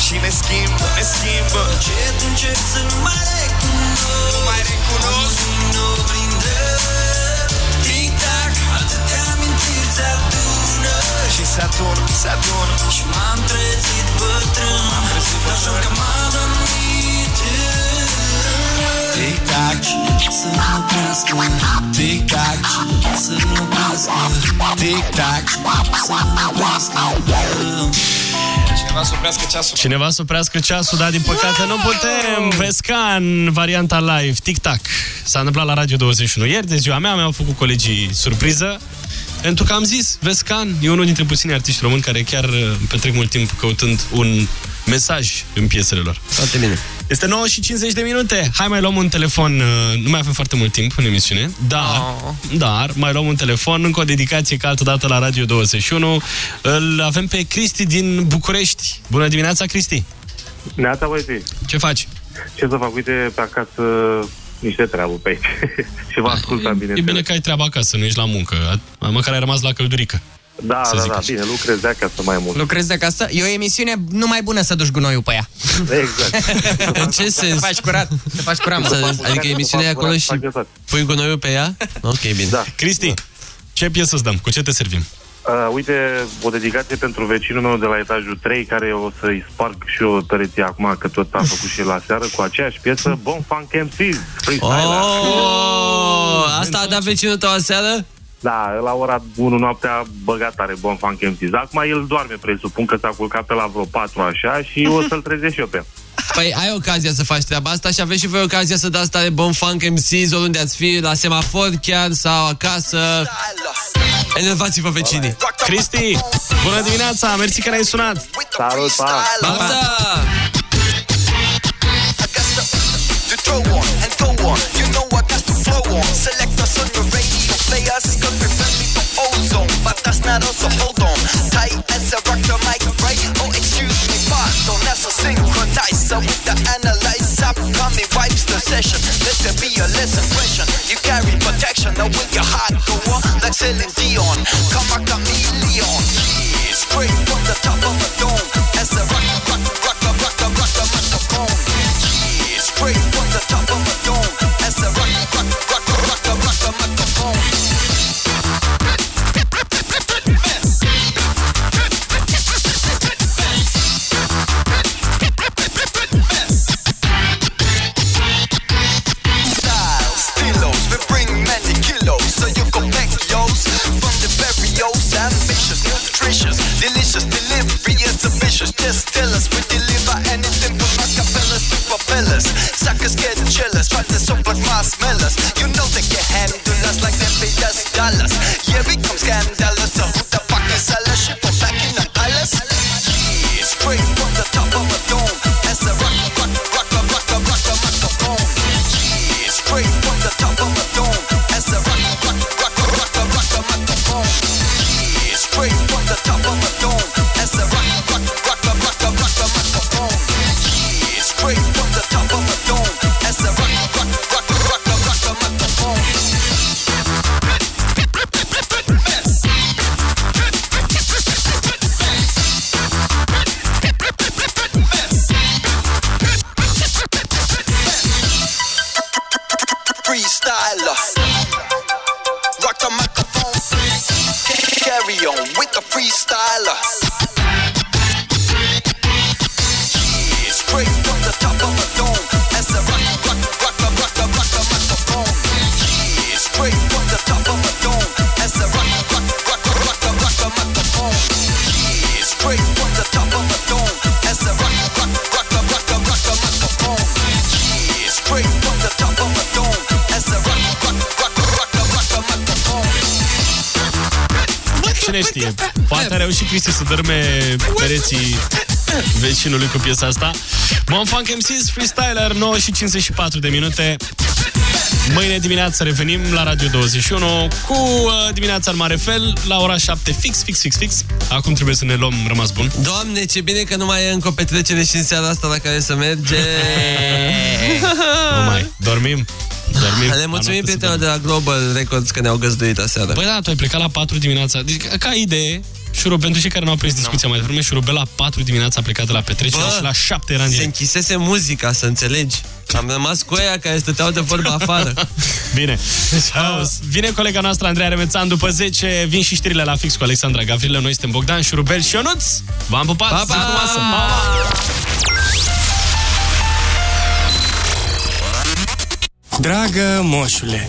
Și ne schimbă, ne schimbă. Încet, încet să nu mai recunosc? Nu mai recunosc Și se adună, se adună Și m-am trezit bătrân. M-am trezit Dar jur că m-a dormit. Tic-tac Să-l oprească Tic-tac Să-l oprească Tic-tac Să-l oprească Cineva să oprească ceasul. Cineva să oprească ceasul, dar din păcate nu putem. Vescan, varianta live, tic-tac. S-a întâmplat la Radio 21 ieri, de ziua mea, mi-au făcut colegii surpriză. Pentru că am zis, Vescan e unul dintre puțini artiști români care chiar uh, petrec mult timp căutând un mesaj în piesele lor. Foarte bine. Este 9 și 50 de minute. Hai mai luăm un telefon. uh, Nu mai avem foarte mult timp în emisiune, dar, Oh. dar mai luăm un telefon, încă o dedicație ca altă dată la Radio 21. Îl avem pe Cristi din București. Bună dimineața, Cristi! Neața, băieții. Ce faci? Ce să fac? Uite, pe acasă niște treabă pe aici. și vă ascultam, E bineînțeles. bine că ai treaba acasă, nu ești la muncă. A- Măcar ai rămas la căldurică. Da, să da, zic da, așa. bine, lucrez de acasă mai mult. Lucrezi de acasă? E o emisiune numai bună să duci gunoiul pe ea. Exact. În ce sens? Te faci curat. Te faci curat, mă. Să- Adică emisiunea e acolo și pui gunoiul pe ea? Ok, bine. Da. Cristi, ce piesă să dăm? Cu ce te servim? Uh, uite, o dedicație pentru vecinul meu de la etajul 3, care o să-i sparg și eu pereții acum, că tot a făcut și el la seară, cu aceeași piesă, Bon Funk MC, freestyle. Oh, asta a dat vecinul tău aseară? Da, la ora 1 noaptea băgat are Bon Funk MC. Acum el doarme, presupun că s-a culcat pe la vreo 4 așa și o să-l trezesc și eu pe el. Păi ai ocazia să faci treaba asta și aveți și voi ocazia să dați tare bon funk MCs oriunde ați fi, la semafor chiar sau acasă. Enervați-vă vecinii. Cristi, bună dimineața, mersi că ne-ai sunat. Salut, pa! Bafta! to throw on and go on. You know I got to flow on. Select us on the radio, us, could prevent me from ozone. But that's not also hold on. Tight as a rock the mic, right? Oh, excuse me, pardon. That's a synchronizer with the analyzer. Coming wipes the session. Let there be a less impression. You carry protection, now with your heart go on like Celine Dion. Come a chameleon. Yeah, straight from the top of a dome. As a rock, freestyler. Yeah, straight from the top of a dome. As a rock, rock, rock, rock, rock, rock, rock the microphone. Straight from the top of a dome. As a rock, rock, rock, rock, rock, rock, the microphone. Yeah, straight from the top of a dome. As a rock, rock, rock, rock, rock, rock, the microphone. Yeah, straight from the top of a dome. As a rock, rock, rock, rock, rock, rock the microphone. Cine știe? Poate a reușit Cristi să dărme pereții vecinului cu piesa asta. Bon Funk MCs Freestyler, 9 și 54 de minute. Mâine dimineață revenim la Radio 21 cu uh, dimineața în mare fel la ora 7 fix, fix, fix, fix. Acum trebuie să ne luăm rămas bun. Doamne, ce bine că nu mai e încă o petrecere și în seara asta la care să merge. Nu mai. Dormim. Dormim. Le mulțumim prietenilor de la Global Records că ne-au găzduit aseară. Păi da, tu ai plecat la 4 dimineața. Deci, ca idee, Șuro, pentru cei care nu au prins discuția mai devreme, Șurubel la 4 dimineața a plecat de la petrecere Bă, și la 7 era în Se direct. închisese muzica, să înțelegi. Am rămas cu aia care stăteau de vorbă afară. Bine. Uh, vine colega noastră, Andreea Remețan, după 10 vin și știrile la fix cu Alexandra Gavrilă. Noi suntem Bogdan, Șurubel și Ionuț. V-am pupat! Pa, Zi pa! frumoasă! Pa! Dragă moșule,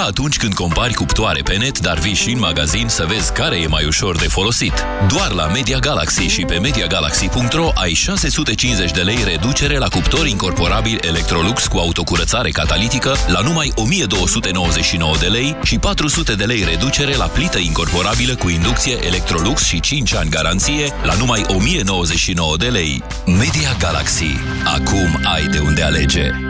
Ca atunci când compari cuptoare pe net, dar vii și în magazin să vezi care e mai ușor de folosit. Doar la Media Galaxy și pe MediaGalaxy.ro ai 650 de lei reducere la cuptor incorporabil Electrolux cu autocurățare catalitică la numai 1299 de lei și 400 de lei reducere la plită incorporabilă cu inducție Electrolux și 5 ani garanție la numai 1099 de lei. Media Galaxy. Acum ai de unde alege.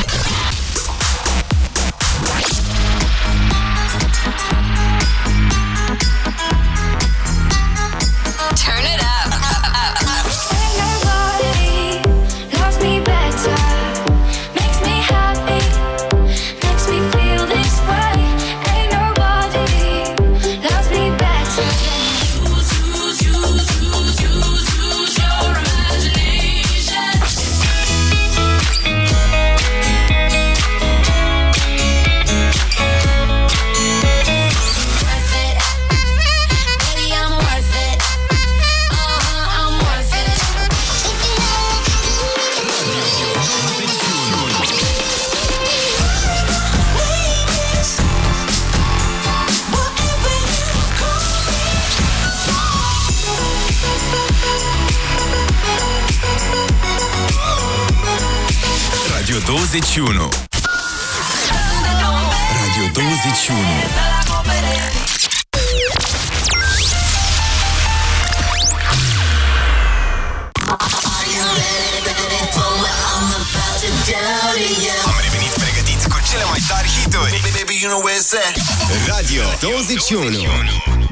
21 Radio 21 Am revenit pregătiți cu cele mai tari hituri. Baby, you know where it's at. Radio 21.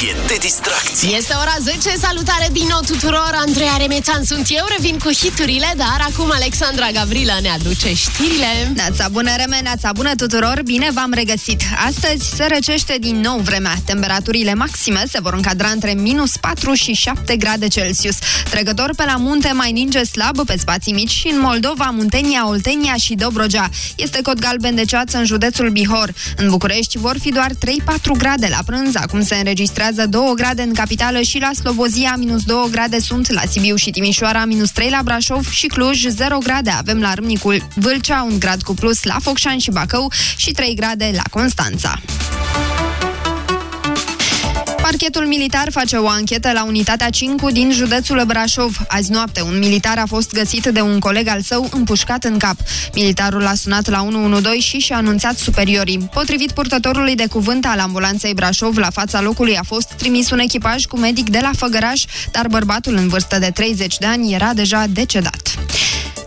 Stație de distracție. Este ora 10, salutare din nou tuturor, Andreea Remețan sunt eu, revin cu hiturile, dar acum Alexandra Gavrila ne aduce știrile. Neața bună, Reme, neața bună tuturor, bine v-am regăsit. Astăzi se răcește din nou vremea. Temperaturile maxime se vor încadra între minus 4 și 7 grade Celsius. Trecător pe la munte mai ninge slab pe spații mici și în Moldova, Muntenia, Oltenia și Dobrogea. Este cod galben de ceață în județul Bihor. În București vor fi doar 3-4 grade la prânz, acum se înregistrează 2 grade în capitală și la Slobozia minus 2 grade sunt la Sibiu și Timișoara, minus 3 la Brașov și Cluj, 0 grade avem la Râmnicul Vâlcea, 1 grad cu plus la Focșani și Bacău și 3 grade la Constanța. Parchetul militar face o anchetă la unitatea 5 din județul Brașov. Azi noapte, un militar a fost găsit de un coleg al său împușcat în cap. Militarul a sunat la 112 și și-a anunțat superiorii. Potrivit purtătorului de cuvânt al ambulanței Brașov, la fața locului a fost trimis un echipaj cu medic de la Făgăraș, dar bărbatul în vârstă de 30 de ani era deja decedat.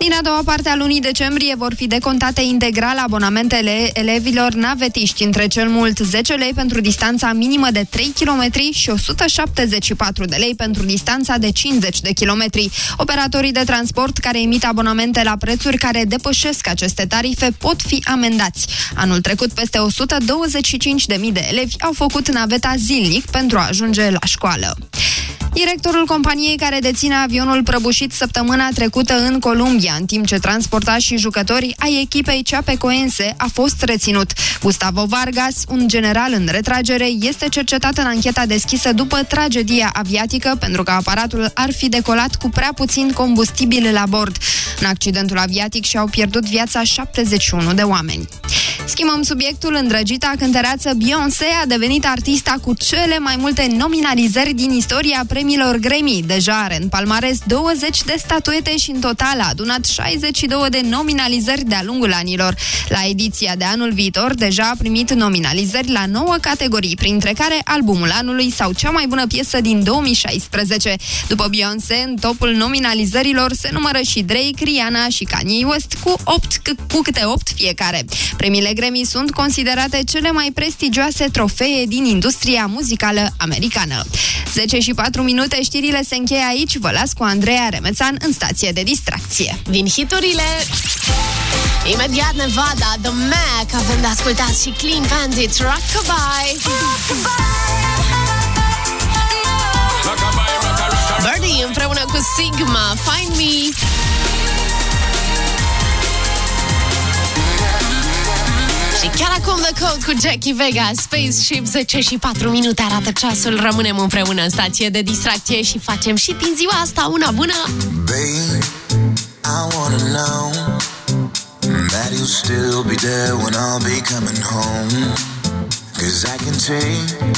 Din a doua parte a lunii decembrie vor fi decontate integral abonamentele elevilor navetiști între cel mult 10 lei pentru distanța minimă de 3 km și 174 de lei pentru distanța de 50 de km. Operatorii de transport care emit abonamente la prețuri care depășesc aceste tarife pot fi amendați. Anul trecut peste 125.000 de elevi au făcut naveta zilnic pentru a ajunge la școală. Directorul companiei care deține avionul prăbușit săptămâna trecută în Columbia, în timp ce transporta și jucători ai echipei Chapecoense, a fost reținut. Gustavo Vargas, un general în retragere, este cercetat în ancheta deschisă după tragedia aviatică pentru că aparatul ar fi decolat cu prea puțin combustibil la bord. În accidentul aviatic și-au pierdut viața 71 de oameni. Schimbăm subiectul, îndrăgita cântăreață Beyoncé a devenit artista cu cele mai multe nominalizări din istoria premiilor Grammy. Deja are în palmares 20 de statuete și în total a adunat 62 de nominalizări de-a lungul anilor. La ediția de anul viitor deja a primit nominalizări la 9 categorii, printre care albumul anului sau cea mai bună piesă din 2016. După Beyoncé, în topul nominalizărilor se numără și Drake, Rihanna și Kanye West cu, 8, cu câte 8 fiecare. Premiile Grammy sunt considerate cele mai prestigioase trofee din industria muzicală americană. 10 și 4 minute, știrile se încheie aici. Vă las cu Andreea Remețan în stație de distracție. Vin hiturile! Imediat Nevada, The Mac, avem de ascultat și Clean Bandit, Rockabye. Birdie împreună cu Sigma, Find Me. Și chiar acum The Code cu Jackie Vega, Spaceship, 10 și 4 minute arată ceasul. Rămânem împreună în stație de distracție și facem și din ziua asta una bună. Babe, I wanna know that you'll still be there when I'll be coming home. Cause I can take